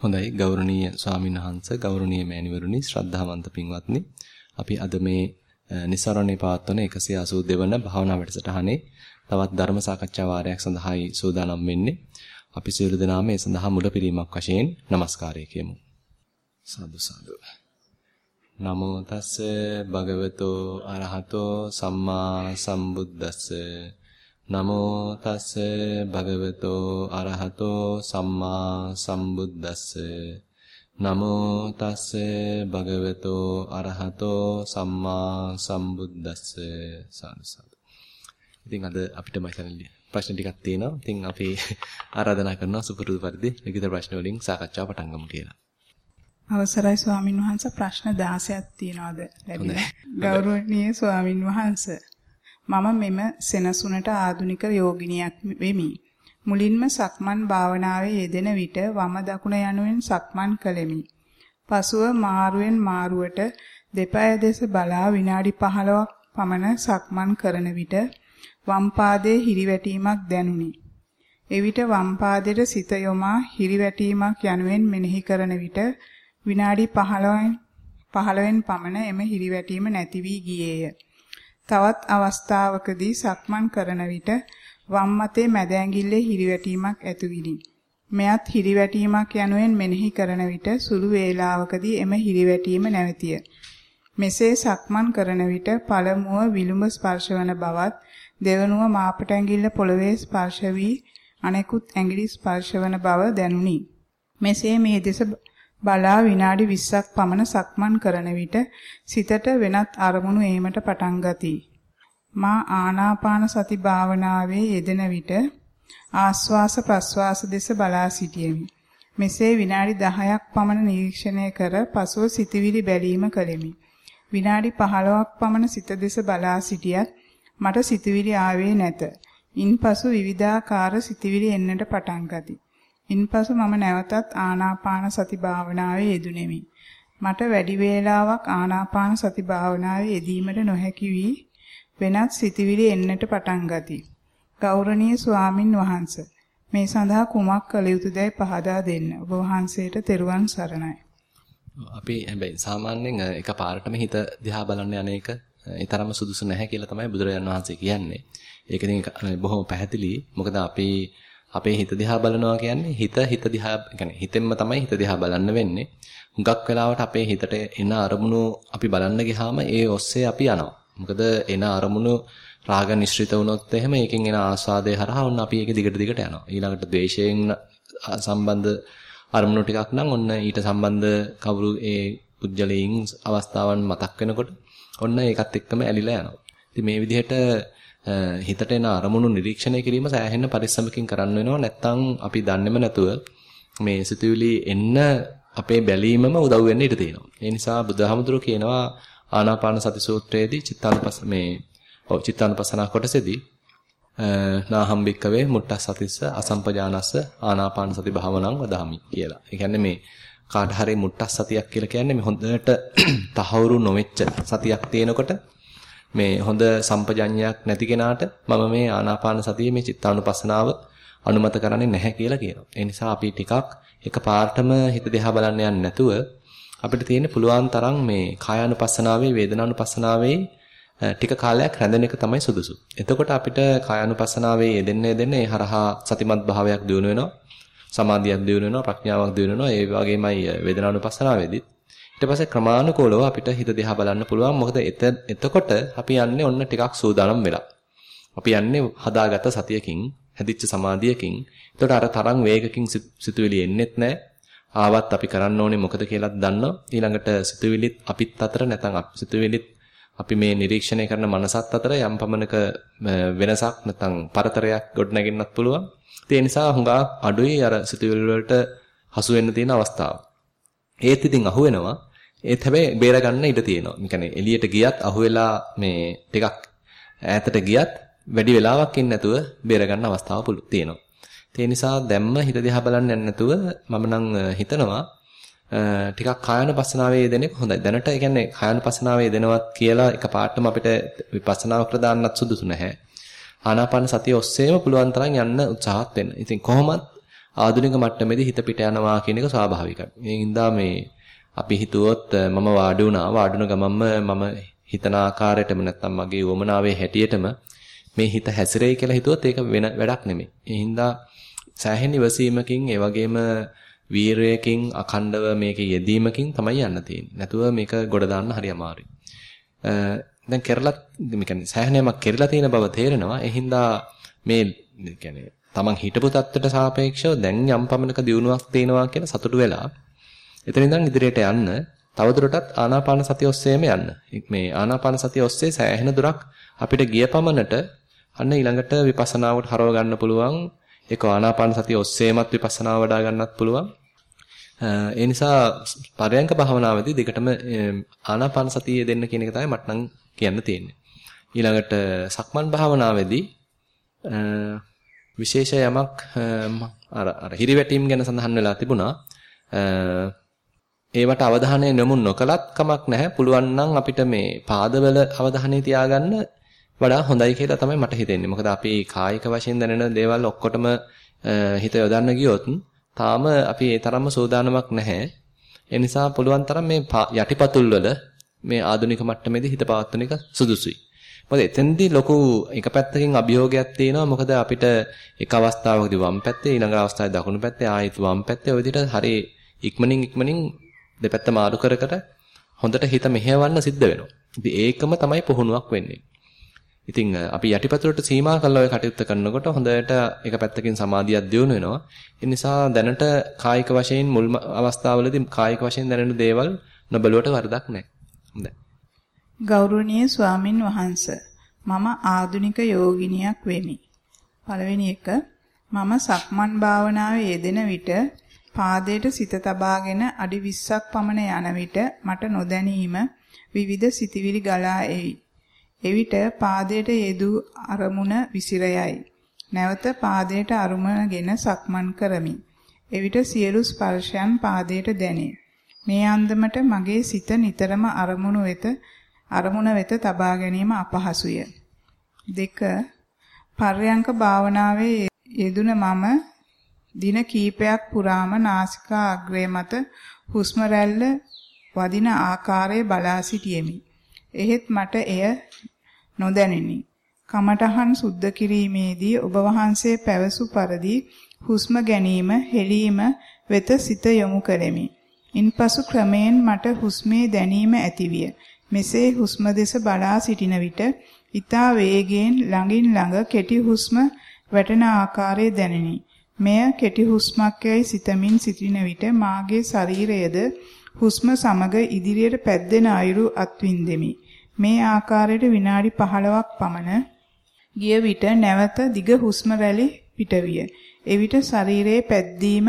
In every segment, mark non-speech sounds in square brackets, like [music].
හොඳයි ගෞරවනීය ස්වාමීන් වහන්ස ගෞරවනීය මෑණිවරුනි ශ්‍රද්ධාවන්ත පින්වත්නි. අපි අද මේ નિසරණේ පවත්වන 182 වන භාවනා වැඩසටහනේ තවත් ධර්ම සාකච්ඡා වාරයක් සඳහායි සූදානම් වෙන්නේ. අපි සියලු දෙනා මේ සඳහා මුලපිරීමක් වශයෙන් নমස්කාරය කියමු. සාදු සාදු. නමෝ තස්ස භගවතෝ අරහතෝ සම්මා සම්බුද්දස්ස. නමෝ තස්ස භගවතෝ අරහතෝ සම්මා සම්බුද්දස්ස නමෝ තස්ස භගවතෝ අරහතෝ සම්මා සම්බුද්දස්ස සාදු සාදු. ඉතින් අද අපිට මයිසනලි ප්‍රශ්න ටිකක් තියෙනවා. ඉතින් අපි [laughs] ආරාධනා කරනවා සුපුරුදු පරිදි ලිඛිත ප්‍රශ්න වලින් සාකච්ඡාව පටන් ගමු කියලා. අවසරයි ස්වාමින් වහන්සේ ප්‍රශ්න 16ක් තියෙනවාද ලැබිලා. ගෞරවනීය ස්වාමින් වහන්සේ මම මෙම සෙනසුනට ආදුනික යෝගිනියක් වෙමි. මුලින්ම සක්මන් භාවනාවේ යෙදෙන විට වම දකුණ යනුවෙන් සක්මන් කළෙමි. පසුව මාරුවෙන් මාරුවට දෙපය දෙස බලා විනාඩි 15ක් පමණ සක්මන් කරන විට වම් පාදයේ හිරිවැටීමක් දැනුනි. එවිට වම් පාදයට සිත යොමා හිරිවැටීමක් යනුවෙන් මෙනෙහි කරන විට විනාඩි 15න් 15න් පමණ එම හිරිවැටීම නැති වී ගියේය. තවත් අවස්ථාවකදී සක්මන් කරන විට වම් අතේ මැද ඇඟිල්ලේ හිරිවැටීමක් ඇතිවිනි. මෙයත් හිරිවැටීමක් යනුවෙන් මෙනෙහි කරන විට සුළු වේලාවකදී එම හිරිවැටීම නැවතිය. මෙසේ සක්මන් කරන විට පළමුව විලුඹ ස්පර්ශවන බවත් දෙවනුව මාපට ඇඟිල්ල පොළවේ ස්පර්ශ වී අනෙකුත් ඇඟිලි ස්පර්ශවන බව දැනුනි. මෙසේ මේ දෙස බලා විනාඩි 20ක් පමණ සක්මන් කරන විට සිතට වෙනත් අරමුණු ඒමට පටන් ගති. මා ආනාපාන සති භාවනාවේ යෙදෙන විට ආස්වාස ප්‍රස්වාස දෙස බලා සිටියෙමි. මෙසේ විනාඩි 10ක් පමණ නිරීක්ෂණය කර පසුව සිතවිලි බැලීම කළෙමි. විනාඩි 15ක් පමණ සිත දෙස බලා සිටියත් මට සිතවිලි ආවේ නැත. ඉන්පසු විවිධාකාර සිතවිලි එන්නට පටන් ගති. ඉන්පසු මම නැවතත් ආනාපාන සති භාවනාවේ යෙදුණෙමි. මට වැඩි වේලාවක් ආනාපාන සති භාවනාවේ යෙදීමට නොහැකි වී වෙනත් සිතිවිලි එන්නට පටන් ගති. ගෞරවනීය ස්වාමින් වහන්සේ මේ සඳහා කුමක් කළ යුතුදයි පහදා දෙන්න. ඔබ වහන්සේට තෙරුවන් සරණයි. අපි හැබැයි සාමාන්‍යයෙන් එක පාරටම හිත දිහා බලන්න යන එක ඒ තරම්ම සුදුසු නැහැ කියලා තමයි බුදුරජාණන් වහන්සේ කියන්නේ. ඒක ඉතින් බොහොම පැහැදිලි. මොකද අපි අපේ හිත දිහා බලනවා කියන්නේ හිත හිත දිහා يعني හිතෙන්ම තමයි හිත දිහා බලන්න වෙන්නේ. හුඟක් වෙලාවට අපේ හිතට එන අරමුණු අපි බලන්න ගියාම ඒ ඔස්සේ අපි යනවා. මොකද එන අරමුණු රාග නිශ්චිත වුණොත් එහෙම ඒකෙන් එන ආස්වාදය හරහා ඔන්න අපි ඒක දිගට දිගට යනවා. ඊළඟට ද්වේෂයෙන් සම්බන්ධ අරමුණු ටිකක් නම් ඔන්න ඊට සම්බන්ධ කවුරු ඒ පුජ්‍යලයෙන් අවස්ථාවන් මතක් වෙනකොට ඔන්න ඒකත් එක්කම ඇලිලා යනවා. ඉතින් මේ විදිහට හිතට එන අරමුණු නිරීක්ෂණය කිරීම සෑහෙන පරිස්සමකින් කරන්න වෙනවා නැත්නම් අපි දන්නේම නැතුව මේ සිතුවිලි එන්න අපේ බැලීමම උදව් වෙන්න ඉඩ තියෙනවා. ඒ නිසා බුදුහාමුදුරුවෝ කියනවා ආනාපාන සති සූත්‍රයේදී චිත්තානුපස් මේ ඔව් චිත්තානුපසනා කොටසේදී නාහම් බික්කවේ මුට්ටස් සතිස්ස අසම්පජානස්ස ආනාපාන සති භාවනං වදාමි කියලා. ඒ කියන්නේ මේ කාට හරි මුට්ටස් සතියක් කියලා කියන්නේ මේ හොඳට තහවුරු නොවෙච්ච සතියක් තියෙනකොට මේ හොඳ සම්පජඤ්ඤයක් නැති කෙනාට මම මේ ආනාපාන සතියේ මේ චිත්තානුපස්සනාව අනුමත කරන්නේ නැහැ කියලා කියනවා. ඒ නිසා අපි ටිකක් එක පාර්ටම හිත දිහා බලන්න යන්නේ නැතුව අපිට තියෙන පුළුවන් තරම් මේ කායානුපස්සනාවේ වේදනානුපස්සනාවේ ටික කාලයක් රැඳෙන එක තමයි සුදුසු. එතකොට අපිට කායානුපස්සනාවේ යෙදෙන්න යෙදෙන්න ඒ හරහා සතිමත් භාවයක් දිනු වෙනවා. සමාධියක් දිනු වෙනවා, ප්‍රඥාවක් දිනු වෙනවා. ඒ වගේමයි වේදනානුපස්සනාවේදීත් ඊට පස්සේ ක්‍රමානුකූලව අපිට හිත දිහා බලන්න පුළුවන්. මොකද එතකොට අපි යන්නේ ඔන්න ටිකක් සූදානම් වෙලා. අපි යන්නේ හදාගත්ත සතියකින්, හැදිච්ච සමාධියකින්. එතකොට අර තරම් වේගකින් සිතුවිලි එන්නෙත් නැහැ. ආවත් අපි කරන්න ඕනේ මොකද කියලාත් දන්නවා. ඊළඟට සිතුවිලිත් අපිත් අතර නැත්නම් සිතුවිලිත් අපි මේ නිරීක්ෂණය කරන මනසත් අතර යම් පමණක වෙනසක් නැත්නම් පරතරයක් ගොඩනගෙන්නත් පුළුවන්. ඒ නිසා හුඟා අඩුයි අර සිතුවිලි වලට හසු වෙන්න තියෙන අවස්ථාව. ඒත් ඉතින් අහුවෙනවා ඒත් හැබැයි බේර ගන්න ඉඩ තියෙනවා. ඒ කියන්නේ එළියට ගියත් අහුවෙලා මේ ටිකක් ඈතට ගියත් වැඩි වෙලාවක් ඉන්නේ නැතුව බේර ගන්න අවස්ථාව පුළු තියෙනවා. ඒ නිසා දැම්ම හිත දිහා බලන්න යන්න නැතුව මම නම් හිතනවා ටිකක් කායानुපස්සනාවේ යෙදෙන එක හොඳයි. දැනට ඒ කියන්නේ කායानुපස්සනාවේ යෙදෙනවත් කියලා එකපාරටම අපිට විපස්සනාවකට දාන්නත් සුදුසු නැහැ. ආනාපාන සතිය ඔස්සේම පුළුවන් තරම් යන්න උත්සාහත් වෙන්න. ඉතින් කොහොමත් ආධුනික මට්ටමේදී හිත පිට යනවා කියන එක ස්වාභාවිකයි. මේ හින්දා මේ අපි හිතුවොත් මම වාඩි වුණා වාඩුණ ගමන්ම මම හිතන ආකාරයටම නැත්තම් මගේ වමනාවේ හැටියටම මේ හිත හැසිරෙයි කියලා හිතුවොත් ඒක වෙන වැඩක් නෙමෙයි. ඒ හින්දා සෑහෙන ඉවසීමකින් ඒ වගේම වීරයකින් අඛණ්ඩව මේකේ යෙදීමකින් තමයි යන්න තියෙන්නේ. නැතුව මේක ගොඩ දාන්න හරි අමාරුයි. දැන් කෙරලා මේ කියන්නේ සෑහෙනයක් කෙරලා තියෙන බව තේරෙනවා. ඒ හින්දා මේ කියන්නේ තමන් හිටපු தත්තට සාපේක්ෂව දැන් යම් පමණක දියුණුවක් තියෙනවා කියලා සතුටු වෙලා එතන ඉඳන් ඉදිරියට යන්න තවදුරටත් ආනාපාන සතිය ඔස්සේම යන්න. මේ ආනාපාන සතිය ඔස්සේ සෑහෙන දුරක් අපිට ගිය පමණට අන්න ඊළඟට විපස්සනාවට හරව ගන්න පුළුවන්. ඒක ආනාපාන සතිය ඔස්සේමත් විපස්සනාව වඩා ගන්නත් පුළුවන්. ඒ නිසා පරයන්ක භාවනාවේදී දෙකටම ආනාපාන සතිය දෙන්න කියන එක තමයි මට නම් කියන්න තියෙන්නේ. ඊළඟට සක්මන් භාවනාවේදී විශේෂ යමක් අර අර හිරිවැටීම් ගැන සඳහන් වෙලා තිබුණා. ඒවට අවධානය යොමු නොකලත් කමක් නැහැ. පුළුවන් නම් අපිට මේ පාදවල අවධානය තියාගන්න වඩා හොඳයි කියලා තමයි මට හිතෙන්නේ. මොකද අපි කායික වශයෙන් දැනෙන දේවල් ඔක්කොටම හිත යොදන්න ගියොත් තාම අපි ඒ තරම්ම සෝදානමක් නැහැ. ඒ නිසා පුළුවන් තරම් මේ යටිපතුල් වල මේ ආධුනික මට්ටමේදී හිත පවත්වන එක සුදුසුයි. මොකද එතෙන්දී ලොකු එක පැත්තකින් අභියෝගයක් තියෙනවා. මොකද අපිට එක අවස්ථාවකදී වම් පැත්තේ ඊළඟ අවස්ථාවේ දකුණු පැත්තේ ආයෙත් වම් පැත්තේ ওই විදිහට හරි ඉක්මනින් ඉක්මනින් දෙපැත්ත මාරු කර කර හොඳට හිත මෙහෙවන්න සිද්ධ වෙනවා. ඉතින් ඒකම තමයි පුහුණුවක් වෙන්නේ. ඉතින් අපි යටිපතුලට සීමා කළා ඔය කටයුත්ත කරනකොට හොඳට එක පැත්තකින් සමාධියක් දියුණු වෙනවා. ඒ නිසා දැනට කායික වශයෙන් මුල් අවස්ථාවවලදී කායික වශයෙන් දැනෙන දේවල් නොබලුවට වරදක් නැහැ. හොඳයි. ගෞරවනීය ස්වාමින් වහන්සේ මම ආදුනික යෝගිනියක් වෙමි. පළවෙනි එක මම සක්මන් භාවනාවේ යෙදෙන විට පාදයට සිත තබාගෙන අඩි 20ක් පමණ යන විට මට නොදැනීම විවිධ සිතිවිලි ගලා එයි. එවිට පාදයට යෙදූ අරමුණ විසිරයයි. නැවත පාදයට අරමුණගෙන සක්මන් කරමි. එවිට සියලු ස්පර්ශයන් පාදයට දැනේ. මේ අන්දමට මගේ සිත නිතරම අරමුණු වෙත අරමුණ වෙත තබා ගැනීම අපහසුය. දෙක පර්යංක භාවනාවේ යෙදුන මම දින කීපයක් පුරාම නාසිකා අග්‍රය මත හුස්ම රැල්ල වදින ආකාරය බලා සිටියෙමි. එහෙත් මට එය නොදැනිනි. කමඨහන් සුද්ධ කිරීමේදී ඔබ වහන්සේ පැවසු පරිදි හුස්ම ගැනීම හෙලීම වෙත සිත යොමු කෙරෙමි. ඉන්පසු ක්‍රමයෙන් මට හුස්මේ දැනීම ඇතිවිය. මෙසේ හුස්ම දෙස බලා සිටින විට ඊතා වේගයෙන් ළඟින් ළඟ කෙටි හුස්ම වැටෙන ආකාරය දැනිනි. මෙය කෙටි හුස්මක් යයි සිතමින් සිටින විට මාගේ ශරීරයද හුස්ම සමග ඉදිරියට පැද්දෙන අයුරු අත්විඳෙමි. මේ ආකාරයට විනාඩි 15ක් පමණ ගිය විට නැවත දිග හුස්ම රැලි පිටවිය. එවිට ශරීරයේ පැද්දීම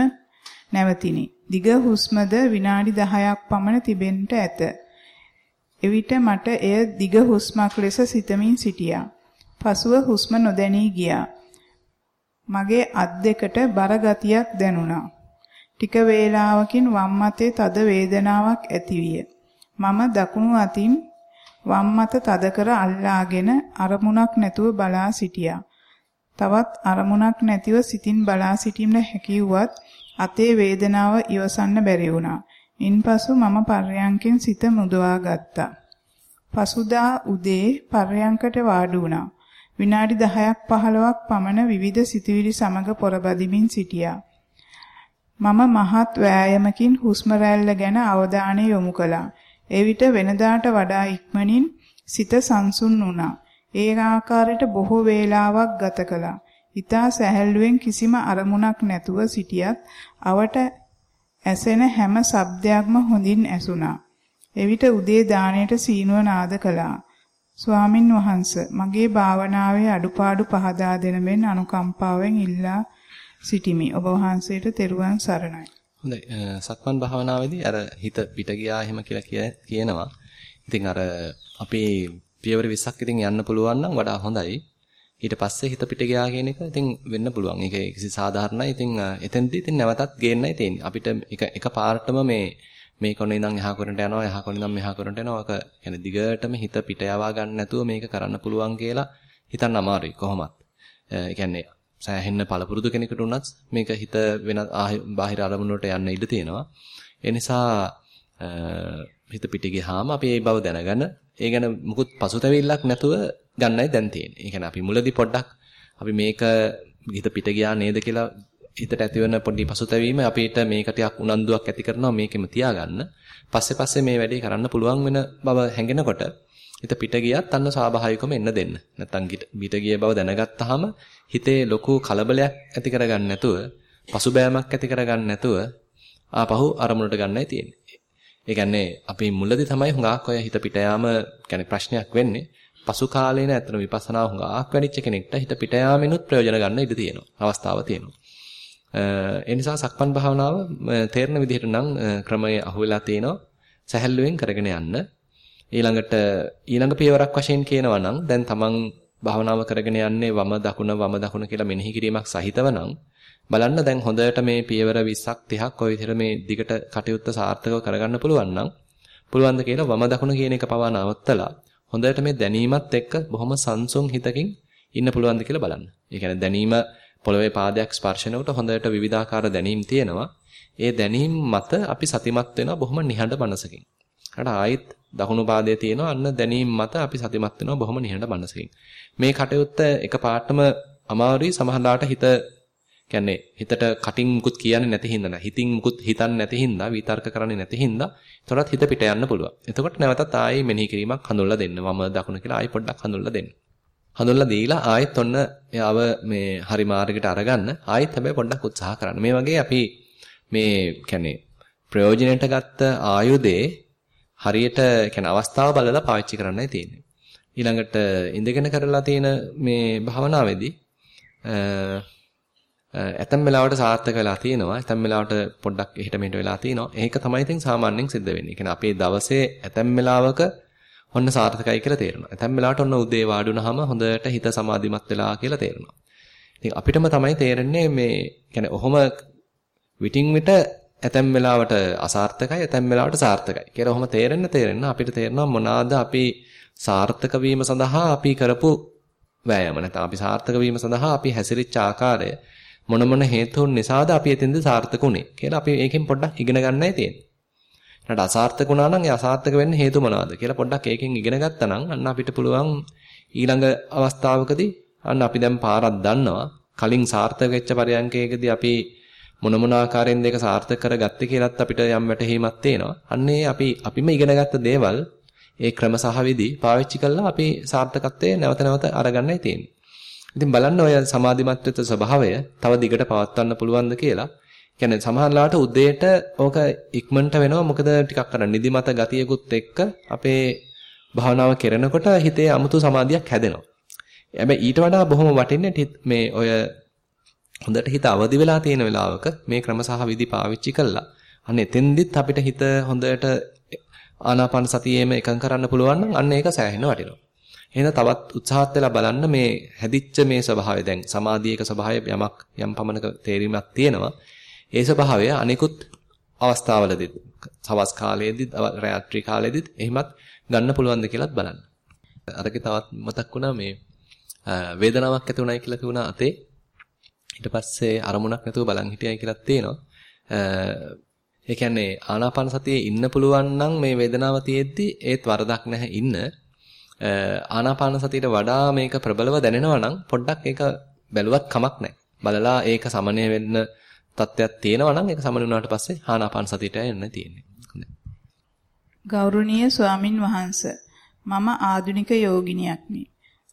නැවතිනි. දිග හුස්මද විනාඩි 10ක් පමණ තිබෙන්නට ඇත. එවිට මට එය දිග හුස්මක් ලෙස සිතමින් සිටියා. පසුව හුස්ම නොදැනී ගියා. මගේ අත් දෙකට බර ගතියක් දැනුණා. ටික වේලාවකින් වම් අතේ තද වේදනාවක් ඇතිවිය. මම දකුණු අතින් වම් මත තද කර අල්ලාගෙන අරමුණක් නැතුව බලා සිටියා. තවත් අරමුණක් නැතිව සිතින් බලා සිටීම හැකියුවත් අතේ වේදනාව ඉවසන්න බැරි වුණා. ඉන්පසු මම පර්යංකෙන් සිත මුදවා ගත්තා. පසුදා උදේ පර්යංකට වාඩි වුණා. විනාඩි 10ක් 15ක් පමණ විවිධ සිතුවිලි සමග පොරබදිමින් සිටියා. මම මහත් වෑයමකින් හුස්ම ගැන අවධානය යොමු කළා. එවිට වෙනදාට වඩා ඉක්මනින් සිත සංසුන් වුණා. ඒ ආකාරයට බොහෝ වේලාවක් ගත කළා. ඊතා සැහැල්ලුවෙන් කිසිම අරමුණක් නැතුව සිටියත් අවට ඇසෙන හැම ශබ්දයක්ම හොඳින් ඇසුණා. එවිට උදේ දාණයට සීනුව නාද කළා. ස්වාමින් වහන්සේ මගේ භාවනාවේ අඩුපාඩු පහදා දෙන මෙන් අනුකම්පාවෙන් ඉල්ලා සිටිමි. ඔබ වහන්සේට තෙරුවන් සරණයි. හොඳයි. සක්මන් භාවනාවේදී අර හිත පිට ගියා එහෙම කියලා කියනවා. ඉතින් අර අපේ පියවර 20ක් ඉතින් යන්න පුළුවන් නම් වඩා හොඳයි. ඊට පස්සේ හිත පිට ගියා කියන එක ඉතින් වෙන්න පුළුවන්. ඒක කිසි සාධාරණයි. ඉතින් එතෙන්දී ඉතින් නැවතත් ගේන්නයි තියෙන්නේ. අපිට එක එක පාරටම මේ මේ කොනේ ඉඳන් එහා කොනට යනවා, එහා කොනේ ඉඳන් මෙහා කොනට යනවා. ඔක يعني දිගටම හිත පිට යවා ගන්න නැතුව මේක කරන්න පුළුවන් කියලා හිතන්න අමාරුයි කොහොමත්. ඒ කියන්නේ සෑහෙන්න පළපුරුදු කෙනෙකුට උනත් මේක හිත වෙන බාහිර අරමුණකට යන්න ඉඩ තියෙනවා. ඒ නිසා හිත පිට ගියාම අපි ඒ බව දැනගෙන ඒ ගැන මුකුත් පසුතැවිල්ලක් නැතුව ගන්නයි දැන් තියෙන්නේ. ඒ කියන්නේ අපි මුලදී පොඩ්ඩක් අපි මේක හිත පිට ගියා නේද කියලා හිතට ඇතිවන පොඩි පසුතැවීම අපිට මේක ටිකක් උනන්දුවක් ඇති කරනවා මේකෙම තියාගන්න. පස්සේ පස්සේ මේ වැඩේ කරන්න පුළුවන් වෙන බව හැඟෙනකොට හිත පිට ගියත් අන්න ස්වාභාවිකවම එන්න දෙන්න. නැත්තම් පිට ගිය බව දැනගත්තාම හිතේ ලොකු කලබලයක් ඇති කරගන්න නැතුව, පසුබෑමක් ඇති කරගන්න නැතුව ආපහු අරමුණට ගන්නයි තියෙන්නේ. ඒ කියන්නේ අපි මුලදී තමයි හුඟක් ඔය හිත පිට යාම කියන්නේ ප්‍රශ්නයක් වෙන්නේ. පසු කාලේ නේ අතන විපස්සනා හුඟක් වැඩිච්ච කෙනෙක්ට හිත පිට යාමිනුත් ප්‍රයෝජන ගන්න ඉඩ තියෙනවා. අවස්ථාව තියෙනවා. ඒ නිසා සක්මන් භාවනාව තේරෙන විදිහට නම් ක්‍රමයේ අහුවෙලා තිනවා. සැහැල්ලුවෙන් කරගෙන යන්න. ඊළඟට ඊළඟ පියවරක් වශයෙන් කියනවා නම් දැන් තමන් භාවනාව කරගෙන යන්නේ වම දකුණ වම දකුණ කියලා මෙනෙහි කිරීමක් සහිතව නම් බලන්න දැන් හොඳට මේ පියවර 20ක් 30ක් ඔය විදිහට මේ දිගට කටයුත්ත සාර්ථකව කරගන්න පුළුවන් නම් පුළුවන් ද කියලා වම දකුණ කියන එක පවා නවත්තලා හොඳට මේ දැනීමත් එක්ක බොහොම සංසුන් හිතකින් ඉන්න පුළුවන් ද කියලා බලන්න. ඒ කියන්නේ දැනීම පොළවේ පාදයක් ස්පර්ශනකොට හොඳට විවිධාකාර දැනීම් තියෙනවා. ඒ දැනීම් මත අපි සතිමත් වෙනවා බොහොම නිහඬ මනසකින්. අර ආයෙත් දකුණු පාදයේ තියෙනවා අන්න දැනීම් මත අපි සතිමත් වෙනවා බොහොම නිහඬ මනසකින්. මේ කටයුත්ත එකපාරටම අමාරුයි සමහරලාට හිත කියන්නේ හිතට කටින් මුකුත් කියන්නේ නැති හින්දා නෑ. හිතින් මුකුත් හිතන්නේ නැති හින්දා විතර්ක කරන්නේ නැති හින්දා එතකොටත් හිත පිට යන්න පුළුවන්. එතකොට නැවතත් ආයේ මෙනෙහි කිරීමක් හඳුල්ලා දෙන්න. වම දකුණ කියලා ආයෙ පොඩ්ඩක් හඳුල්ලා දෙන්න. හඳුල්ලා දීලා ආයෙත් ඔන්න එයාව මේ හරි මාර්ගයට අරගන්න ආයෙත් හැබැයි පොඩ්ඩක් උත්සාහ කරන්න. මේ වගේ අපි මේ කියන්නේ ප්‍රයෝජනෙට ගත්ත ආයුධේ හරියට කියන්නේ අවස්ථාව බලලා පාවිච්චි කරන්නයි තියෙන්නේ. ඊළඟට ඉඳගෙන කරලා තියෙන මේ භාවනාවේදී ඇතම් වෙලාවට සාර්ථක වෙලා තියෙනවා. ඇතම් වෙලාවට පොඩ්ඩක් එහෙට මෙහෙට වෙලා තියෙනවා. ඒක තමයි ඉතින් සාමාන්‍යයෙන් සිද්ධ වෙන්නේ. කියන්නේ අපේ දවසේ ඇතම් වෙලාවක ඔන්න සාර්ථකයි කියලා තේරෙනවා. ඇතම් වෙලාවට ඔන්න උදේ වාඩි වුණාම හොඳට හිත සමාධිමත් වෙලා කියලා තේරෙනවා. ඉතින් අපිටම තමයි තේරෙන්නේ මේ කියන්නේ ඔහොම විටින් විට ඇතැම් වෙලාවට අසාර්ථකයි ඇතැම් වෙලාවට සාර්ථකයි කියලා ඔහොම තේරෙන්න තේරෙන්න අපිට තේරෙනවා මොනවාද අපි සාර්ථක වීම සඳහා අපි කරපු වෑයම නැත්නම් අපි සාර්ථක වීම සඳහා අපි හැසිරිච්ච ආකාරය මොන මොන හේතුන් නිසාද අපි එතෙන්ද සාර්ථක උනේ කියලා අපි ඒකෙන් පොඩ්ඩක් ඉගෙන ගන්නයි තියෙන්නේ. ඊට අසාර්ථක වුණා නම් ඒ අසාර්ථක වෙන්න හේතු මොනවාද කියලා පොඩ්ඩක් ඒකෙන් ඉගෙන ගත්තා නම් අන්න අපිට පුළුවන් ඊළඟ අවස්ථාවකදී අන්න අපි දැන් පාරක් දන්නවා. කලින් සාර්ථක වෙච්ච පරයන්කයකදී අපි මොන මොන ආකාරයෙන් දෙක සාර්ථක කරගත්තේ කියලාත් අපිට යම් වැටහීමක් තේනවා. අන්නේ අපි අපිම ඉගෙනගත්ත දේවල් ඒ ක්‍රම සහ විදි පාවිච්චි කළා අපි සාර්ථකත්වයේ නැවත නැවත අරගන්නයි තියෙන්නේ. ඉතින් බලන්න ඔය සමාධිමත් වෙත ස්වභාවය තව දිගට පවත්වන්න පුළුවන්ද කියලා. කියන්නේ සමහරලාට උදේට ඕක ඉක්මනට වෙනවා මොකද ටිකක් අර නිදිමත ගතියකුත් එක්ක අපේ භාවනාව කරනකොට හිතේ 아무තු සමාධියක් හැදෙනවා. හැබැයි ඊට වඩා බොහොම වටින්නේ මේ ඔය හොඳට හිත අවදි වෙලා තියෙන වෙලාවක මේ ක්‍රම සහ විදි පාවිච්චි කළා. අන්න එතෙන්දිත් අපිට හිත හොඳට ආනාපාන සතියේම එකඟ කරන්න පුළුවන් නම් අන්න ඒක සෑහෙන වටිනවා. එහෙනම් තවත් උත්සාහත් වෙලා බලන්න මේ හැදිච්ච මේ ස්වභාවය දැන් සමාධියක ස්වභාවය යමක් යම් පමණක තේරීමක් තියෙනවා. ඒ ස්වභාවය අනිකුත් අවස්ථාවලදී සවස් කාලයේදී රාත්‍රී කාලයේදීත් එහෙමත් ගන්න පුළුවන්ද කියලාත් බලන්න. අරකේ තවත් මතක් වුණා මේ වේදනාවක් ඇති වුණයි කියලා කිව්වනා අතේ ඊට පස්සේ අරමුණක් නැතුව බලන් හිටියයි කියලා තියෙනවා. ඒ කියන්නේ ආනාපාන සතියේ ඉන්න පුළුවන් නම් මේ වේදනාව තියෙද්දි ඒත් වරදක් නැහැ ඉන්න. ආනාපාන සතියට වඩා මේක ප්‍රබලව දැනෙනවා නම් පොඩ්ඩක් ඒක බැලුවත් කමක් නැහැ. බලලා ඒක සමනය වෙන්න තත්ත්වයක් තියෙනවා නම් ඒක සමනය වුණාට පස්සේ ආනාපාන සතියට යන්න තියෙන්නේ. ගෞරවනීය ස්වාමින් වහන්සේ මම ආධුනික යෝගිනියක්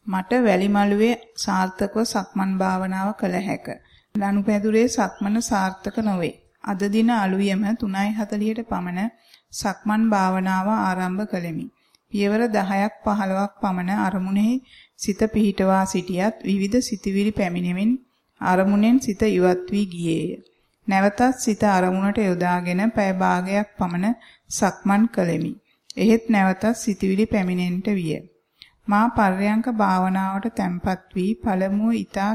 මට වැලිමලුවේ සාර්ථකව සක්මන් භාවනාව කළ හැක. ලනුපැදුරේ සක්මන සාර්ථක නොවේ. අද දින අලුයම 3:40ට පමණ සක්මන් භාවනාව ආරම්භ කළෙමි. පියවර 10ක් 15ක් පමණ අරමුණෙහි සිත පිහිටවා සිටියත් විවිධ සිතුවිලි පැමිණෙමින් අරමුණෙන් සිත ඉවත් වී ගියේය. නැවතත් සිත අරමුණට යොදාගෙන පැය භාගයක් පමණ සක්මන් කළෙමි. එහෙත් නැවතත් සිතුවිලි පැමිණෙන්නට විය. මා පර්යංක භාවනාවට තැම්පත් වී පළමුව ඊතා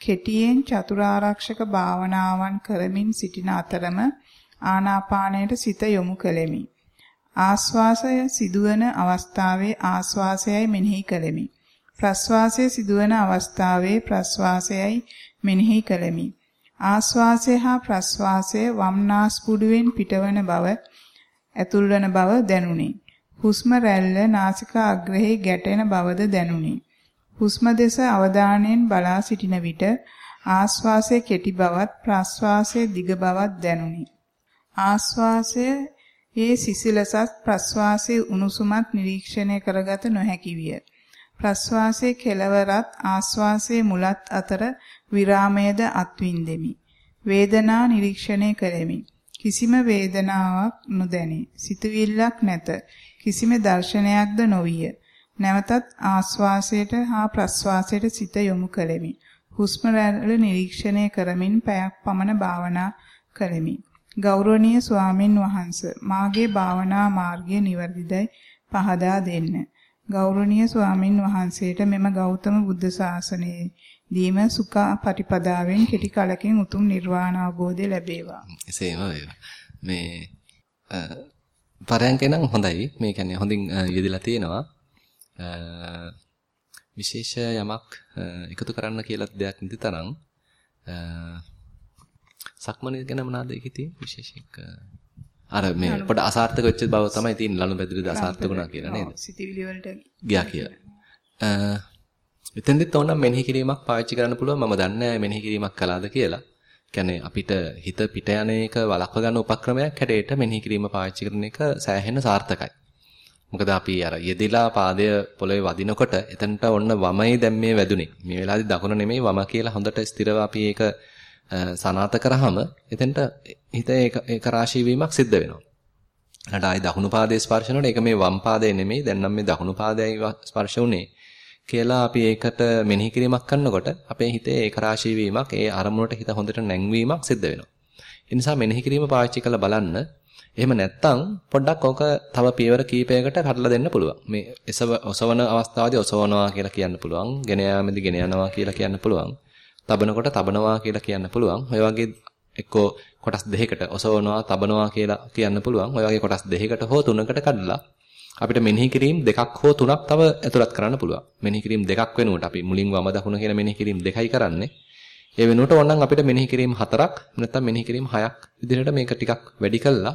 කෙටියෙන් චතුරාර්යක්ෂක භාවනාවන් කරමින් සිටින අතරම ආනාපානයට සිත යොමු කෙලෙමි. ආස්වාසය සිදුවන අවස්ථාවේ ආස්වාසයයි මෙනෙහි කෙලෙමි. ප්‍රස්වාසය සිදුවන අවස්ථාවේ ප්‍රස්වාසයයි මෙනෙහි කළෙමි. ආස්වාසය හා ප්‍රස්වාසය වම්නාස්පුඩුවෙන් පිටවන බව ඇතුල්වන බව දැනුනි. හුස්ම රැල්ල නාසිකා අග්‍රෙහි ගැටෙන බවද දැනුනි. හුස්ම දෙස අවධානයෙන් බලා සිටින විට ආස්වාසයේ කෙටි බවත් ප්‍රස්වාසයේ දිග බවත් දැනුනි. ආස්වාසයේ ඒ සිසිලසත් ප්‍රස්වාසයේ උණුසුමත් නිරීක්ෂණය කරගත නොහැකි විය. ප්‍රස්වාසයේ කෙලවරත් ආස්වාසයේ මුලත් අතර විරාමයේද අත්විඳෙමි. වේදනා නිරීක්ෂණය කෙරෙමි. කිසිම වේදනාවක් නොදැනේ. සිතුවිල්ලක් නැත. කිසිම දර්ශනයක්ද නොවිය. නැවතත් ආස්වාසයට හා ප්‍රස්වාසයට සිත යොමු කළෙමි. හුස්ම රැල්ල නිරීක්ෂණය කරමින් පැයක් පමණ භාවනා කළෙමි. ගෞරවනීය ස්වාමින් වහන්සේ මාගේ භාවනා මාර්ගය නිවැරදිදයි පහදා දෙන්න. ගෞරවනීය ස්වාමින් වහන්සේට මෙම ගෞතම බුද්ධ ශාසනයේ දීම සුඛ පටිපදාවෙන් කෙටි කලකින් උතුම් නිර්වාණ අවබෝධය ලැබේවා. එසේම වේවා. මේ පරයන්කේ නම් හොඳයි. මේ කියන්නේ හොඳින් යෙදලා තියෙනවා. විශේෂ යමක් එකතු කරන්න කියලා දෙයක් නැති තරම් සක්මනේ ගැන මොනවාද ඒකේ තියෙන විශේෂයක් අර මේ පොඩ අසාර්ථක වෙච්ච බව තමයි තියෙන්නේ ලනු බැදිරිද අසාර්ථක වුණා කියලා නේද? සිතිවිලි වලට ගියා කියලා. අ එතෙන්දෙත් ඕනම් මෙනෙහි කිරීමක් පාවිච්චි කරන්න පුළුවන් මම දන්නේ මෙනෙහි කිරීමක් කළාද කියලා. කියන්නේ අපිට හිත පිට යන එක වළක්ව ගන්න උපක්‍රමයක් හැඩයට මෙනෙහි කිරීම පාවිච්චි කරන එක සෑහෙන සාර්ථකයි. මොකද අපි අර යෙදිලා පාදය පොළවේ වදිනකොට එතනට ඔන්න වමයි දැන් මේ වැදුනේ. මේ වෙලාවේදී දකුණ නෙමෙයි වම කියලා හොඳට ස්ථිරව අපි ඒක සනාත කරාම එතෙන්ට හිත ඒක රාශී වීමක් සිද්ධ වෙනවා. ඊළඟට ආයි දකුණු පාදයේ ස්පර්ශ වෙනකොට ඒක මේ වම් පාදයේ නෙමෙයි දැන් නම් මේ දකුණු පාදයයි ස්පර්ශ වුනේ කියලා අපි ඒකට මෙනෙහි කිරීමක් කරනකොට අපේ හිතේ ඒක රාශී වීමක් ඒ අරමුණට හිත හොඳට නැංවීමක් සිද්ධ වෙනවා. ඒ නිසා මෙනෙහි කිරීම පාවිච්චි කරලා බලන්න. එහෙම නැත්නම් පොඩ්ඩක් ඕක තව පියවර කීපයකට කඩලා දෙන්න පුළුවන්. මේ ඔසවන අවස්ථාවේදී ඔසවනවා කියලා කියන්න පුළුවන්. ගෙන යාමේදී ගෙන යනවා කියලා කියන්න පුළුවන්. තබනකොට තබනවා කියලා කියන්න පුළුවන්. ඔය වගේ එක්කෝ කොටස් දෙකකට ඔසවනවා තබනවා කියලා කියන්න පුළුවන්. ඔය වගේ කොටස් දෙකකට හෝ තුනකට කඩලා අපිට මෙනෙහි කිරීම දෙකක් හෝ තුනක් තව ඇතුළත් කරන්න පුළුවන්. මෙනෙහි කිරීම දෙකක් වෙනුවට අපි මුලින් වම දකුණ කියන මෙනෙහි කිරීම දෙකයි කරන්නේ. ඒ වෙනුවට ඕනනම් අපිට මෙනෙහි කිරීම හතරක් නැත්නම් මෙනෙහි කිරීම හයක් විදිහට මේක ටිකක් වැඩි කළා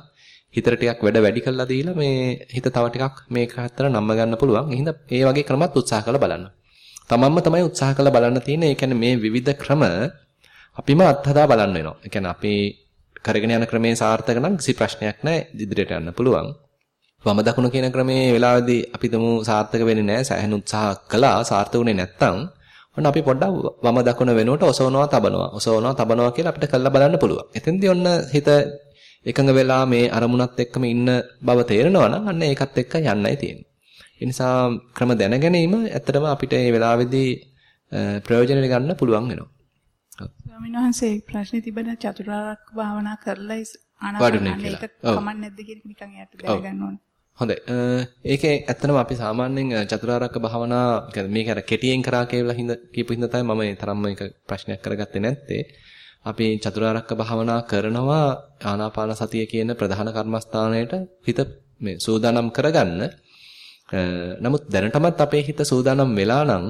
හිතට ටිකක් වැඩ වැඩි කළා දීලා මේ හිත තව ටිකක් මේක අතර නම්ම ගන්න පුළුවන්. එහෙනම් ඒ වගේ ක්‍රමත් උත්සාහ කරලා බලන්න. තමන්ම තමයි උත්සාහ කරලා බලන්න තියෙන්නේ. ඒ කියන්නේ මේ විවිධ ක්‍රම අපිම අත්හදා බලන්න වෙනවා. ඒ කියන්නේ අපි කරගෙන යන ක්‍රමේ සාර්ථක නම් කිසි ප්‍රශ්නයක් නැහැ. ඉදිරියට යන්න පුළුවන්. වම දකුණ කියන ක්‍රමේ වෙලාවේදී අපි තුමු සාර්ථක වෙන්නේ නැහැ. සෑහෙන උත්සාහ කළා සාර්ථකුනේ නැත්තම් ඔන්න අපි පොඩ්ඩක් වම දකුණ වෙනුවට ඔසවනවා තබනවා. ඔසවනවා තබනවා කියලා අපිට කළා බලන්න පුළුවන්. එතෙන්දී ඔන්න හිත එකඟ වෙලා මේ අරමුණත් එක්කම ඉන්න බව තේරෙනවා නම් අන්න ඒකත් එක්ක යන්නයි තියෙන්නේ. ඒ නිසා ක්‍රම දැන ගැනීම ඇත්තටම අපිට මේ වෙලාවේදී ප්‍රයෝජනෙට ගන්න පුළුවන් වෙනවා. ස්වාමීන් වහන්සේ ප්‍රශ්නේ තිබෙන චතුරාර්ය භාවනා කරලා ආනාපාන ඒක කමක් නැද්ද කියන නිකන් යට දැනගන්න ඕන. හොඳයි. ඒකේ ඇත්තටම අපි සාමාන්‍යයෙන් චතුරාර්යක භාවනා මේක අර කෙටියෙන් කරා කියලා හින්දා කියපු හින්දා තමයි මම මේ තරම්ම එක ප්‍රශ්නයක් කරගත්තේ නැත්තේ. අපි චතුරාර්යක භාවනා කරනවා ආනාපාන සතිය කියන ප්‍රධාන කර්මස්ථානයට හිත මේ සූදානම් කරගන්න නමුත් දැනටමත් අපේ හිත සූදානම් වෙලා නම්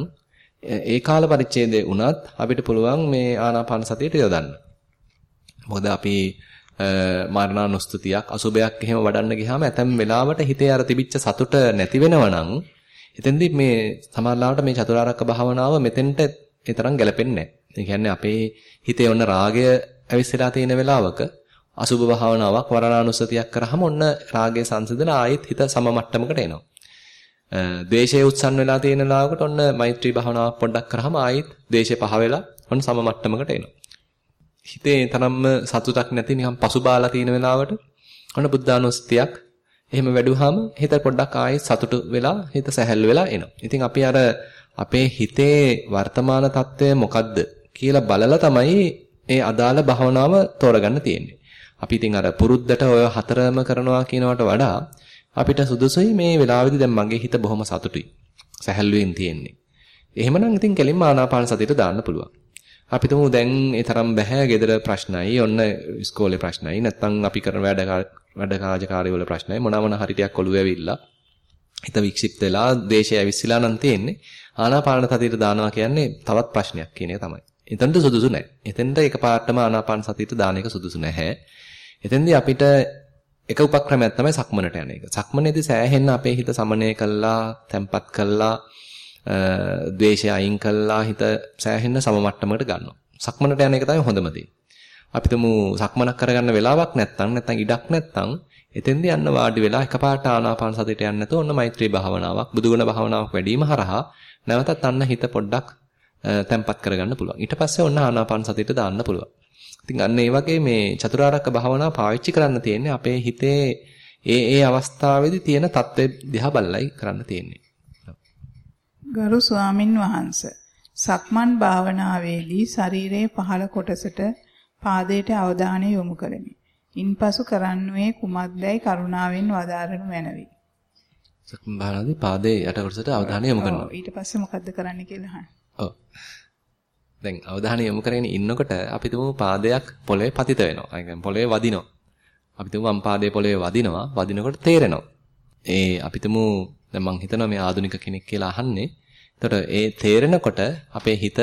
ඒ කාල පරිච්ඡේදයේ උනත් අපිට පුළුවන් මේ ආනාපාන සතියට යොදන්න. මොකද අපි මරණානුස්තුතියක් අසුබයක් එහෙම වඩන්න ගියාම ඇතැම් වෙලාවට හිතේ අර තිබිච්ච සතුට නැති වෙනවා නම් එතෙන්දී මේ සමහරවිට මේ චතුරාර්යක භාවනාව මෙතෙන්ට ඒ තරම් ගැලපෙන්නේ නැහැ. ඒ කියන්නේ අපේ හිතේ ඔන්න රාගය ඇවිස්සලා තියෙන වෙලාවක අසුබ භාවනාවක් වරණානුස්සතියක් කරාම ඔන්න රාගය සංසිඳන ආයෙත් හිත සම මට්ටමකට එනවා. ද්වේෂයේ උත්සන්න වෙලා තියෙන ලාවකට ඔන්න මෛත්‍රී භාවනාවක් පොඩ්ඩක් කරාම ආයෙත් ද්වේෂය පහ වෙලා ඔන්න සම මට්ටමකට එනවා. හිතේ තරම්ම සතුටක් නැති නිකන් පසුබාලා තියෙන වෙලාවට ඔන්න බුද්ධානුස්තියක් එහෙම වැඩුවාම හිත පොඩ්ඩක් ආයෙත් සතුට වෙලා හිත සැහැල්ලු වෙලා එනවා. ඉතින් අපි අර අපේ හිතේ වර්තමාන తত্ত্বය මොකද්ද කියලා බලලා තමයි ඒ අදාළ භාවනාව තෝරගන්න තියෙන්නේ. අපි ඉතින් අර පුරුද්දට ඔය හතරම කරනවා කියනවට වඩා අපිට සුදුසුයි මේ වෙලාවේදී දැන් මගේ හිත බොහොම සතුටුයි. සැහැල්ලුවෙන් තියෙන්නේ. එහෙමනම් ඉතින් කෙලින්ම ආනාපාන සතියට දාන්න පුළුවන්. අපි තුමු දැන් ඒ තරම් බෑ ගෙදර ප්‍රශ්නයි, ඔන්න ඉස්කෝලේ ප්‍රශ්නයි, නැත්නම් අපි කරන වැඩ වැඩ කාර්යකාරී වල ප්‍රශ්නයි මොනවා මොන හරි ටිකක් ඔළුව ඇවිල්ලා හිත වික්ෂිප්ත වෙලා දේශය ඇවිස්සලා නම් තියෙන්නේ. ආනාපාන සතියට දානවා කියන්නේ තවත් ප්‍රශ්නයක් කියන එක තමයි. එතනට සුදුසු නැහැ. එතෙන්ට එකපාරටම ආනාපාන සතියට දාන එක සුදුසු නැහැ. එතෙන්දී අපිට එක උපක්‍රමයක් තමයි සක්මනට යන එක. සක්මනේදී සෑහෙන්න අපේ හිත සමනය කළා, තැම්පත් කළා, ද්වේෂය අයින් කළා හිත සෑහෙන්න සම මට්ටමකට ගන්නවා. සක්මනට යන එක තමයි හොඳම දේ. අපි තුමු සක්මනක් කරගන්න වෙලාවක් නැත්නම් නැත්නම් ඉඩක් නැත්නම් එතෙන්දී යන්න වාඩි වෙලා එකපාරට ආනාපාන සතියට යන්න නැතුව ඔන්න මෛත්‍රී භාවනාවක් බුදුගුණ භාවනාවක් වැඩිම හරහා නැවතත් අන්න හිත පොඩ්ඩක් තැම්පත් කරගන්න පුළුවන්. ඊට පස්සේ ඔන්න ආනාපාන සතියට දාන්න පුළුවන්. ඉතින් අන්න ඒ වගේ මේ චතුරාර්යක භාවනාව පාවිච්චි කරන්න තියෙන්නේ අපේ හිතේ ඒ ඒ අවස්ථාවේදී තියෙන தත්ත්වය දිහා බලලයි කරන්න තියෙන්නේ. ගරු ස්වාමින් වහන්සේ සක්මන් භාවනාවේදී ශරීරයේ පහළ කොටසට පාදයට අවධානය යොමු කරමි. ඉන්පසු කරන්නුවේ කුමක්දයි කරුණාවෙන් වදාරනු මැනවි. සක්මන් භාවනාවේදී පාදයේ යට කොටසට අවධානය යොමු කරනවා. ඊට පස්සේ මොකද්ද කරන්න කියලා අහන්න. ඔව්. දැන් අවධානය යොමු කරගෙන ඉන්නකොට අපි තුමු පාදයක් පොළවේ පතිත වෙනවා. ඒ කියන්නේ පොළවේ වදිනවා. අපි තුමු වම් පාදයේ පොළවේ වදිනවා. වදිනකොට තේරෙනවා. ඒ අපි තුමු දැන් මං හිතනවා මේ ආදුනික කෙනෙක් කියලා අහන්නේ. එතකොට ඒ තේරෙනකොට අපේ හිත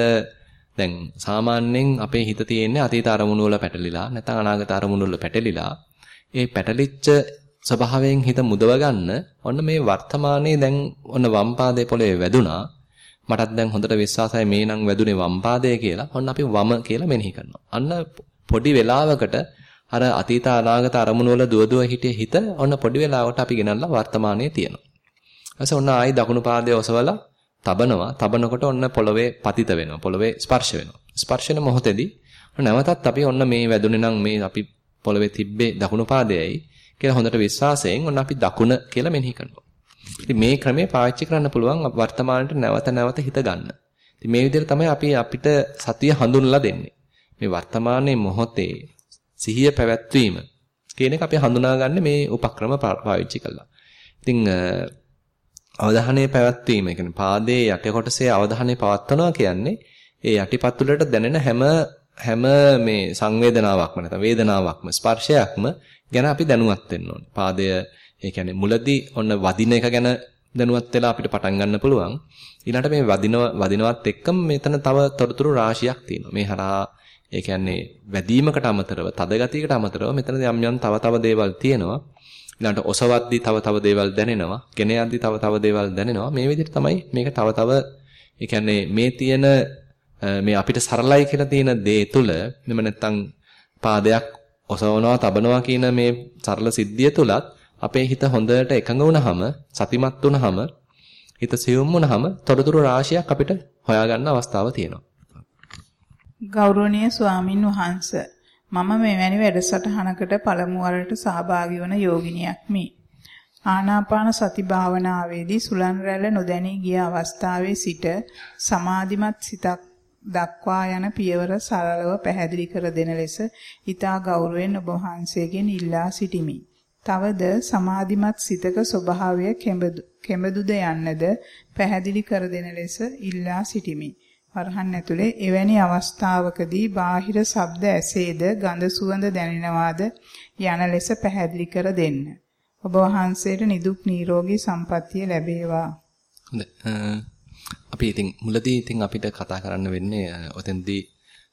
දැන් සාමාන්‍යයෙන් අපේ හිත තියෙන්නේ අතීත අරමුණු වල පැටලිලා නැත්නම් අනාගත අරමුණු වල පැටලිලා ඒ පැටලිච්ච ස්වභාවයෙන් හිත මුදව ගන්න ඔන්න මේ වර්තමානයේ දැන් ඔන්න වම් පාදයේ පොළවේ වැදුනා මටත් දැන් හොඳට විශ්වාසයි මේ නම් වැදුනේ වම් පාදයේ කියලා ඔන්න අපි වම කියලා මෙනෙහි කරනවා අන්න පොඩි වෙලාවකට අර අතීත අනාගත අරමුණු වල දුව දුව හිටිය හිත ඔන්න පොඩි වෙලාවකට අපි ගෙනල්ලා වර්තමානයේ තියෙනවා ඊපස්සේ ඔන්න ආයි දකුණු පාදයේ ඔසවලා තබනවා. තබනකොට ඔන්න පොළවේ පතිත වෙනවා. පොළවේ ස්පර්ශ වෙනවා. ස්පර්ශ වෙන මොහොතේදී නැවතත් අපි ඔන්න මේ වැදුනේ නම් මේ අපි පොළවේ තිබ්බේ දකුණු පාදයයි කියලා හොඳට විශ්වාසයෙන් ඔන්න අපි දකුණ කියලා මෙනෙහි කරනවා. ඉතින් මේ ක්‍රමය පාවිච්චි කරන්න පුළුවන් වර්තමානයේ නැවත නැවත හිත ගන්න. ඉතින් මේ විදිහට තමයි අපි අපිට සතිය හඳුන්ලා දෙන්නේ. මේ වර්තමානයේ මොහොතේ සිහිය පැවැත්වීම කියන එක අපි හඳුනාගන්නේ මේ උපක්‍රම පාවිච්චි කළා. ඉතින් අවධානය පැවැත්වීම. ඒ කියන්නේ පාදයේ යට කොටසේ අවධානය පවත්වනවා කියන්නේ ඒ යටිපතුලට දැනෙන හැම හැම මේ සංවේදනාවක්ම නැත්නම් වේදනාවක්ම ස්පර්ශයක්ම ගැන අපි දැනුවත් වෙන්න ඕනේ. පාදය ඒ කියන්නේ මුලදී ඔන්න වදින එක ගැන දැනුවත් වෙලා අපිට පටන් ගන්න පුළුවන්. ඊළඟට මේ වදින වදිනවත් එක්කම මෙතන තව තොරතුරු රාශියක් තියෙනවා. මේ හරහා ඒ කියන්නේ වැදීමකට අමතරව, තද ගතියකට අමතරව මෙතන යම් යම් තව තව දේවල් තියෙනවා. ඊළඟට ඔසවද්දි තව තව දේවල් දැනෙනවා. ගෙන යද්දි තව තව දේවල් දැනෙනවා. මේ විදිහට තමයි මේක තව තව ඒ කියන්නේ මේ තියෙන මේ අපිට සරලයි කියලා තියෙන දේ තුල මෙම නැත්තම් පාදයක් ඔසවනවා තබනවා කියන මේ සරල සිද්ධිය තුලත් අපේ හිත හොඳට එකඟ වුණාම සතිමත් වුණාම හිත සියුම් වුණාම තොරතුරු රාශියක් අපිට හොයාගන්න අවස්ථාව තියෙනවා. ගෞරවනීය ස්වාමින් වහන්සේ මම මෙවැනි වැඩසටහනකට පළමු වරට සහභාගී වන යෝගිනියක් මේ. ආනාපාන සති භාවනාවේදී සුලන් රැල්ල නොදැනී ගිය අවස්ථාවේ සිට සමාධිමත් සිතක් දක්වා යන පියවර සරලව පැහැදිලි කර දෙන ලෙස ඊතා ගෞරවයෙන් ඔබ වහන්සේගෙන් ඉල්ලා සිටිමි. තවද සමාධිමත් සිතක ස්වභාවය කෙඹදුද යන්නද පැහැදිලි කර දෙන ලෙස ඉල්ලා සිටිමි. වරහන් ඇතුලේ එවැනි අවස්ථාවකදී බාහිර ශබ්ද ඇසේද ගඳ සුවඳ දැනෙනවාද යන ලෙස පැහැදිලි කර දෙන්න. ඔබ වහන්සේට නිදුක් නිරෝගී සම්පන්නිය ලැබේවා. හොඳයි. අපි ඉතින් මුලදී ඉතින් අපිට කතා කරන්න වෙන්නේ ඔතෙන්දී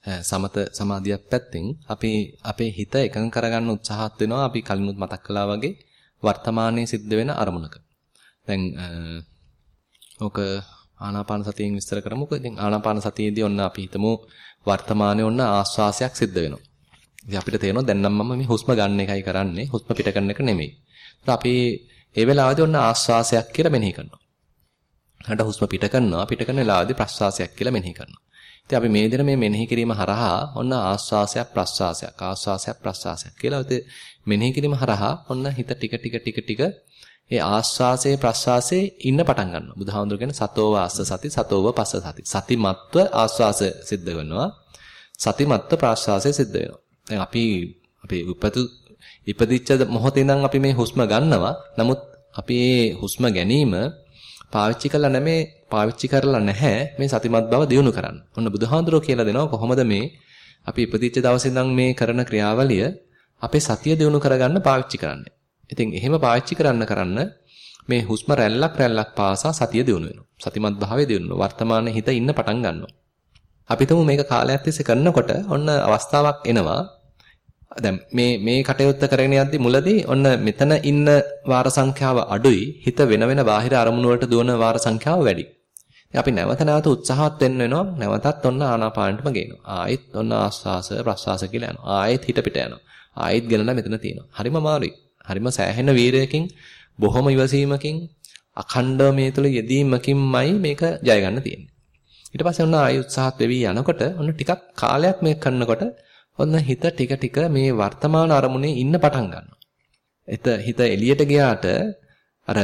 සමත සමාධියක් පැත්තෙන් අපි අපේ හිත එකඟ කරගන්න උත්සාහත් වෙනවා අපි කලිනුත් මතක් කළා වගේ වර්තමානයේ සිද්ධ වෙන අරමුණක. දැන් ඕක ආනාපාන සතියෙන් විස්තර කරමුකෝ. ඉතින් ආනාපාන සතියේදී ඔන්න අපි හිතමු වර්තමානයේ ඔන්න ආස්වාසයක් සිද්ධ වෙනවා. ඉතින් අපිට තේරෙනවා දැන් නම් මම මේ හුස්ම ගන්න එකයි කරන්නේ. හුස්ම පිට කරන එක නෙමෙයි. ඒත් අපි ඒ වෙලාවේදී ඔන්න ආස්වාසයක් කියලා මෙනෙහි කරනවා. ඊට හුස්ම පිට කරනවා. පිට කරන වෙලාවේදී ප්‍රස්වාසයක් කියලා මෙනෙහි කරනවා. ඉතින් අපි මේ විදිහට මේ මෙනෙහි කිරීම හරහා ඔන්න ආස්වාසයක් ප්‍රස්වාසයක් ආස්වාසයක් ප්‍රස්වාසයක් කියලා ඉතින් මෙනෙහි කිරීම හරහා ඔන්න හිත ටික ටික ටික ටික ඒ ආස්වාසේ ප්‍රස්වාසේ ඉන්න පටන් ගන්නවා. බුදුහාමුදුර කියන සතෝ වාස්ස සති සතෝව පස්ස සති. සතිමත්ව ආස්වාස සිද්ධ කරනවා. සතිමත්ව ප්‍රාස්වාසය සිද්ධ වෙනවා. දැන් අපි අපි උපතු ඉපදිච්ච මොහොතේ ඉඳන් අපි මේ හුස්ම ගන්නවා. නමුත් අපි මේ හුස්ම ගැනීම පාවිච්චි කරලා නැමේ පාවිච්චි කරලා නැහැ මේ සතිමත් බව දියුණු කරන්න. ඔන්න බුදුහාඳුරෝ කියලා දෙනවා කොහොමද මේ අපි ඉපදිච්ච දවසේ ඉඳන් මේ කරන ක්‍රියාවලිය අපේ සතිය දියුණු කරගන්න පාවිච්චි කරන්නේ. ඉතින් එහෙම පාවිච්චි කරන්න කරන්න මේ හුස්ම රැල්ලක් රැල්ලක් පාසා සතිය දිනු වෙනවා. සතිමත් භාවය දිනු වෙනවා. වර්තමානයේ හිත ඉන්න පටන් ගන්නවා. අපි තුමු මේක කාලයක් තිස්සේ කරනකොට ඔන්න අවස්ථාවක් එනවා. දැන් මේ මේ කටයුත්ත කරගෙන යද්දි මුලදී ඔන්න මෙතන ඉන්න වාර සංඛ්‍යාව අඩුයි. හිත වෙන වෙන බාහිර අරමුණු වලට දුවන වාර සංඛ්‍යාව වැඩි. අපි නැවත නැවත උත්සාහවත් වෙන්න වෙනවා. නැවතත් ඔන්න ආනාපානටම ගේනවා. ආයෙත් ඔන්න ආස්වාස ප්‍රස්වාස කියලා යනවා. ආයෙත් හිත පිට යනවා. ආයෙත් ගෙනලා මෙතන තියෙනවා. හරිම අමාරුයි. හරිම සෑහෙන වීරයකින් බොහොම ඉවසීමකින් අඛණ්ඩව මේ තුළ යෙදීමකින්මයි මේක ජය ගන්න තියෙන්නේ. ඊට පස්සේ ඔන්න ආයෙ උත්සාහත් වෙවි යනකොට ඔන්න ටිකක් කාලයක් මේක කරනකොට ඔන්න හිත ටික ටික මේ වර්තමාන අරමුණේ ඉන්න පටන් ගන්නවා. එත හිත එළියට ගියාට අර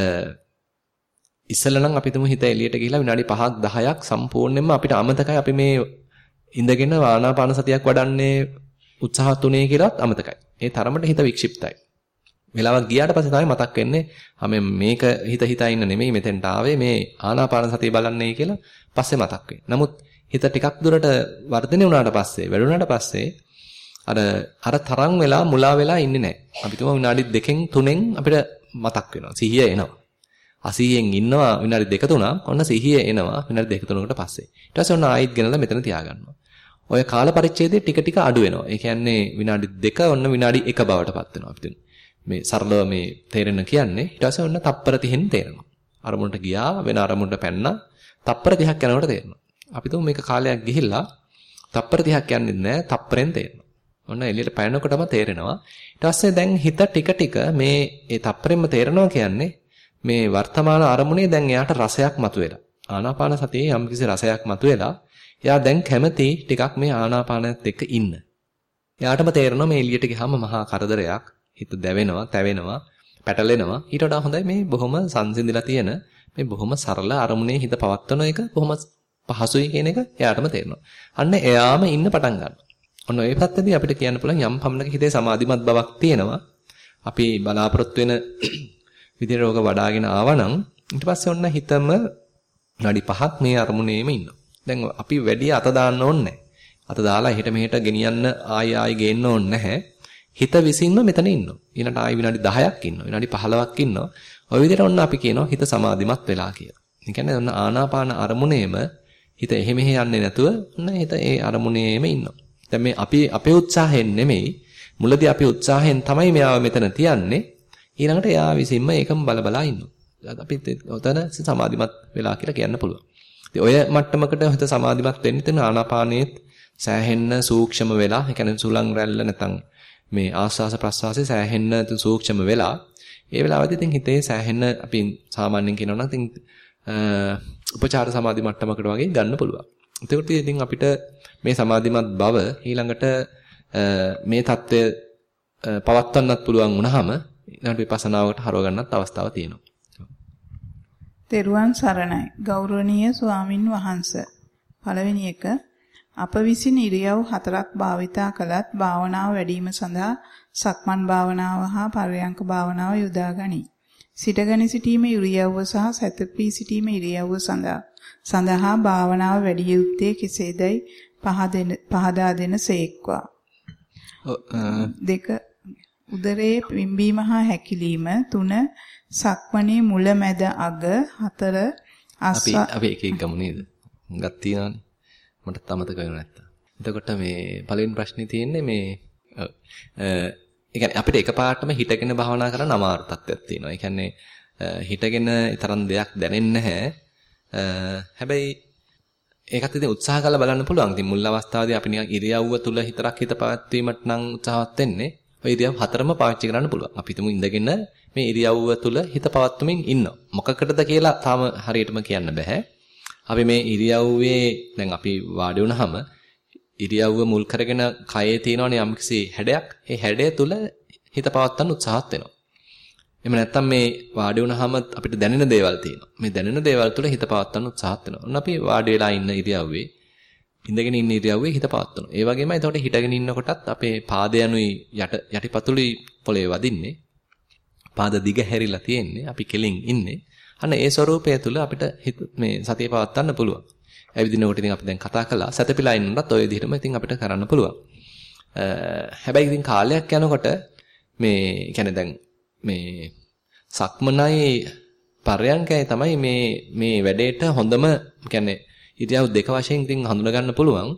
ඉස්සෙල්ලා නම් අපි තුමු හිත එළියට ගිහිලා විනාඩි 5ක් 10ක් සම්පූර්ණයෙන්ම අපිට අමතකයි අපි මේ ඉඳගෙන ආනාපාන සතියක් වඩන්නේ උත්සාහත් උනේ කියලාත් අමතකයි. ඒ තරමට හිත වික්ෂිප්තයි. වෙලාවක් ගියාට පස්සේ තමයි මතක් වෙන්නේ ආ මේක හිත හිතා ඉන්න නෙමෙයි මෙතෙන්ට ආවේ මේ ආනාපාන සතිය බලන්නේ කියලා පස්සේ මතක් වෙයි. නමුත් හිත ටිකක් දුරට වර්ධනය වුණාට පස්සේ වැඩුණාට පස්සේ අර අර තරම් වෙලා මුලා වෙලා ඉන්නේ නැහැ. අපි තුමා විනාඩි දෙකෙන් තුනෙන් අපිට මතක් වෙනවා. සිහිය එනවා. අසීයෙන් ඉන්නවා විනාඩි දෙක තුනක් ඔන්න සිහිය එනවා විනාඩි දෙක තුනකට පස්සේ. ඊට පස්සේ ඔන්න ආයෙත් ගෙනලා මෙතන තියාගන්නවා. ඔය කාල පරිච්ඡේදය ටික ටික අඩු වෙනවා. ඒ කියන්නේ විනාඩි දෙක ඔන්න විනාඩි 1 බවටපත් වෙනවා අපිට. මේ සරලව මේ තේරෙන්න කියන්නේ ඊට පස්සේ ඔන්න තප්පර 30න් තේරෙනවා. අරමුණට ගියා වෙන අරමුණට පැන්නා තප්පර 30ක් යනකොට තේරෙනවා. අපි තුමු මේක කාලයක් ගිහිල්ලා තප්පර 30ක් යන්නේ නැහැ තප්පරෙන් තේරෙනවා. ඔන්න එළියට පැනනකොටම තේරෙනවා. ඊට පස්සේ දැන් හිත ටික ටික මේ ඒ තප්පරෙන්ම තේරෙනවා කියන්නේ මේ වර්තමාන අරමුණේ දැන් එයාට රසයක් මතුවෙලා. ආනාපාන සතියේ යම්කිසි රසයක් මතුවෙලා එයා දැන් කැමති ටිකක් මේ ආනාපානයත් එක්ක ඉන්න. එයාටම තේරෙනවා මේ එළියට ගියාම මහා කරදරයක්. හිත දැවෙනවා, තැවෙනවා, පැටලෙනවා. ඊට වඩා හොඳයි මේ බොහොම සංසිඳිලා තියෙන මේ බොහොම සරල අරමුණේ හිත පවත්වන එක බොහොම පහසුයි කියන එක එයාටම තේරෙනවා. අන්න එයාම ඉන්න පටන් ගන්නවා. ඔන්න ඒ පැත්තදී අපිට කියන්න පුළුවන් යම් පමණක හිතේ සමාධිමත් බවක් තියෙනවා. අපි බලාපොරොත්තු වෙන [clears throat] විදිහට ඕක වඩාගෙන ආවනම් ඊට පස්සේ ඔන්න හිතම විනාඩි 5ක් මේ අරමුණේම ඉන්නවා. දැන් අපි වැඩි අත දාන්න ඕනේ අත දාලා එහෙට මෙහෙට ගෙනියන්න ආයි ආයි ගේන්න ඕනේ නැහැ. හිත විසින්ම මෙතන ඉන්නවා. ඊළඟට ආයි විනාඩි 10ක් ඉන්නවා. විනාඩි 15ක් ඉන්නවා. ඔය විදිහට ඔන්න අපි කියනවා හිත සමාධිමත් වෙලා කියලා. ඒ කියන්නේ ඔන්න ආනාපාන අරමුණේම හිත එහෙ මෙහෙ යන්නේ නැතුව ඔන්න හිත ඒ අරමුණේම ඉන්නවා. දැන් මේ අපි අපේ උත්සාහයෙන් නෙමෙයි මුලදී අපි උත්සාහයෙන් තමයි මෙයාව මෙතන තියන්නේ. ඊළඟට එයා විසින්ම ඒකම බල බලා ඉන්නවා. අපි ඔතන සමාධිමත් වෙලා කියලා කියන්න පුළුවන්. ඉතින් ඔය මට්ටමකට හිත සමාධිමත් වෙන්න තියෙන ආනාපානයේත් සෑහෙන්න සූක්ෂම වෙලා, ඒ කියන්නේ සුලං රැල්ල නැතනම් මේ ආස්වාස ප්‍රස්වාසයේ සෑහෙන්න සූක්ෂම වෙලා ඒ වෙලාවදී ඉතින් හිතේ සෑහෙන්න අපි සාමාන්‍යයෙන් කියනවා නම් ඉතින් උපචාර සමාධි මට්ටමකට වගේ ගන්න පුළුවන්. එතකොට ඉතින් අපිට මේ සමාධිමත් බව ඊළඟට මේ தත්ත්වය පවත්වන්නත් පුළුවන් වුණාම ඊළඟ විපස්සනාවකට හරව ගන්නත් අවස්ථාවක් තියෙනවා. තෙරුවන් සරණයි. ගෞරවනීය ස්වාමින් වහන්සේ. පළවෙනි එක අප විසින් ඉරියව් හතරක් භාවිතා කළත් භාවනාව වැඩිම සඳහා සක්මන් භාවනාව හා පර්යංක භාවනාව යොදා ගනී. සිටගෙන සිටීම ඉරියව්ව සහ සැතපී සිටීම ඉරියව්ව සඳහා සඳහා භාවනාව වැඩි යුත්තේ කෙසේදයි පහදා දෙන සේක්වා. දෙක උදරයේ පිම්බීම හා හැකිලිම තුන සක්මණේ මුල මැද අග හතර අපි අපි එක එක ගමු නේද? ගත් තියනනේ. මට අමතක වෙන්නේ නැත්තම්. එතකොට මේ පළවෙනි ප්‍රශ්නේ තියෙන්නේ මේ ඒ කියන්නේ අපිට එකපාරටම හිටගෙන භාවනා කරන්න අමාරු තත්ත්වයක් තියෙනවා. ඒ කියන්නේ හිටගෙන තරම් දෙයක් දැනෙන්නේ නැහැ. හැබැයි ඒකත් ඉතින් උත්සාහ කරලා බලන්න පුළුවන්. ඉතින් මුල් අවස්ථාවේදී අපි නිකන් ඉරියව්ව තුල හිතරක් හිත පවත්වීමට නම් උත්සාහවත් වෙන්නේ. ඔය ඉරියව් හතරම පාවිච්චි කරන්න පුළුවන්. අපි හිතමු ඉඳගෙන මේ ඉරියව්ව තුල හිත පවත්වමින් ඉන්නවා. මොකකටද කියලා තාම හරියටම කියන්න බෑ. අපි මේ ඉරියව්වේ දැන් අපි වාඩි වුණාම ඉරියව්ව මුල් කරගෙන කයේ තියෙනවනේ යම්කිසි හැඩයක්. ඒ හැඩය තුල හිත පවත්වන්න උත්සාහත් වෙනවා. එහෙම නැත්නම් මේ වාඩි වුණාම අපිට දැනෙන දේවල් තියෙනවා. මේ දැනෙන දේවල් තුල හිත පවත්වන්න උත්සාහත් වෙනවා. ඔන්න අපි වාඩි වෙලා ඉන්න ඉරියව්වේ ඉඳගෙන ඉන්න ඉරියව්වේ හිත පවත්වනවා. ඒ වගේම එතකොට හිටගෙන ඉන්නකොටත් අපේ පාදයනුයි යට යටිපතුලුයි පොළවේ වදින්නේ. පාද දිග හැරිලා තියෙන්නේ. අපි කෙලින් ඉන්නේ. අන්න ඒ ස්වરૂපය තුළ අපිට හිත මේ සතිය පවත්වන්න පුළුවන්. ඇවිදිනකොට ඉතින් අපි දැන් කතා කළා. සැතපීලා ඉන්නත් ඔය විදිහටම ඉතින් අපිට කරන්න පුළුවන්. හැබැයි ඉතින් කාලයක් යනකොට මේ කියන්නේ දැන් මේ සක්මනයි පරයන්කයි තමයි මේ මේ වැඩේට හොඳම කියන්නේ ඉරියව් දෙක වශයෙන් ඉතින් හඳුනා ගන්න පුළුවන්.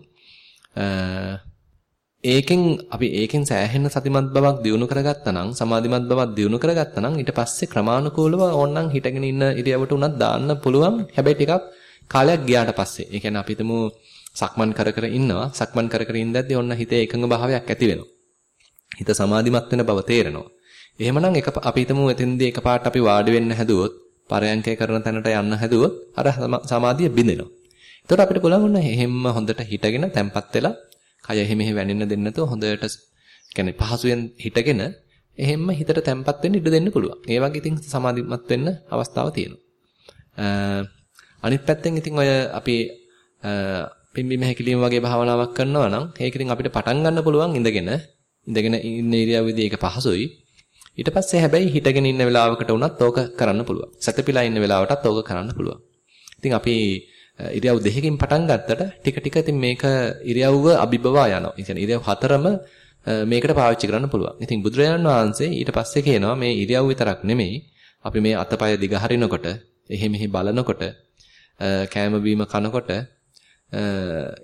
ඒකෙන් අපි ඒකෙන් සෑහෙන සතිමත් බවක් දිනු කරගත්තා නම් සමාධිමත් බවක් දිනු කරගත්තා නම් ඊට පස්සේ ක්‍රමානුකූලව ඕනනම් හිටගෙන ඉන්න ඉරියවට උනත් දාන්න පුළුවන්. හැබැයි ටිකක් කාලයක් ගියාට පස්සේ. ඒ කියන්නේ අපි හිතමු සක්මන් කර කර ඉන්නවා. සක්මන් කර කර ඉඳද්දී ඔන්න හිතේ එකඟ භාවයක් ඇති වෙනවා. හිත සමාධිමත් වෙන බව තේරෙනවා. එහෙමනම් එක අපි හිතමු එතෙන්දී එකපාරට අපි වාඩි වෙන්න හැදුවොත් පරයන්කය කරන තැනට යන්න හැදුවොත් අර සමාධිය බිඳෙනවා. එතකොට අපිට පුළුවන් ඔන්න එහෙම්ම හොඳට හිටගෙන තැම්පත් වෙලා කය එහෙම එහෙ වැනෙන්න දෙන්න නැතුව හොඳට කියන්නේ පහසුවෙන් හිටගෙන එහෙම්ම හිතට තැම්පත් වෙන්න ඉඩ දෙන්න පුළුවන්. ඒ වගේ ඉතින් සමාධිමත් වෙන්න අවස්ථාවක් තියෙනවා. අනිත් පැත්තෙන් ඉතින් ඔය අපි පිම්බිම හැකිලිම වගේ භාවනාවක් කරනවා නම් ඒක ඉතින් අපිට පටන් ගන්න පුළුවන් ඉඳගෙන ඉඳගෙන ඉන්න ඉරියව්වේදී ඒක පහසුයි. ඊට පස්සේ හැබැයි හිටගෙන ඉන්න වෙලාවකට වුණත් ඕක කරන්න පුළුවන්. සැතපීලා ඉන්න වෙලාවටත් ඕක කරන්න පුළුවන්. ඉතින් අපි ඉරියව් දෙකකින් පටන් ගත්තට ටික ටික ඉතින් මේක ඉරියව්ව අභිබවා යනවා. ඒ කියන්නේ ඉරියව් හතරම මේකට පාවිච්චි කරන්න පුළුවන්. ඉතින් බුදුරජාණන් වහන්සේ ඊට පස්සේ කියනවා මේ ඉරියව් විතරක් නෙමෙයි අපි මේ අතපය දිග හරිනකොට එහෙ මෙහෙ බලනකොට කෑම බීම කනකොට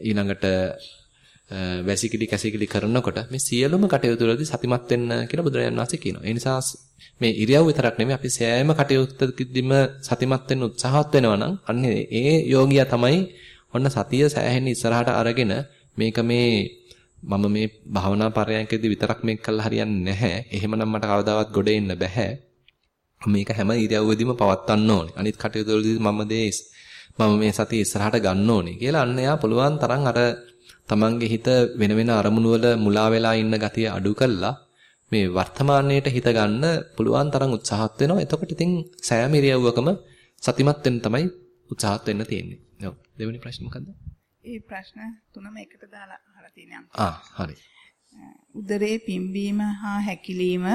ඊළඟට වැසිකිලි කැසිකිලි කරනකොට මේ සියලුම කටයුතු වලදී සතිමත් වෙන්න කියලා බුදුරජාණන් වහන්සේ කියනවා. ඒ නිසා මේ ඉරියව් විතරක් නෙමෙයි අපි සෑම කටයුත්තකදීම සතිමත් වෙන්න උත්සාහවත් වෙනවා නම් අන්න ඒ යෝගියා තමයි ඔන්න සතිය සෑහෙන ඉස්සරහට අරගෙන මේක මේ මම මේ භාවනා පරයන්කදී විතරක් මේක කළා හරියන්නේ නැහැ. එහෙමනම් මට කවදාවත් ගොඩ එන්න බෑ. මේක හැම ඉරියව්වෙදීම පවත්වන්න ඕනේ. අනිත් කටයුතු වලදී මම දේස් මම මේ සතිය ඉස්සරහට ගන්න ඕනේ කියලා අන්න එයා පුළුවන් තරම් අර තමන්ගේ හිත වෙන වෙන අරමුණු වල මුලා වෙලා ඉන්න ගතිය අඩු කළා මේ වර්තමානයේට හිත ගන්න පුළුවන් තරම් උත්සාහත් වෙනවා. එතකොට ඉතින් සෑම ඉරියව්වකම සතිමත් වෙන්න තමයි උත්සාහත් වෙන්න තියෙන්නේ. ඔව්. දෙවෙනි ප්‍රශ්න මොකද්ද? ඒ ප්‍රශ්න තුනම එකට දාලා අහලා තියෙනවා. ආ හරි. උදරේ පිම්බීම හා හැකිලිම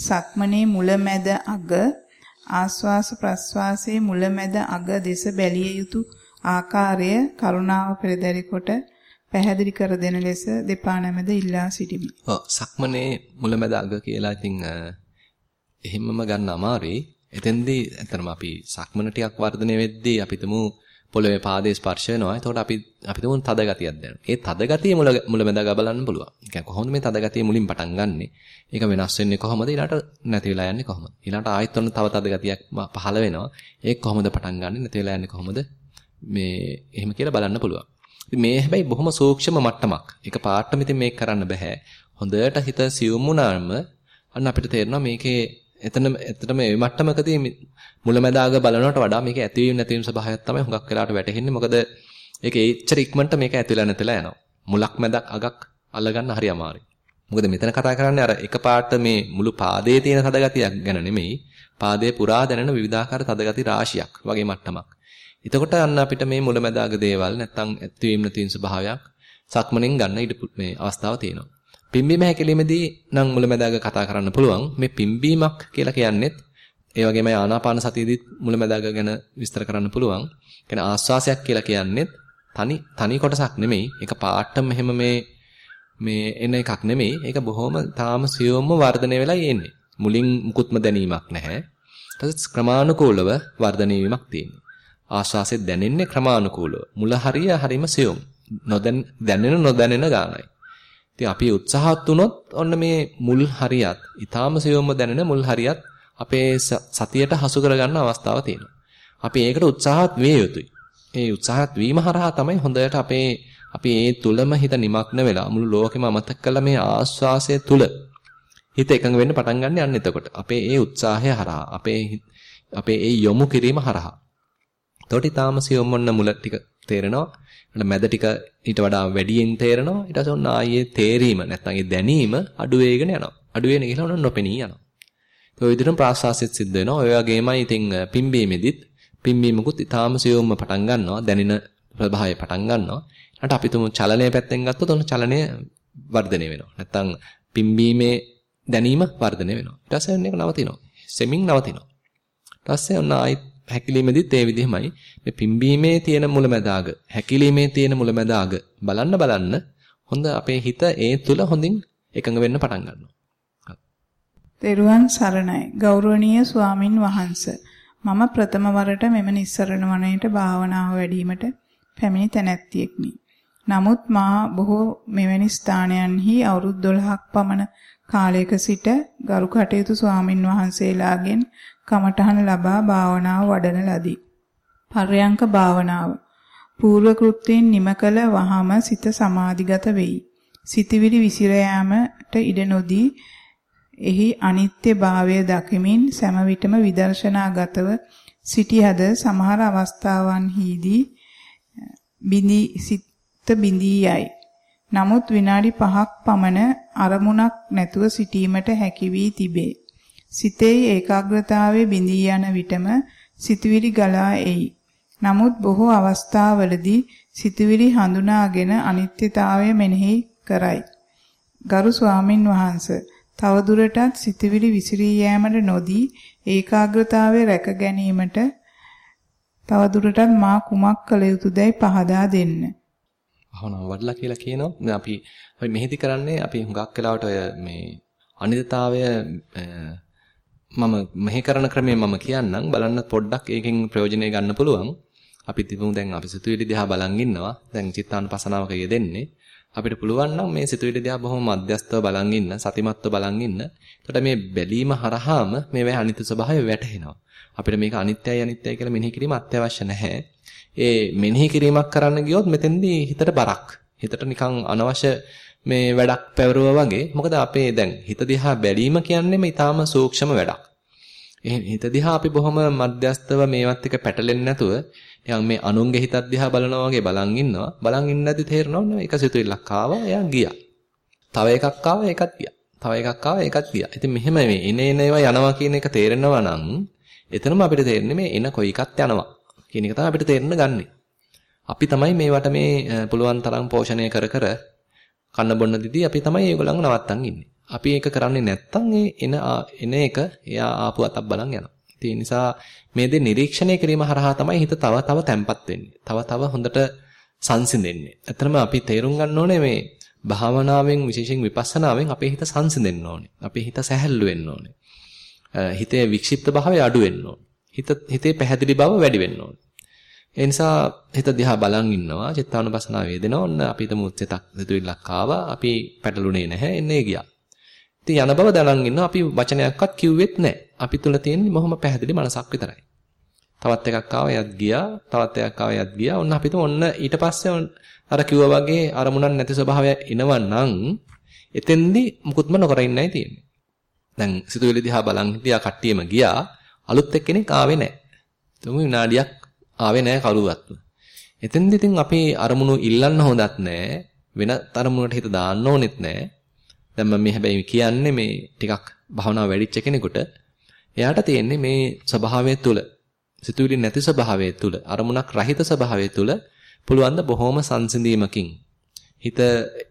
සක්මනේ මුලැමැද අග ආස්වාස ප්‍රස්වාසයේ මුලැමැද අග දෙස බැලිය යුතු ආකාරය කරුණාව පෙරදරි කොට පැහැදිලි කර දෙන ලෙස දෙපා නැමෙද ඉල්ලා සිටිමි. ඔව් සක්මනේ මුලැමැද අග කියලා ඉතින් එහෙම්මම ගන්න අමාරුයි. එතෙන්දී ඇත්තටම අපි සක්මන ටිකක් වර්ධනය වෙද්දී අපි තුමු පොළවේ පාදයේ ස්පර්ශ වෙනවා. එතකොට අපි අපි තුමු තද ගතියක් දැනෙනවා. ඒ තද ගතිය මුල මුලැමැද අග බලන්න පුළුවන්. ඒ කියන්නේ කොහොමද මේ තද ගතිය මුලින් පටන් ගන්නෙ? ඒක වෙනස් වෙන්නේ කොහොමද? ඊළාට නැති වෙලා යන්නේ කොහොමද? ඊළාට ආයෙත් ඔන්න තව තද ගතියක් පහළ වෙනවා. ඒක කොහොමද පටන් ගන්නෙ? නැති වෙලා යන්නේ කොහොමද? මේ එහෙම කියලා බලන්න පුළුවන්. මේ හැබැයි බොහොම සූක්ෂම මට්ටමක්. ඒක පාටම ඉතින් මේක කරන්න බෑ. හොඳට හිත සියුම් වුණාම අන්න අපිට තේරෙනවා මේකේ එතන එතනම මේ මට්ටමකදී මුලැමැදාග බලනවට වඩා මේක ඇතිවීම නැතිවීම ස්වභාවයක් තමයි හුඟක් වෙලාවට වැටහෙන්නේ. මොකද ඒක ඒච්චර ඉක්මනට මේක ඇතිලා නැතිලා යනවා. මුලක් මැදක් අගක් අල්ලගන්න හරි අමාරුයි. මොකද මෙතන කතා කරන්නේ අර එකපාරට මේ මුළු පාදයේ තියෙන තදගතියක් ගැන නෙමෙයි. පාදයේ පුරා දැනෙන විවිධාකාර තදගති රාශියක් වගේ මට්ටමක්. එතකොට අන්න අපිට මේ මුලැමැදාග දේවල් නැත්තම් ඇත්වීම නැතිවීම ස්වභාවයක් සක්මණෙන් ගන්න ඉඩ මේ අවස්ථාව තියෙනවා. පිම්බීම හැකිලිමේදී නම් මුලැමැදාග කතා කරන්න පුළුවන්. මේ පිම්බීමක් කියලා කියන්නේත් ඒ වගේම ආනාපාන සතියේදීත් මුලැමැදාග ගැන විස්තර කරන්න පුළුවන්. කියන්නේ ආස්වාසයක් කියලා කියන්නේත් තනි තනි කොටසක් නෙමෙයි. ඒක පාටම එහෙම මේ මේ එන එකක් නෙමෙයි. ඒක බොහොම තාම සියොම්ම වර්ධනය වෙලා යන්නේ. මුලින් මුකුත්ම දැනීමක් නැහැ. ඊට ක්‍රමානුකූලව වර්ධනය වීමක් තියෙනවා. ආශ්වාසය දැනෙන්නේ ක්‍රමානුකූලව. මුල හරිය හරීම සියුම්. නොදැන දැනෙන නොදැනෙන ගානයි. ඉතින් අපි උත්සාහත් වුණොත් ඔන්න මේ මුල් හරියත්, ඊටාම සියුම්ව දැනෙන මුල් හරියත් අපේ සතියට හසු කරගන්න අවස්ථාවක් තියෙනවා. අපි ඒකට උත්සාහත් විය යුතුයි. ඒ උත්සාහත් වීම හරහා තමයි හොඳට අපේ අපි ඒ තුලම හිත නිමග්න වෙලා මුළු ලෝකෙම අමතක කළා මේ ආස්වාසය තුල හිත එකඟ වෙන්න පටන් ගන්න යන්න එතකොට. අපේ ඒ උත්සාහය හරහා අපේ අපේ ඒ යොමු කිරීම හරහා එතකොට ඊටාම සියුම් ඔන්න මුල ටික තේරෙනවා. ඊට මැද ටික ඊට වඩා වැඩියෙන් තේරෙනවා. ඊට පස්සේ ඔන්න ආයේ තේරීම නැත්නම් ඒ දැනීම අඩු වෙගෙන යනවා. අඩු වෙන ගිහලා ඔන්න නොපෙනී යනවා. ඒ විදිහටම ප්‍රාසාසෙත් සිද්ධ වෙනවා. ඔය වගේමයි ඉතින් පිම්බීමෙදිත් පිම්බීමකුත් ඊටාම සියුම්ම පටන් ගන්නවා. දැනෙන ප්‍රභාවය පටන් ගන්නවා. ඊට අපි තුමු චලනය පැත්තෙන් ගත්තොත් ඔන්න චලනය වර්ධනය වෙනවා. නැත්නම් පිම්බීමේ දැනීම වර්ධනය වෙනවා. ඊට පස්සේ ඔන්න ඒක නවතිනවා. සෙමින් නවතිනවා. ඊට පස්සේ ඔන්න ආයිත් හැකිලීමේදීත් ඒ විදිහමයි මේ පිම්බීමේ තියෙන මුලැමැදාග හැකිලීමේ තියෙන මුලැමැදාග බලන්න බලන්න හොඳ අපේ හිත ඒ තුල හොඳින් එකඟ වෙන්න පටන් ගන්නවා. තෙරුවන් සරණයි ගෞරවනීය ස්වාමින් වහන්සේ මම ප්‍රථම වරට මෙම නිස්සරණ වනයේට භාවනාව වැඩිවීමට පැමිණි තැනැත්තියෙක්මි. නමුත් මා බොහෝ මෙවැනි ස්ථානයන්හි අවුරුදු 12ක් පමණ කාලයක සිට ගරු කටයුතු ස්වාමින් වහන්සේලාගෙන් කමඨහන ලබා භාවනාව වඩන ලදී. පර්යංක භාවනාව. పూర్ව කෘත්‍යයෙන් නිම කළ වහම සිත සමාධිගත වෙයි. සිතවිලි විසිර යාමට ඉඩ නොදී එහි අනිත්‍ය භාවය දකිමින් සෑම විටම විදර්ශනාගතව සිටියද සමහර අවස්ථාවන්හිදී බිනි සිත බිඳී යයි. නමුත් විනාඩි 5ක් පමණ අරමුණක් නැතුව සිටීමට හැකි වී තිබේ. සිතේ ඒකාග්‍රතාවයේ බිඳී යන විටම සිතුවිලි ගලා එයි. නමුත් බොහෝ අවස්ථාවලදී සිතුවිලි හඳුනාගෙන අනිත්‍යතාවය මෙනෙහි කරයි. ගරු ස්වාමින් වහන්සේ තවදුරටත් සිතුවිලි විසිරී යෑමට නොදී ඒකාග්‍රතාවය රැක ගැනීමට තවදුරටත් මා කුමක් කළ යුතුදයි පහදා දෙන්න. භවනාව වඩලා කියලා කියනවා. දැන් අපි අපි මෙහෙදි කරන්නේ අපි හුඟක් වෙලාවට ඔය මේ අනිත්‍යතාවය මම මෙහෙ කරන ක්‍රමය මම කියන්නම් බලන්න පොඩ්ඩක් ඒකෙන් ප්‍රයෝජනය ගන්න පුළුවන්. අපි තිබුණු දැන් අපි සිතුවිලි දිහා බලන් ඉන්නවා. දැන් චිත්තානුපසනාවක යෙදෙන්නේ. අපිට පුළුවන් නම් මේ සිතුවිලි දිහා බොහොම මධ්‍යස්තව බලන් ඉන්න, සතිමත්ව බලන් ඉන්න. එතකොට මේ බැලීම හරහාම මේවේ අනිත්‍ය ස්වභාවය වැටහෙනවා. අපිට මේක අනිත්‍යයි අනිත්‍යයි කියලා මෙනෙහි කිරීම අත්‍යවශ්‍ය නැහැ. ඒ මෙනෙහි කිරීමක් කරන්න ගියොත් මෙතෙන්දී හිතට බරක්. හිතට නිකන් අනවශ්‍ය මේ වැඩක් පැවරුවා වගේ. මොකද අපේ දැන් හිත දිහා බැලීම කියන්නේම ඊටාම සූක්ෂම වැඩක්. හිත දිහා අපි බොහොම මධ්‍යස්තව මේවත් එක පැටලෙන්නේ නැතුව නිකන් මේ අනුන්ගේ හිතත් දිහා බලනවා වගේ බලන් ඉන්නවා. බලන් ඉන්නදී තේරෙනව නේ එක සිතුවිල්ලක් ආවා එයා ගියා. තව එකක් ආවා ඒකත් ගියා. තව එකක් ආවා ඒකත් ගියා. ඉතින් මෙහෙම මේ එන එන ඒවා යනවා කියන එක තේරෙනවා නම් එතනම අපිට තේරෙන්නේ මේ එන කොයි එකත් යනවා. කියන එක තමයි අපිට තේරෙන්න ගන්නෙ. අපි තමයි මේවට මේ පුළුවන් තරම් පෝෂණය කර කර කන්න බොන්න දිදී අපි තමයි ඒගොල්ලන්ව නවත්තන් ඉන්නේ. අපි ඒක කරන්නේ නැත්තම් ඒ එන එන එක එයා ආපු අතක් බලන් යනවා. ඒ නිසා මේ දේ නිරීක්ෂණය කිරීම හරහා තමයි හිත තව තව තැම්පත් වෙන්නේ. තව තව හොඳට සංසිඳෙන්නේ. ඇත්තටම අපි තේරුම් ගන්න ඕනේ මේ භාවනාවෙන් විශේෂයෙන් විපස්සනාවෙන් අපේ හිත සංසිඳෙන්න ඕනේ. අපේ හිත සැහැල්ලු වෙන්න ඕනේ. හිතේ වික්ෂිප්ත භාවය අඩු වෙන්න ඕනේ. හිත හිතේ පැහැදිලි බව වැඩි වෙන්න ඕනේ. ඒ නිසා හිත දිහා බලන් ඉන්නවා චිත්තානුපස්සනාව වේදෙනවා. ඔන්න අපි හිතමු සිතක් සිතුවිල්ලක් ආවා. අපි පැටළුනේ නැහැ. එන්නේ ගියා. ඉතින් යන බව දැනන් ඉන්නවා. අපි වචනයක්වත් කිව්වෙත් නැහැ. අපි තුල තියෙන්නේ මොහොම පැහැදිලි මනසක් විතරයි. තවත් එකක් ආවා යත් ගියා. තවත් එකක් ආවා යත් ගියා. ඔන්න අපි ඔන්න ඊට පස්සේ අර කිව්වා වගේ අරමුණක් නැති ස්වභාවය එනවනම් එතෙන්දී මුකුත්ම නොකර ඉන්නයි තියෙන්නේ. දැන් සිතුවිලි දිහා බලන් හිටියා කට්ටියම ගියා. අලුත් එක්කෙනෙක් ආවේ නැහැ. තුමු විනාඩියක් ආවේ නැහැ කවුරුවත්ම. එතෙන්දී ඉතින් අපි අරමුණු ඉල්ලන්න හොඳත් නැහැ. වෙන අරමුණකට හිත දාන්න ඕනෙත් නැහැ. දැන් මම මේ හැබැයි කියන්නේ මේ ටිකක් භවනා වැඩිච්ච කෙනෙකුට එයාට තියෙන්නේ මේ ස්වභාවය තුල සිතුවිලි නැති ස්වභාවය තුල අරමුණක් රහිත ස්වභාවය තුල පුළුවන් ද බොහොම සංසිඳීමකින් හිත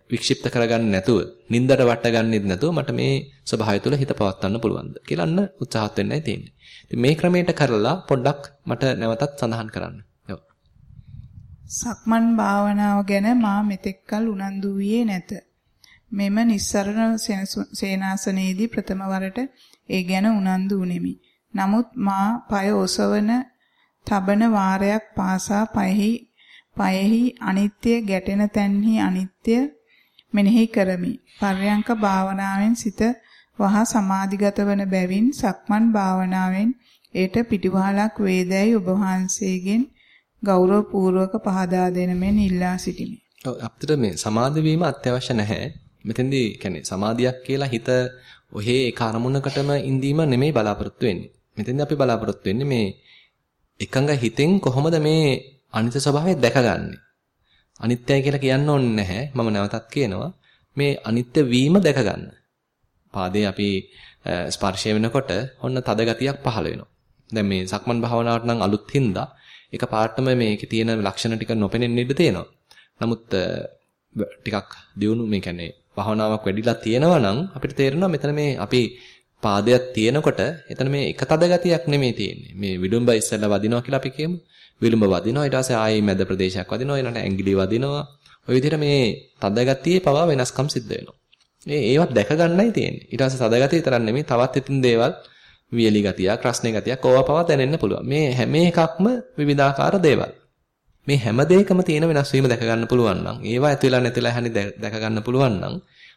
වික්ෂිප්ත කරගන්න නැතුව නින්දට වටගන්නෙත් නැතුව මට මේ ස්වභාවය තුල හිත පවත්වන්න පුළුවන්ද කියලා අන්න උත්සාහත් වෙන්නයි තියෙන්නේ. ඉතින් මේ ක්‍රමයට කරලා පොඩ්ඩක් මට නැවතත් සඳහන් කරන්න. ඔව්. සක්මන් භාවනාව ගැන මා මෙතෙක්කල් උනන්දු වූයේ නැත. මෙම නිස්සරණ සේනාසනයේදී ප්‍රථම වරට ඒ ගැන උනන්දු වුනිමි. නමුත් මා পায় ඔසවන තබන වාරයක් පාසා පයෙහි පයෙහි අනිත්‍ය ගැටෙන තැන්හි අනිත්‍ය මෙනෙහි කරමි. පර්යංක භාවනාවෙන් සිත වහා සමාධිගත වන බැවින් සක්මන් භාවනාවෙන් ඒට පිටිවහලක් වේදැයි ඔබ වහන්සේගෙන් ගෞරව පූර්වක පහදා දෙන මෙන් ඉල්ලා සිටිමි. ඔව් අපිට මේ සමාධි වීම අත්‍යවශ්‍ය නැහැ. මෙතෙන්දී කියන්නේ සමාධියක් කියලා හිත ඔහේ ඒක අරමුණකටම ඉඳීම නෙමෙයි බලාපොරොත්තු වෙන්නේ. මෙතෙන්දී අපි බලාපොරොත්තු වෙන්නේ මේ එකඟ හිතෙන් කොහොමද මේ අනිත්‍ය ස්වභාවය දැකගන්නේ. අනිත්‍යයි කියලා කියන්න ඕනේ නැහැ. මම නැවතත් කියනවා. මේ අනිත්‍ය වීම දැකගන්න. පාදේ අපි ස්පර්ශය වෙනකොට ඔන්න තද ගතියක් පහළ වෙනවා. දැන් මේ සක්මන් භාවනාවට නම් අලුත් හින්දා එක පාටම මේකේ තියෙන ලක්ෂණ ටික නොපෙනෙන්න ඉඩ තියෙනවා. නමුත් ටිකක් දියුණු මේ කියන්නේ භාවනාවක් වැඩිලා තියෙනවා නම් අපිට තේරෙනවා මෙතන මේ අපි පාදයක් තියෙනකොට එතන මේ එක තද ගතියක් නෙමෙයි තියෙන්නේ. මේ විදුම්බ ඉස්සෙල්ලා වදිනවා කියලා අපි කියමු. විලුඹ වදිනවා ඊට පස්සේ ආයේ මැද ප්‍රදේශයක් වදිනවා ඊළඟට ඇඟිලි වදිනවා. ඔය විදිහට මේ තද ගතියේ පවා වෙනස්කම් සිද්ධ වෙනවා. මේ ඒවත් දැක ගන්නයි තියෙන්නේ. ඊට පස්සේ තද ගතිය තරක් නෙමෙයි තවත් ඉතින් දේවල් වියලි ගතියක්, රස්නේ ගතියක් ඕවා පවා දැනෙන්න පුළුවන්. මේ හැම එකක්ම විවිධාකාර දේවල්. මේ හැම දෙයකම තියෙන වෙනස් වීම දැක ගන්න පුළුවන් නම් ඒවා ඇති වෙලා නැතිලා හැනි දැක ගන්න පුළුවන් නම්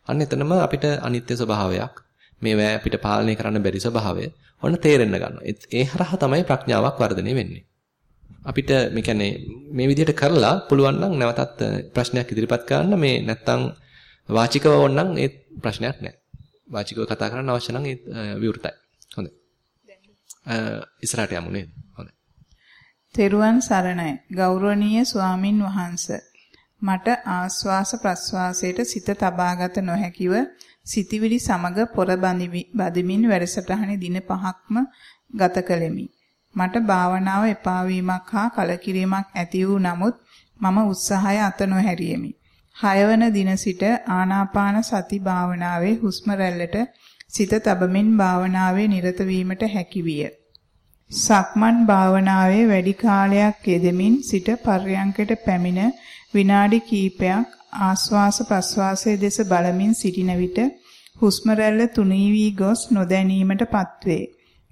අන්න එතනම අපිට අනිත්‍ය ස්වභාවයක් මේවා අපිට පාලනය කරන්න බැරි ස්වභාවය ඔන්න තේරෙන්න ගන්නවා. ඒ හරහා තමයි ප්‍රඥාවක් වර්ධනය වෙන්නේ. අපිට මේ කියන්නේ මේ විදිහට කරලා පුළුවන් නම් නැවතත් ප්‍රශ්නයක් ඉදිරිපත් කරන්න මේ නැත්තම් වාචිකව ඕනනම් ඒ ප්‍රශ්නයක් නැහැ. වාචිකව කතා කරන්න අවශ්‍ය නම් ඒ විවෘතයි. හොඳයි. ඉස්සරහට යමු නේද? හොඳයි. තෙරුවන් සරණයි. ගෞරවනීය ස්වාමින් වහන්සේ. මට ආස්වාස ප්‍රස්වාසයට සිත තබාගත නොහැකිව සිතිවිලි සමග පොර බඳිමින් වැඩසටහනේ දින පහක්ම ගත කළෙමි. මට භාවනාව එපා වීමක් හා කලකිරීමක් ඇති වූ නමුත් මම උත්සාහය අත නොහැරියෙමි. 6 වන දින සිට ආනාපාන සති භාවනාවේ හුස්ම රැල්ලට සිත තබමින් භාවනාවේ නිරත වීමට හැකි විය. සක්මන් භාවනාවේ වැඩි කාලයක් යෙදෙමින් සිට පර්යංකයට පැමිණ විනාඩි කිහිපයක් ආස්වාස ප්‍රස්වාසයේ දෙස බලමින් සිටින විට හුස්ම රැල්ල තුනී වී ගොස් නොදැනීමට පත්වේ.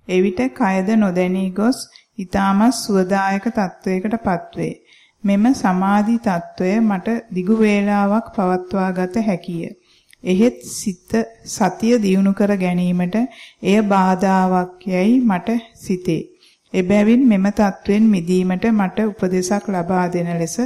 එවිට කයද නොදැනී ගොස් ඊටමත් සුවදායක තත්වයකට පත්වේ. මෙම සමාධි තත්වය මට දිගු වේලාවක් පවත්වා ගත හැකිය. එහෙත් සිත සතිය දියුණු කර ගැනීමට එය බාධාවක් යයි මට සිතේ. එබැවින් මෙම තත්වෙන් මිදීමට මට උපදේශක් ලබා දෙන ලෙස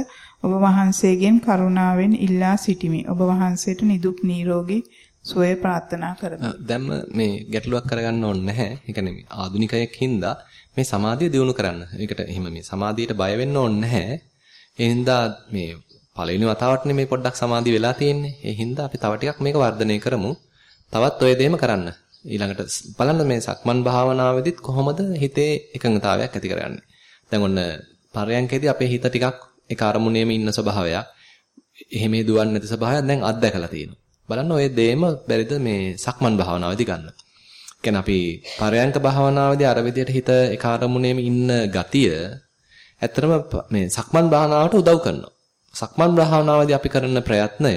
ඔබ වහන්සේගෙන් කරුණාවෙන් ඉල්ලා සිටිමි. ඔබ වහන්සේට නිදුක් නිරෝගී සුවය ප්‍රාර්ථනා කරමි. දැන් මේ ගැටලුවක් කරගන්න ඕනේ නැහැ. ඒ කියන්නේ මේ ආදුනිකයෙක් හින්දා මේ සමාධිය දියුණු කරන්න. ඒකට එහෙම මේ සමාධියට බය වෙන්න ඕනේ නැහැ. ඒ හින්දා මේ පළවෙනි වතාවටනේ මේ පොඩ්ඩක් සමාධි වෙලා තියෙන්නේ. ඒ හින්දා අපි තව ටිකක් මේක වර්ධනය කරමු. තවත් ඔය දෙයම කරන්න. ඊළඟට බලන්න මේ සක්මන් භාවනාවේදීත් කොහොමද හිතේ එකඟතාවයක් ඇති කරගන්නේ. දැන් ඔන්න පරයන්කේදී අපේ හිත ටිකක් ඒක අරමුණේම ඉන්න ස්වභාවයක්. එහෙම දුවන්නේ නැති ස්වභාවයක් දැන් අත්දැකලා තියෙනවා. බලන්න ඔය දෙයම බැරිද මේ සක්මන් භාවනාවේදී ගන්න. කියන්නේ අපි පරයන්ක භාවනාවේදී අර විදියට හිත ඒක අරමුණේම ඉන්න ගතිය ඇත්තටම මේ සක්මන් භාවනාවට උදව් කරනවා. සක්මන් භාවනාවේදී අපි කරන ප්‍රයත්නය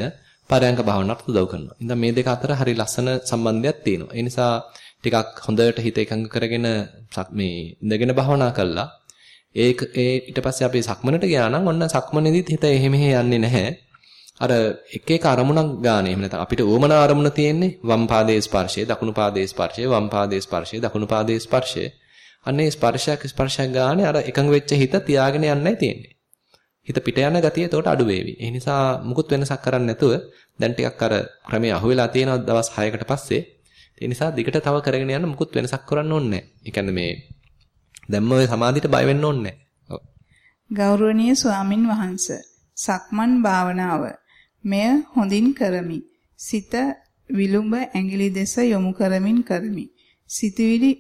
පරයන්ක භාවනාවට උදව් කරනවා. ඉතින් මේ දෙක අතර හරි ලස්සන සම්බන්ධයක් තියෙනවා. ඒ නිසා ටිකක් හොඳට හිත එකඟ කරගෙන මේ ඉඳගෙන භාවනා කළා. ඒක ඒ ඊට පස්සේ අපි සක්මනට ගියා නම් ඔන්න සක්මනේදීත් හිත එහෙ මෙහෙ යන්නේ නැහැ. අර එක එක අරමුණක් ගන්න. එහෙම නැත්නම් අපිට ඕමන අරමුණ තියෙන්නේ වම් පාදයේ ස්පර්ශය, දකුණු පාදයේ ස්පර්ශය, වම් පාදයේ ස්පර්ශය, දකුණු පාදයේ ස්පර්ශය. අන්නේ ස්පර්ශයක් ස්පර්ශයක් ගානේ අර එකඟ වෙච්ච හිත තියාගෙන යන්නයි තියෙන්නේ. හිත පිට යන ගතිය එතකොට අඩු වේවි. ඒ නිසා මුකුත් වෙනසක් කරන්නේ නැතුව දැන් ටිකක් අර ක්‍රමයේ අහුවෙලා තියෙනවා දවස් 6කට පස්සේ. ඒ නිසා දිගට තව කරගෙන යන්න මුකුත් වෙනසක් කරන්න ඕනේ නැහැ. ඒ කියන්නේ මේ දැම්ම ඔය සමාධියට බය වෙන්න ඕනේ නැහැ. ගෞරවනීය ස්වාමින් වහන්සේ සක්මන් භාවනාව මෙය හොඳින් කරමි. සිත විලුඹ ඇඟිලි දෙස යොමු කරමින් කරමි. සිතවිලි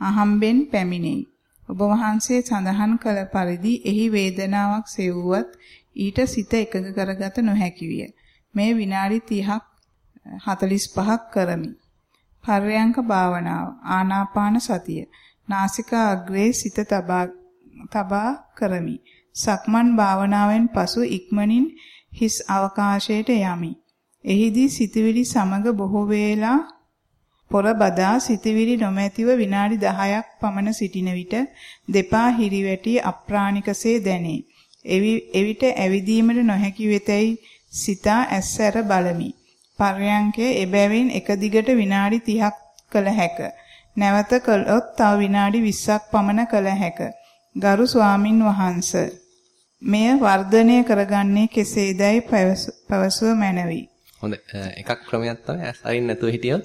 අහම්බෙන් පැමිණෙයි. ඔබ වහන්සේ සඳහන් කළ පරිදි එහි වේදනාවක් සෙව්වත් ඊට සිත එකඟ කරගත නොහැකි විය. මේ විනාඩි 30ක් 45ක් කරමි. පර්යංක භාවනාව ආනාපාන සතිය නාසිකා අග්‍රේ සිත තබා තබා කරමි. සක්මන් භාවනාවෙන් පසු ඉක්මනින් හිස් අවකාශයට යමි. එහිදී සිතවිලි සමග බොහෝ වේලා පොර බදා සිතවිලි නොමැතිව විනාඩි 10ක් පමණ සිටින විට දෙපා හිරිවැටි අප්‍රාණිකසේ දැනේ. එවිට ඇවිදීමට නොහැකි වෙතැයි සිතා ඇස්සැර බලමි. පර්යංකය එබැවින් එක දිගට විනාඩි 30ක් කළ හැක. නැවත කළොත් තව විනාඩි 20ක් පමණ කළ හැක. ගරු ස්වාමින් වහන්සේ මෙය වර්ධනය කරගන්නේ කෙසේදයි පැවසුව මැනවි. හොඳ එකක් ක්‍රමයක් තමයි ඇස් අරින්න නැතුව හිටියොත්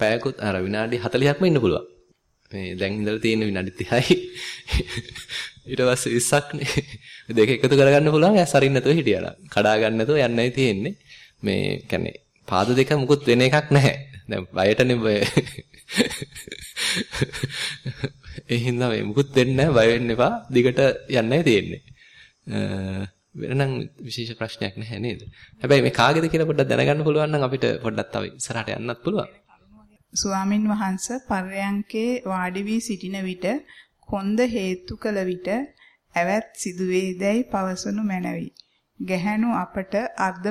පැයකුත් අර විනාඩි 40ක්ම ඉන්න පුළුවන්. මේ දැන් ඉඳලා තියෙන විනාඩි 30යි. ඊට පස්සේ 20ක් නේ. දෙක එකතු කරගන්න පුළුවන් ඇස් අරින්න නැතුව හිටියනම්. කඩා ගන්න නැතුව යන්නයි තියෙන්නේ. මේ කියන්නේ පාද දෙක මුකුත් වෙන එකක් නැහැ. දැන් බයටනේ බය. ඒ හින්දා මේ මුකුත් වෙන්නේ නැහැ බය වෙන්න එපා. දිගට යන්නයි තියෙන්නේ. වෙනනම් විශේෂ ප්‍රශ්නයක් නැහැ නේද? හැබැයි මේ කාගේද කියලා පොඩ්ඩක් දැනගන්න පුළුවන් නම් අපිට පොඩ්ඩක් තව ඉස්සරහට යන්නත් පුළුවන්. ස්වාමින් වහන්සේ පර්යංකේ වාඩි වී සිටින විට කොන්ද හේතු කළ විට ඇවැත් සිදුවේදැයි පවසනු මැනවි. ගැහැණු අපට අර්ධ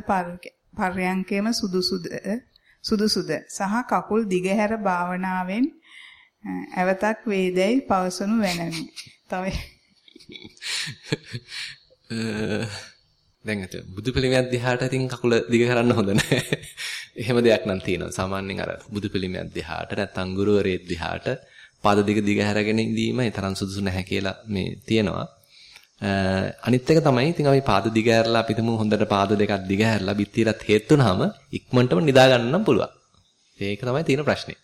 පර්යංකේම සුදුසුද සුදුසුද සහ කකුල් දිගහැර භාවනාවෙන් ඇවතක් වේදැයි පවසනු මැනවි. තව [laughs] දැන් අත බුදු පිළිමයක් දිහාට ඉතින් කකුල දිග කරන්න හොඳ නැහැ. [laughs] එහෙම දෙයක් නම් තියෙනවා. සාමාන්‍යයෙන් අර බුදු පිළිමයක් දිහාට නැත්නම් ගුරුවරයෙක් දිහාට පාද දිග දිග හැරගෙන ඉඳීම ඒ තරම් සුදුසු නැහැ කියලා මේ තියෙනවා. අනිත් එක තමයි ඉතින් අපි පාද දිග හැරලා අපි තුමු හොඳට පාද දෙකක් දිග හැරලා බිත්තියට හේතුනහම ඉක්මනටම නිදා ගන්න නම් පුළුවන්. ඒක තමයි තියෙන ප්‍රශ්නේ.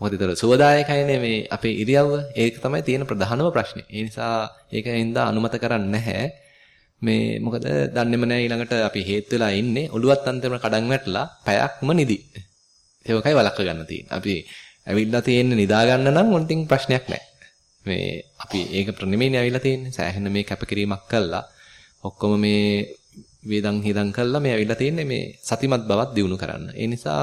මොකද ඒතර සුවදායකයිනේ මේ අපේ ඉරියව්ව. ඒක තමයි තියෙන ප්‍රධානම ප්‍රශ්නේ. ඒ නිසා ඒකින්ද අනුමත කරන්නේ නැහැ. මේ මොකද දන්නේම නැහැ ඊළඟට අපි හේතු වෙලා ඉන්නේ ඔළුවත් අන්තිමට කඩන් වැටලා පැයක්ම නිදි. ඒකයි වලක්ක ගන්න තියෙන්නේ. අපි ඇවිල්ලා තියෙන්නේ නිදා ගන්න නම් මොන්ටින් ප්‍රශ්නයක් නැහැ. මේ අපි ඒක ප්‍රනිමේනේ ඇවිල්ලා තියෙන්නේ. සෑහෙන මේ කැපකිරීමක් කළා. ඔක්කොම මේ වේදන් හිදන් කළා මේ ඇවිල්ලා තියෙන්නේ මේ සතිමත් බවක් දිනු කරන්න. ඒ නිසා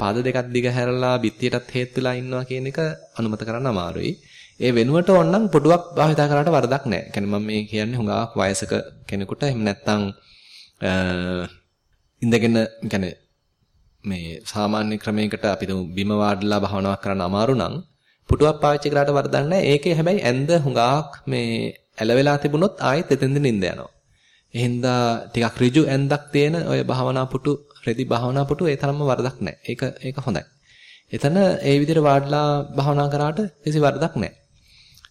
පාද දෙකක් දිග හැරලා බිත්තියටත් හේත් වෙලා ඉන්නවා කියන එක අනුමත කරන්න අමාරුයි. ඒ වෙනුවට ඕනනම් පොඩුවක් භාවිතා කරාට වරදක් නැහැ. කියන්නේ මම මේ කියන්නේ හුඟක් වයසක කෙනෙකුට එහෙම නැත්නම් ඉඳගෙන කියන්නේ මේ සාමාන්‍ය ක්‍රමයකට අපි බිම වාඩිලා භාවනාවක් කරන්න අමාරු නම් පුටුවක් පාවිච්චි කරාට වරදක් නැහැ. ඒකේ හැබැයි ඇඳ හුඟක් මේ ඇලවෙලා තිබුණොත් ආයෙත් එතෙන්ද නිින්ද යනවා. එහෙන්දා ටිකක් ඍජු ඇඳක් තියෙන ඔය භාවනා පුටු රෙදි භාවනා පුටු ඒ තරම්ම වරදක් නැහැ. ඒක ඒක හොඳයි. එතන ඒ විදිහට වාඩිලා භාවනා කරාට කිසි වරදක් නැහැ.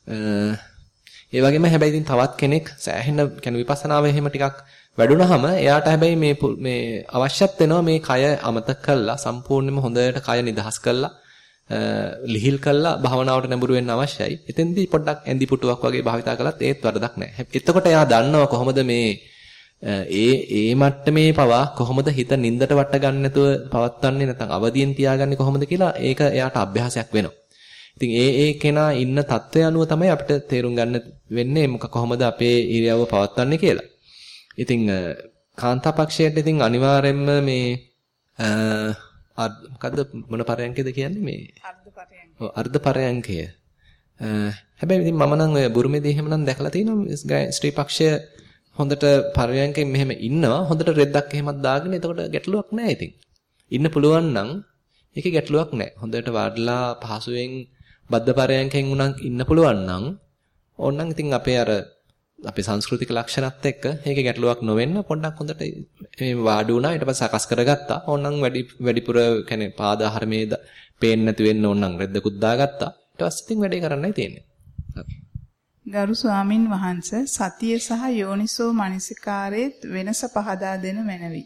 ඒ වගේම හැබැයි ඉතින් තවත් කෙනෙක් සෑහෙන කියන විපස්සනාව එහෙම ටිකක් වැඩුණාම එයාට හැබැයි මේ මේ අවශ්‍යත් වෙනවා මේ කය අමතක කළා සම්පූර්ණයෙන්ම හොඳට කය නිදහස් කළා ලිහිල් කළා භාවනාවට නැඹුරු වෙන්න අවශ්‍යයි. එතෙන්දී පොඩ්ඩක් ඇඳි පුටුවක් වගේ භාවිතා කළත් ඒත් වරදක් නැහැ. එතකොට එයා දන්නවා කොහොමද මේ ඒ ඒ මට්ටමේ පවා කොහොමද හිත නින්දට වට ගන්න නැතුව පවත්වන්නේ නැත්නම් අවදියෙන් තියාගන්නේ කොහොමද කියලා ඒක එයාට අභ්‍යාසයක් වෙනවා. ඉතින් ඒ ඒ කෙනා ඉන්න தත්ත්වය අනුව තමයි අපිට තේරුම් ගන්න වෙන්නේ මොක කොහොමද අපේ ඉරියව්ව පවත්වන්නේ කියලා. ඉතින් කාන්තාපක්ෂයට ඉතින් අනිවාර්යයෙන්ම මේ අ මොකද්ද මොන පරයන්කේද කියන්නේ මේ අර්ධ පරයන්කය. ඔව් අර්ධ පරයන්කය. හැබැයි ඉතින් මම නම් ඔය බුරුමේදී එහෙම නම් දැකලා තියෙනවා ස්ත්‍රී පක්ෂය හොඳට පරයන්කෙන් මෙහෙම ඉන්නවා හොඳට රෙද්දක් එහෙමත් දාගෙන එතකොට ගැටලුවක් නැහැ ඉතින්. ඉන්න පුළුවන් නම් ඒකේ ගැටලුවක් නැහැ. හොඳට වාඩිලා පහසුවෙන් බද්ධ පරයන්කෙන් උනන් ඉන්න පුළුවන් නම් ඕනනම් ඉතින් අපේ අර අපේ සංස්කෘතික ලක්ෂණත් එක්ක ඒකේ ගැටලුවක් නොවෙන්න පොඩ්ඩක් හොඳට මේ වාඩි වුණා ඊට පස්සේ සකස් කරගත්තා. ඕනනම් වැඩි වැඩිපුර කියන්නේ පාදාහරමේ පේන්නේ නැති වෙන්න ඕනනම් රෙද්දකුත් දාගත්තා. ඊට පස්සේ ඉතින් වැඩේ කරන්නයි තියෙන්නේ. ගරු ස්වාමින් වහන්සේ සතිය සහ යෝනිසෝ මනසිකාරයේ වෙනස පහදා දෙන මැනවි.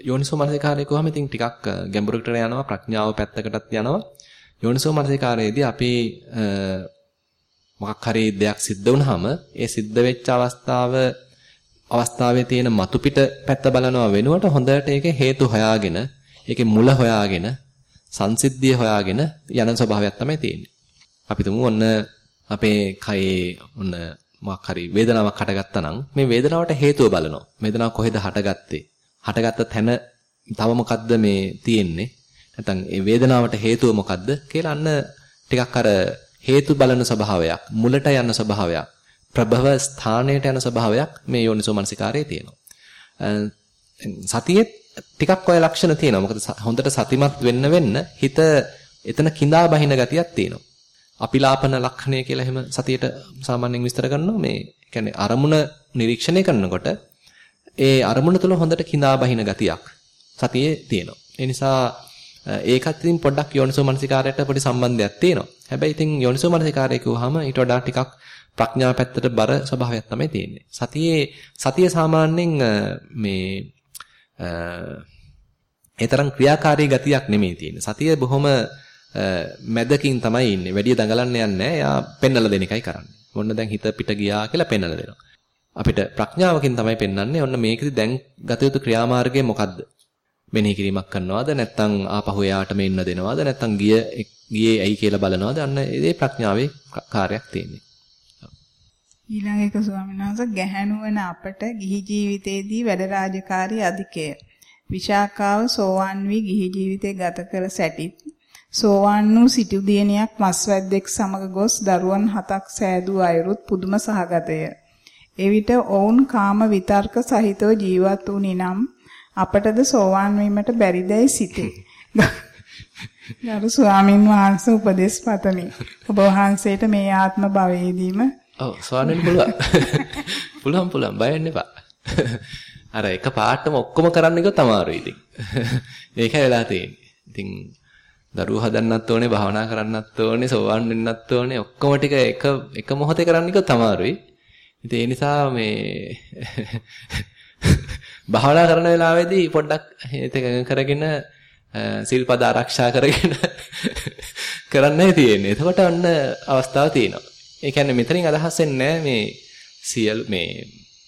යෝනිසෝ මනසිකාරය කොහොම ඉතින් ටිකක් ගැඹුරකට යනවා ප්‍රඥාව පැත්තකටත් යනවා. යෝනිසෝ මනසිකාරයේදී අපි මොකක් හරි දෙයක් සිද්ධ වුනහම ඒ සිද්ධ වෙච්ච අවස්ථාව අවස්ථාවේ තියෙන මතු පිට පැත්ත බලනවා වෙනුවට හොඳට ඒකේ හේතු හොයාගෙන ඒකේ මුල හොයාගෙන සංසිද්ධිය හොයාගෙන යන ස්වභාවයක් තමයි තියෙන්නේ. අපි තුමු ඔන්න අපේ කයේ ඔන්න මොකක් හරි වේදනාවක් හටගත්තා නම් මේ වේදනාවට හේතුව බලනවා. වේදනාව කොහෙද හටගත්තේ? හටගත්ත තැන තව මොකද්ද මේ තියෙන්නේ? නැත්නම් ඒ වේදනාවට හේතුව මොකද්ද කියලා අන්න ටිකක් අර හේතු බලන ස්වභාවයක්, මුලට යන ස්වභාවයක්, ප්‍රභව ස්ථානයට යන ස්වභාවයක් මේ යෝනිසෝ මනසිකාරයේ තියෙනවා. සතියේ ටිකක් ඔය ලක්ෂණ තියෙනවා. මොකද හොඳට සතිමත් වෙන්න වෙන්න හිත එතන கிඳා බහින ගතියක් තියෙනවා. අපිලාපන ලක්ෂණය කියලා එහෙම සතියට සාමාන්‍යයෙන් විස්තර කරනවා මේ කියන්නේ අරමුණ නිරීක්ෂණය කරනකොට ඒ අරමුණ තුළ හොඳට கிඳා බහින ගතියක් සතියේ තියෙනවා. ඒ නිසා ඒකත් ඉතින් පොඩ්ඩක් යෝනිසෝ මනසිකාරයට පොඩි සම්බන්ධයක් තියෙනවා. හැබැයි ඉතින් යෝනිසෝ මනසිකාරය කිව්වහම ඊට වඩා ටිකක් ප්‍රඥා පැත්තට බර ස්වභාවයක් තමයි තියෙන්නේ. සතියේ සතිය සාමාන්‍යයෙන් මේ ඒ තරම් ක්‍රියාකාරී ගතියක් නෙමෙයි තියෙන්නේ. සතිය බොහොම මැදකින් තමයි ඉන්නේ. වැඩි දඟලන්න යන්නේ නැහැ. එයා පෙන්නලා දෙන එකයි කරන්නේ. මොන්න දැන් හිත පිට ගියා කියලා පෙන්නලා දෙනවා. අපිට ප්‍රඥාවකින් තමයි පෙන්වන්නේ. ඔන්න මේකෙදි දැන් ගත යුතු ක්‍රියාමාර්ගය මොකද්ද? මෙනෙහි කිරීමක් කරනවද? නැත්නම් ආපහු එයාටම එන්න දෙනවද? නැත්නම් ගිය ගියේ ඇයි කියලා බලනවද? අන්න ඒ ප්‍රඥාවේ කාර්යයක් තියෙන්නේ. ඊළඟ එක ස්වාමීන් වහන්සේ ගැහැණු වන අපට ගිහි ජීවිතයේදී වැඩ රාජකාරී අධිකය. විශාකාව සෝවන් වී ගිහි ජීවිතය ගත කර සැටිත් සෝවන් වූ සිටු දියණියක් මස්වැද්දෙක් සමග ගොස් දරුවන් හතක් සෑදූ අයුරුත් පුදුම සහගතය. එවිට ඔවුන් කාම විතර්ක සහිතව ජීවත් වුනි නම් අපටද සෝවාන් වීමට බැරිදයි සිතේ. [laughs] ගරු ස්වාමින් වහන්සේ උපදෙස් පතමි. ඔබ වහන්සේට මේ ආත්ම භවයේදීම ඔව් සෝවන් වෙන්න [laughs] පුළුවන්. පුළුවන් පුළුවන් බය වෙන්න එපා. [laughs] අර එක පාටම ඔක්කොම කරන්න ගියොත් අමාරුයි ඉතින්. ඒකයි වෙලා තියෙන්නේ. ඉතින් දරුවෝ හදන්නත් ඕනේ, භාවනා කරන්නත් ඕනේ, සෝවන් වෙන්නත් ඕනේ. ඔක්කොම ටික එක එක මොහොතේ කරන්න ගියොත් අමාරුයි. ඉතින් ඒ නිසා මේ භාවනා කරන වෙලාවේදී පොඩ්ඩක් හිත කරගෙන සිල්පද ආරක්ෂා කරගෙන [laughs] කරන්නයි තියෙන්නේ. එතකොට අන්න අවස්ථාව තියෙනවා. ඒ කියන්නේ මෙතනින් අදහස් වෙන්නේ මේ සියල් මේ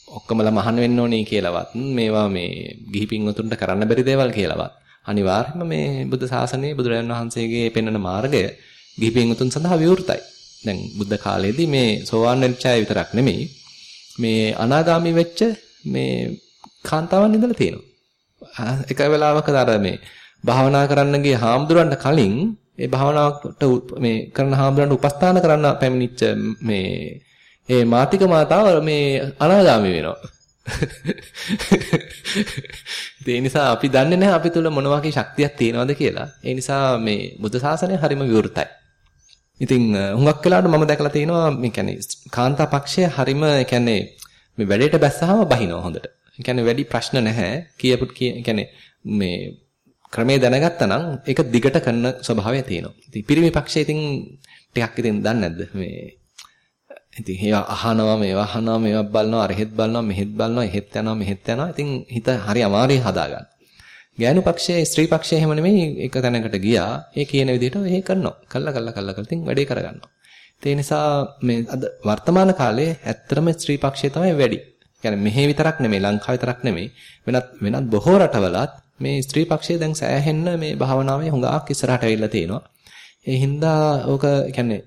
ඔක්කොමලා මහාන වෙන්න ඕනේ කියලාවත් මේවා මේ ගිහි පින්වතුන්ට කරන්න බැරි දේවල් කියලාවත් අනිවාර්යයෙන්ම මේ බුද්ධ ශාසනයේ බුදුරජාණන් වහන්සේගේ පෙන්වන මාර්ගය ගිහි පින්වතුන් සඳහා විවෘතයි. දැන් බුද්ධ කාලයේදී මේ සෝවාන් වෙච්ච අය විතරක් නෙමෙයි මේ අනාගාමී වෙච්ච මේ කාන්තාවන් ඉඳලා තියෙනවා. එක වෙලාවක අර මේ භාවනා කරන්න ගිය හාමුදුරන්ට කලින් ඒ භාවනාවට මේ කරන හාමුදුරන්ට උපස්ථාන කරන්න පැමිණිච්ච මේ ඒ මාතික මාතාව මේ අනාගාමී වෙනවා. [laughs] ඒ නිසා අපි දන්නේ නැහැ අපි තුල මොන වගේ ශක්තියක් තියෙනවද කියලා. ඒ නිසා මේ බුද්ධ ශාසනය හරිම විවෘතයි. ඉතින් හුඟක් වෙලාවට මම දැකලා තියෙනවා මේ කියන්නේ කාන්තා පක්ෂය හරිම කියන්නේ මේ වැඩේට බැස්සහම බහිනවා හොඳට. ඒ කියන්නේ වැඩි ප්‍රශ්න නැහැ. කියපු කියන්නේ මේ ක්‍රමේ දැනගත්තා නම් ඒක දිගට කරන ස්වභාවය තියෙනවා. ඉතින් පිරිමි පක්ෂයේ ඉතින් ටිකක් ඉතින් දන්නේ නැද්ද මේ ඉතින් ඒවා අහනවා මේවා අහනවා මේවා බලනවා අරහෙත් බලනවා මෙහෙත් බලනවා එහෙත් යනවා මෙහෙත් යනවා. ඉතින් හිත හරි අමාරුයි හදාගන්න. ගෑනු පක්ෂයේ ස්ත්‍රී පක්ෂයේ එහෙම නෙමෙයි එක තැනකට ගියා. ඒ කියන විදිහට එහෙ කරනවා. කළා කළා කළා කළා ඉතින් වැඩේ කරගන්නවා. ඒ නිසා මේ අද වර්තමාන කාලේ ඇත්තටම ස්ත්‍රී පක්ෂය තමයි වැඩි. කියන්නේ මෙහි විතරක් නෙමෙයි ලංකාව විතරක් නෙමෙයි වෙනත් වෙනත් බොහෝ රටවලත් මේ ස්ත්‍රී පක්ෂය දැන් සෑහෙන්න මේ භාවනාවේ හුඟක් ඉස්සරහට ඇවිල්ලා තියෙනවා. ඒ හින්දා ඕක කියන්නේ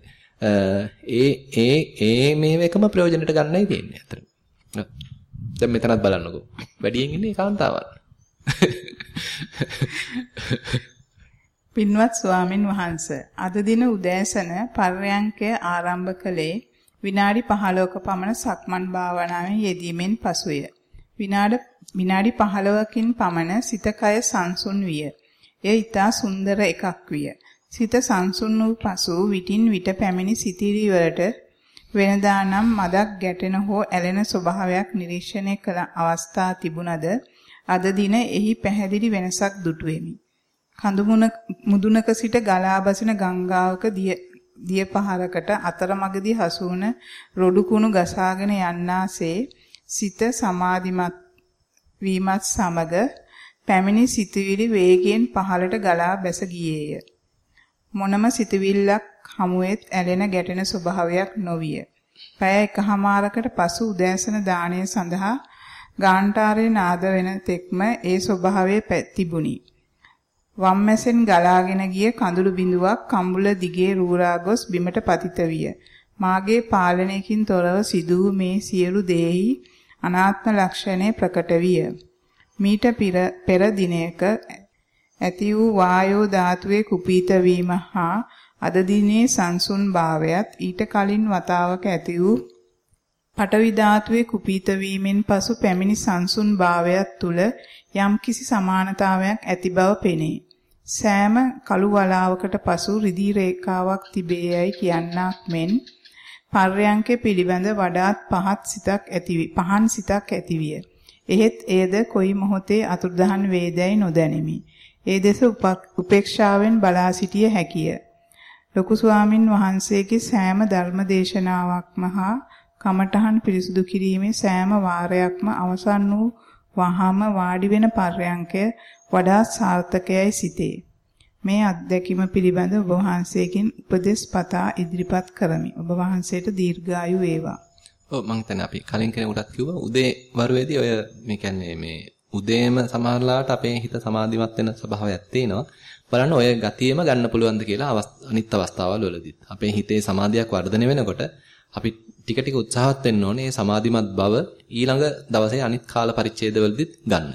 ඒ ඒ ඒ මේ එකම ප්‍රයෝජනෙට ගන්නයි තියෙන්නේ අතට. දැන් මෙතනත් බලන්නකෝ. වැඩියෙන් ඉන්නේ කාන්තාවන්. පින්වත් ස්වාමින් වහන්සේ අද දින උදෑසන පර්යංකය ආරම්භ කළේ විනාඩි 15ක පමණ සක්මන් භාවනාවේ යෙදීමෙන් පසුය. විනාඩි විනාඩි 15කින් පමණ සිත කය සංසුන් විය. එය ඊටා සුන්දර එකක් විය. සිත සංසුන් වූ පසු විටින් විට පැමිණි සිතිවිලි වලට වෙනදා නම් මදක් ගැටෙන හෝ ඇලෙන ස්වභාවයක් නිරීක්ෂණය කළ අවස්ථා තිබුණද අද දින එහි පැහැදිලි වෙනසක් දුටුවෙමි. කඳු මුදුනක සිට ගලා බසින ගංගාවක දිය පහරකට අතරමඟදී හසු වුණ රොඩු කුණු ගසාගෙන යන්නාසේ සිත සමාධිමත් වීමත් සමග පැමිණි සිතුවිලි වේගයෙන් පහළට ගලා බැස ගියේය. මොනම සිතුවිල්ලක් හමුවෙත් ඇලෙන ගැටෙන ස්වභාවයක් නොවිය. පැය එකහමාරකට පසු උදෑසන දාණය සඳහා ගාන්ටාරේ නාද වෙන තෙක්ම ඒ ස්වභාවය තිබුණි. වම්මැසෙන් ගලාගෙන ගිය කඳුළු බිඳුවක් කම්බුල දිගේ රූරා ගොස් බිමට පතිත විය. මාගේ පාලනයකින් තොරව සිදු මේ සියලු දේහි අනාත්ම ලක්ෂණය ප්‍රකට විය. මීට පෙර දිනයක ඇති වූ වායෝ ධාතුවේ කුපීත වීම හා අද දිනේ සංසුන් භාවයත් ඊට කලින් වතාවක ඇති වූ පටවි ධාතුවේ කුපීත වීමෙන් පසු පැමිණි සංසුන් භාවයත් තුල යම්කිසි සමානතාවයක් ඇති බව පෙනේ. සෑම කළු වලාවකට පසු රිදී රේඛාවක් තිබේයයි කියන්නක් මෙන් පර්යංකේ පිළිබඳ වඩාත් පහත් සිතක් ඇති පහන් සිතක් ඇතිවිය. එහෙත් එයද කොයි මොහොතේ අතුරුදහන් වේදයි නොදැනිමි. ඒ දෙස උපේක්ෂාවෙන් බලා සිටිය හැකිය. ලොකු ස්වාමින් වහන්සේගේ සෑම ධර්ම දේශනාවක්ම හා කමඨහන් පිරිසුදු කිරීමේ සෑම වාරයක්ම අවසන් වූ වහාම වාඩි වෙන පර්යංකය වඩා සාර්ථකයයි සිතේ. මේ අත්දැකීම පිළිබඳ ඔබ වහන්සේගෙන් උපදෙස් පතා ඉදිරිපත් කරමි. ඔබ වහන්සේට දීර්ඝායු වේවා. ඔව් මම හිතන්නේ අපි කලින් කෙනෙකුටත් කිව්වා උදේ වරුවේදී ඔය මේ කියන්නේ මේ උදේම සමහරලාට අපේ හිත සමාධිමත් වෙන ස්වභාවයක් තියෙනවා. බලන්න ඔය ගතියෙම ගන්න පුළුවන්ද කියලා අනිත් අවස්ථාවල් වලදී. අපේ හිතේ සමාධියක් වර්ධනය වෙනකොට අපි ටික ටික උත්සාහවත් වෙන්න ඕනේ සමාධිමත් බව ඊළඟ දවසේ අනිත් කාල පරිච්ඡේදවලදීත් ගන්න.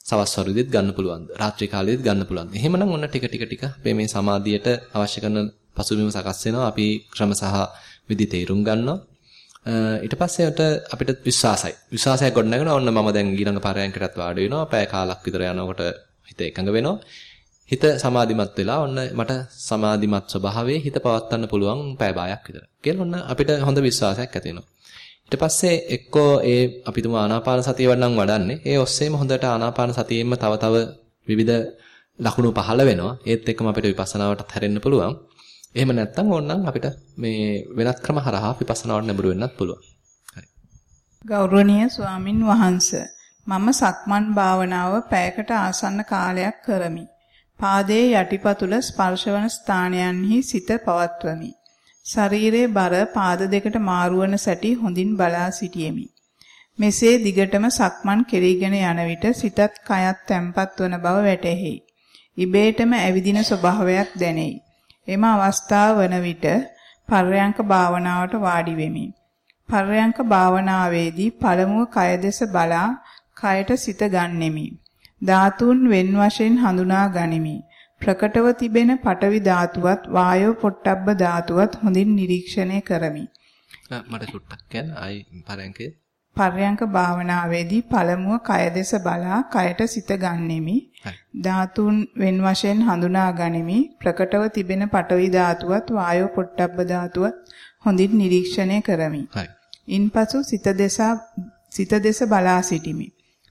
සවස් වරුවේදීත් ගන්න පුළුවන්ද? රාත්‍රී කාලයේදීත් ගන්න පුළුවන්ද? එහෙමනම් ඔන්න ටික ටික ටික අපේ මේ සමාධියට අවශ්‍ය කරන පසුබිම සකස් වෙනවා. අපි ක්‍රම සහ විදි තේරුම් ගන්නවා. ඊට පස්සේ අපිට විශ්වාසයි. විශ්වාසයක් ගොඩනගෙන ඔන්න මම දැන් ඊළඟ පාරයන්කටත් වාඩි වෙනවා. පැය කාලක් විතර යනකොට හිත එකඟ වෙනවා. හිත සමාධිමත් වෙලා ඔන්න මට සමාධිමත් ස්වභාවයේ හිත පවත්වන්න පුළුවන් පැය භාගයක් විතර. කියලා ඔන්න අපිට හොඳ විශ්වාසයක් ඇති වෙනවා. ඊට පස්සේ එක්කෝ ඒ අපි තුමා ආනාපාන සතිය වඩනම් වඩන්නේ. ඒ ඔස්සේම හොඳට ආනාපාන සතියෙම තව තව විවිධ ලකුණු පහළ වෙනවා. ඒත් එක්කම අපිට විපස්සනාවටත් හැරෙන්න පුළුවන්. එහෙම නැත්නම් ඕනනම් අපිට මේ වෙනත් ක්‍රම හරහා විපස්සනාවට නැඹුරු වෙන්නත් පුළුවන්. හරි. ගෞරවනීය ස්වාමින් වහන්සේ මම සක්මන් භාවනාව පැයකට ආසන්න කාලයක් කරමි. පාදයේ යටිපතුල ස්පර්ශවන ස්ථානයන්හි සිත පවත්වමි. ශරීරයේ බර පාද දෙකට මාරුවන සැටි හොඳින් බලා සිටියෙමි. මෙසේ දිගටම සක්මන් කෙරීගෙන යන විට සිතත් කයත් තැම්පත් වන බව වැටහෙයි. ඉබේටම ඇවිදින ස්වභාවයක් දැනෙයි. එම අවස්ථාව වන විට පර්යංක භාවනාවට වාඩි වෙමි. පර්යංක භාවනාවේදී පළමුව කය දෙස බලා කයට සිත ගන්නෙමි. ධාතුන් වෙන් වශයෙන් හඳුනා ගනිමි. ප්‍රකටව තිබෙන පටවි ධාතුවත් වායෝ පොට්ටබ්බ ධාතුවත් හොඳින් නිරීක්ෂණය කරමි. මට චුට්ටක් කියන්න ආයි පරයන්කේ පර්යංක භාවනාවේදී පළමුව කය දෙස බලා කයට සිත ගන්නෙමි. ධාතුන් වෙන් වශයෙන් හඳුනා ගනිමි. ප්‍රකටව තිබෙන පටවි ධාතුවත් වායෝ පොට්ටබ්බ ධාතුවත් හොඳින් නිරීක්ෂණය කරමි. ඉන්පසු සිත දෙස සිත දෙස බලා සිටිමි.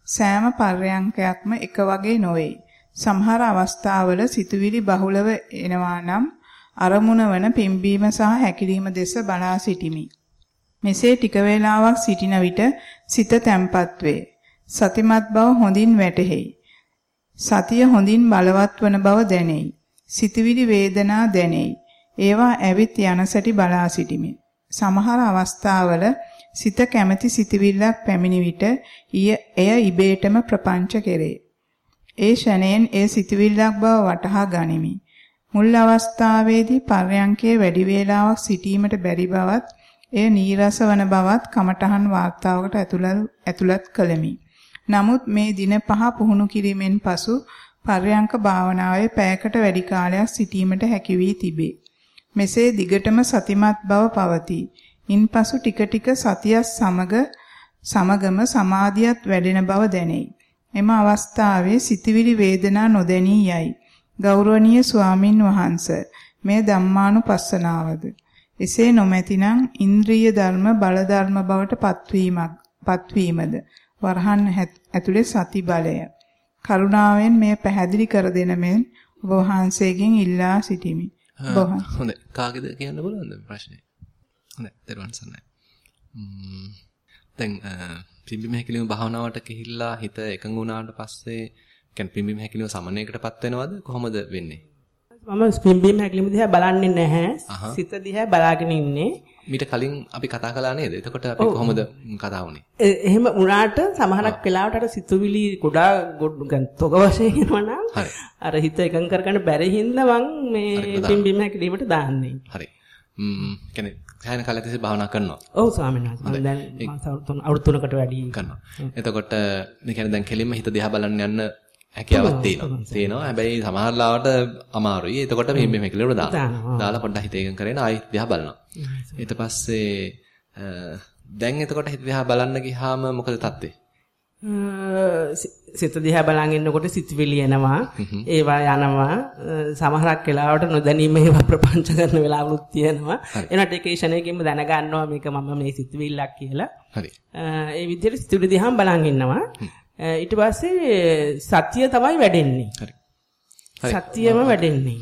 සෑම පර්යංකයක්ම එක වගේ නොවේ. සමහර අවස්ථාවල සිතුවිලි බහුලව එනවා නම් අරමුණ වන පිම්බීම සහ හැකිලිම දෙස බලා සිටිමි. මෙසේ ටික වේලාවක් සිටින විට සිත තැම්පත් වේ. සතිමත් බව හොඳින් වැටහෙයි. සතිය හොඳින් බලවත් වන බව දැනෙයි. සිතුවිලි වේදනා දැනෙයි. ඒවා ඇවිත් යන සැටි බලා සිටිමි. සමහර අවස්ථාවල සිත කැමැති සිතුවිල්ලක් පැමිණි විට එය ඉබේටම ප්‍රපංච කෙරේ. ඒ ෂණයෙන් ඒ සිතුවිල්ලක් බව වටහා ගනිමි. මුල් අවස්ථාවේදී පර්යංකයේ වැඩි වේලාවක් සිටීමට බැරි බවත් එය නීරස වන බවත් කමඨහන් වාර්තාවකට ඇතුළත් කළෙමි. නමුත් මේ දින පහ පුහුණු කිරීමෙන් පසු පර්යංක භාවනාවේ පැයකට වැඩි කාලයක් සිටීමට හැකි වී තිබේ. මෙසේ දිගටම සතිමත් බව පවතී. ඉන්පසු ටික ටික සතියත් සමග සමගම සමාධියත් වැඩෙන බව දැනේ. එම අවස්ථාවේ සිතවිලි වේදනා නොදැනී යයි. ගෞරවනීය ස්වාමින් වහන්සේ මේ ධම්මානුපස්සනාවද එසේ නොමැතිනම් ඉන්ද්‍රිය ධර්ම බල ධර්ම බවට පත්වීමක් පත්වීමද වරහන් ඇතුලේ සති බලය කරුණාවෙන් මේ පැහැදිලි කර දෙන මෙන් ඔබ වහන්සේගෙන් ඉල්ලා සිටිමි. හොඳයි. කාගේද කියන්න බලන්නද ප්‍රශ්නේ? හොඳයි. දරුවන් සන්නයි. දැන් පිම්බිම හැකිලිම භාවනාවට කිහිල්ලා හිත එකඟ වුණාට පස්සේ කියන්නේ පිම්බිම හැකිලිම සමනයකටපත් වෙනවද කොහොමද වෙන්නේ? මම පිම්බිම හැකිලිම දිහා බලන්නේ නැහැ. සිත දිහා බලාගෙන ඉන්නේ. මීට කලින් අපි කතා කළා නේද? එතකොට අපි කොහොමද කතා වුනේ? එහෙම වුණාට සමහරක් වෙලාවට අර සිතුවිලි ගොඩා තොග වශයෙන් එනවනම් අර හිත එකඟ කරගන්න බැරි හින්දා මං මේ පිම්බිම හැකිලිමට දාන්නේ. හරි. ම්ම් කියන්නේ සෑහෙන කාලයක් තිස්සේ භාවනා කරනවා. ඔව් ස්වාමීන් වහන්සේ. දැන් අවුරුදු 3කට වැඩි කරනවා. එතකොට මේ කියන්නේ දැන් කෙලින්ම හිත දිහා බලන්න යන්න හැකියාවක් තියෙනවා. තියෙනවා. හැබැයි සමහර ලාවට අමාරුයි. එතකොට මේ මේ මෙකලට දානවා. දාලා පොඩ්ඩක් හිත එකඟ කරගෙන ආයි දිහා බලනවා. ඊට පස්සේ දැන් එතකොට හිත දිහා බලන්න ගියාම මොකද තත්ත්වේ? සිත දිහා බලන් ඉන්නකොට සිතුවිලි එනවා. ඒවා යනවා. සමහරක් වෙලාවට නොදැනීම ඒවා ප්‍රපංච කරන වෙලාවලුත් තියෙනවා. එනට ඒක ක්ෂණයකින්ම දැනගන්නවා මේක මම මේ සිතුවිල්ලක් කියලා. හරි. ඒ විදිහට සිතුවිලි දිහාම බලන් ඉන්නවා. ඊට පස්සේ සත්‍ය තමයි වැඩෙන්නේ. හරි. සත්‍යම වැඩෙන්නේ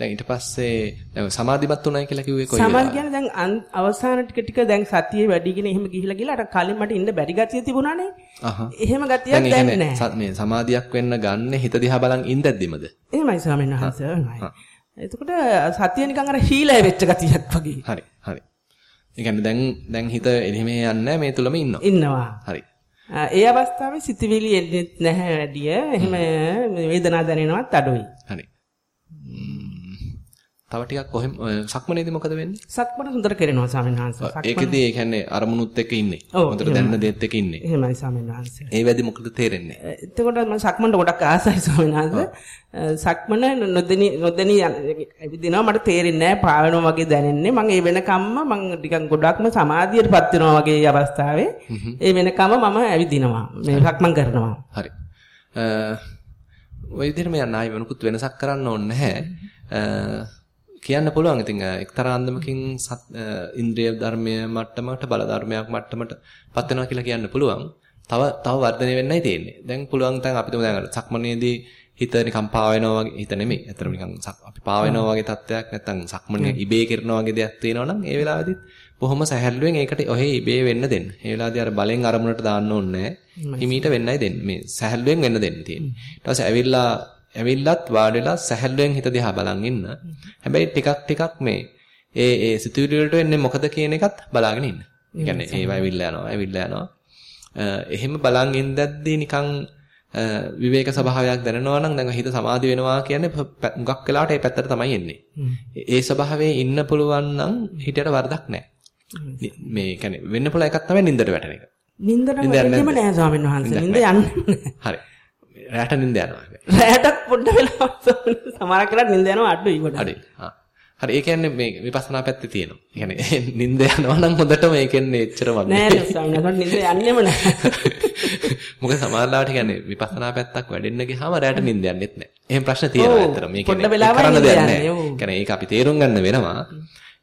දැන් ඊට පස්සේ දැන් සමාධිමත් උනායි කියලා කිව්වේ කොයි සමාධිය කියන්නේ දැන් අවසාන ටික ටික දැන් සතියේ වැඩිගෙන එහෙම ගිහිලා ගිහලා අර කලින් මට ඉන්න බැරි ගතිය තිබුණානේ. අහහ. එහෙම ගතියක් දැන් නැහැ. මේ සමාධියක් වෙන්න ගන්න හිත දිහා බලන් ඉඳද්දිමද? එහෙමයි ස්වාමීන් වහන්සේ. එතකොට සතිය නිකන් අර හීලය වෙච්ච ගතියක් වගේ. හරි. හරි. ඒ කියන්නේ දැන් දැන් හිත එළිම යන්නේ මේ තුලම ඉන්නවා. ඉන්නවා. හරි. ඒ අවස්ථාවේ සිතවිලි එන්නේ නැහැ වැඩිය. එහෙම වේදනාව දැනෙනවත් අඩුයි. හරි. තව ටිකක් කොහෙම සක්මනේදී මොකද වෙන්නේ? සක්මන හොඳට කරනවා ස්වාමීන් වහන්සේ. ඒකෙදී ඒ කියන්නේ අරමුණුත් එක්ක ඉන්නේ. හොඳට දැනන දේත් එක්ක ඉන්නේ. එහෙමයි ස්වාමීන් වහන්සේ. ඒ වැඩි මොකද තේරෙන්නේ? එතකොට මම සක්මනට ගොඩක් ආසයි ස්වාමීන් වහන්සේ. සක්මන නොදෙනි නොදෙනි ඇවිදිනවා මට තේරෙන්නේ නැහැ පාවෙනවා වගේ දැනෙන්නේ. මම ඒ වෙනකම්ම මම ටිකක් ගොඩක්ම සමාධියටපත් වෙනවා වගේ අවස්ථාවේ ඒ වෙනකම්ම මම ඇවිදිනවා. මේ සක්මන් කරනවා. හරි. ওই විදිහටම යන්න ආයි මොනුකුත් වෙනසක් කරන්න ඕනේ නැහැ. කියන්න පුළුවන්. ඉතින් එක්තරා අන්දමකින් ඉන්ද්‍රිය ධර්මයේ මට්ටමකට බල ධර්මයක් මට්ටමට පත් වෙනවා කියලා කියන්න පුළුවන්. තව තව වර්ධනය වෙන්නයි තියෙන්නේ. දැන් පුළුවන් දැන් අපිට දැන් අර සක්මනේදී හිත නිකන් පා වෙනවා වගේ හිත නෙමෙයි. ඇත්තටම නිකන් අපි පා වෙනවා වගේ තත්ත්වයක් නැත්තම් සක්මනේ ඉබේ කරනවා වගේ දෙයක් තියෙනවා නම් ඒ වෙලාවෙදිත් බොහොම සැහැල්ලුවෙන් ඒකට ඔහේ ඉබේ වෙන්න දෙන්න. ඒ වෙලාවේදී අර බලෙන් අරමුණට දාන්න ඕනේ නැහැ. හිමීට වෙන්නයි දෙන්නේ. මේ සැහැල්ලුවෙන් වෙන්න දෙන්න තියෙන්නේ. ඊට පස්සේ ඇවිල්ලා ඇවිල්ලත් වාඩිලා සැහැල්ලුවෙන් හිත දිහා බලන් ඉන්න. හැබැයි ටිකක් ටිකක් මේ ඒ ඒ සිතුවිලි වලට වෙන්නේ මොකද කියන එකත් බලාගෙන ඉන්න. ඒ කියන්නේ ඒව ඇවිල්ලා යනවා, ඇවිල්ලා යනවා. එහෙම බලන් ඉඳද්දී නිකන් විවේක ස්වභාවයක් දැනෙනවා නම් දැන් හිත සමාධි වෙනවා කියන්නේ මුගක් වෙලාවට ඒ පැත්තට තමයි එන්නේ. ඒ ස්වභාවයේ ඉන්න පුළුවන් නම් හිතට වරදක් නැහැ. මේ කියන්නේ වෙන්න පුළුවන් එකක් තමයි නින්දට වැටෙන එක. නින්දට වැටෙන්නේම නැහැ ස්වාමීන් වහන්සේ. නින්ද යන්නේ. හරි. රැට නිින්ද යනවා. රැටත් පොඩ්ඩ වෙලාවක් සමහරක් වෙලා නිින්ද යනවා අඩුයි කොට. අඩුයි. හා. හරි ඒ කියන්නේ මේ විපස්සනා පැත්තේ තියෙනවා. ඒ කියන්නේ [laughs] නිින්ද යනවා නම් හොඳටම ඒ කියන්නේ එච්චර වගේ. නෑ නෑ ස්වාමීන් නිින්ද යන්නෙම නෑ. [laughs] මොකද සමහරවිට කියන්නේ විපස්සනා පැත්තක් වැඩෙන්න ගියාම රැට නිින්ද යන්නෙත් නෑ. එහෙම ප්‍රශ්න තියෙනවා ඇත්තට. මේ කියන්නේ කරන්න දෙයක් නෑ. කියන්නේ ඒක අපි තේරුම් ගන්න වෙනවා.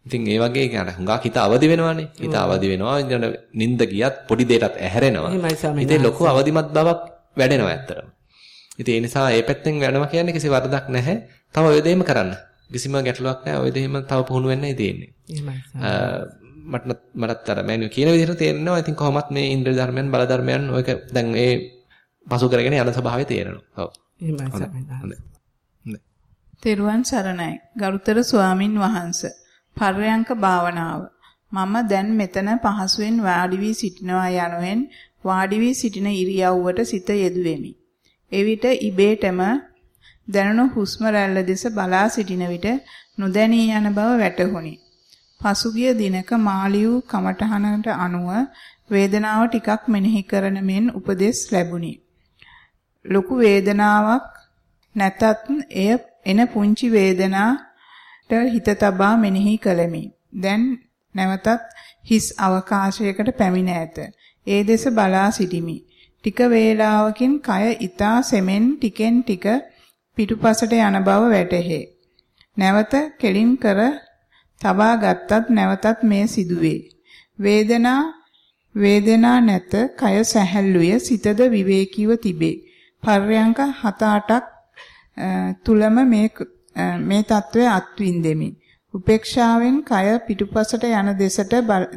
ඉතින් ඒ වගේ කියන හුඟක් හිත අවදි වෙනවානේ. හිත අවදි වෙනවා. නිින්ද ගියත් පොඩි දෙයකට ඇහැරෙනවා. ඉතින් ලොකු අවදිමත් බවක් වැඩෙනවා ඇත්තටම. ඉතින් ඒ නිසා මේ පැත්තෙන් වැඩනවා කියන්නේ කිසි වරදක් නැහැ. තව ඔය දෙයම කරන්න. කිසිම ගැටලුවක් නැහැ. ඔය දෙයම තව පුහුණු වෙන්නයි තියෙන්නේ. මට මටත් අර මෑනියු කියන විදිහට තේරෙනවා. ඉතින් කොහොමත් මේ ඉන්ද්‍රිය ධර්මයන් බල ධර්මයන් ඔයක දැන් ඒ පසු කරගෙන යන ස්වභාවය තේරෙනවා. ඔව්. එහෙමයි තෙරුවන් සරණයි. ගරුතර ස්වාමින් වහන්සේ. පර්යංක භාවනාව. මම දැන් මෙතන පහසුවෙන් වාඩි වී සිටිනවා යනුවෙන් වාඩි වී සිටින ඉරියව්වට සිත යෙදුවෙමි. එවිට ඉබේටම දැනුණු හුස්ම රැල්ල දෙස බලා සිටින විට නොදැනී යන බව වැටහුණි. පසුගිය දිනක මාලියු කමඨහනට අනුව වේදනාව ටිකක් මෙනෙහි කරන මෙන් උපදෙස් ලැබුණි. ලොකු වේදනාවක් නැතත් එය එන පුංචි වේදනාට හිත තබා මෙනෙහි කළෙමි. දැන් නැවතත් හිස් අවකාශයකට පැමිණ ඇත. ඒ දෙස බලා සිටිමි. ටික වේලාවකින් කය ඊතා සෙමෙන් ටිකෙන් ටික පිටුපසට යන බව වැටහේ. නැවත කෙලින් කර තබා ගත්තත් නැවතත් මේ සිදුවේ. වේදනා වේදනා නැත කය සැහැල්ලුය සිතද විවේකීව තිබේ. පර්යංක 7-8ක් තුලම මේ මේ తත්වය අත්විඳෙමි. උපේක්ෂාවෙන් කය පිටුපසට යන දෙසට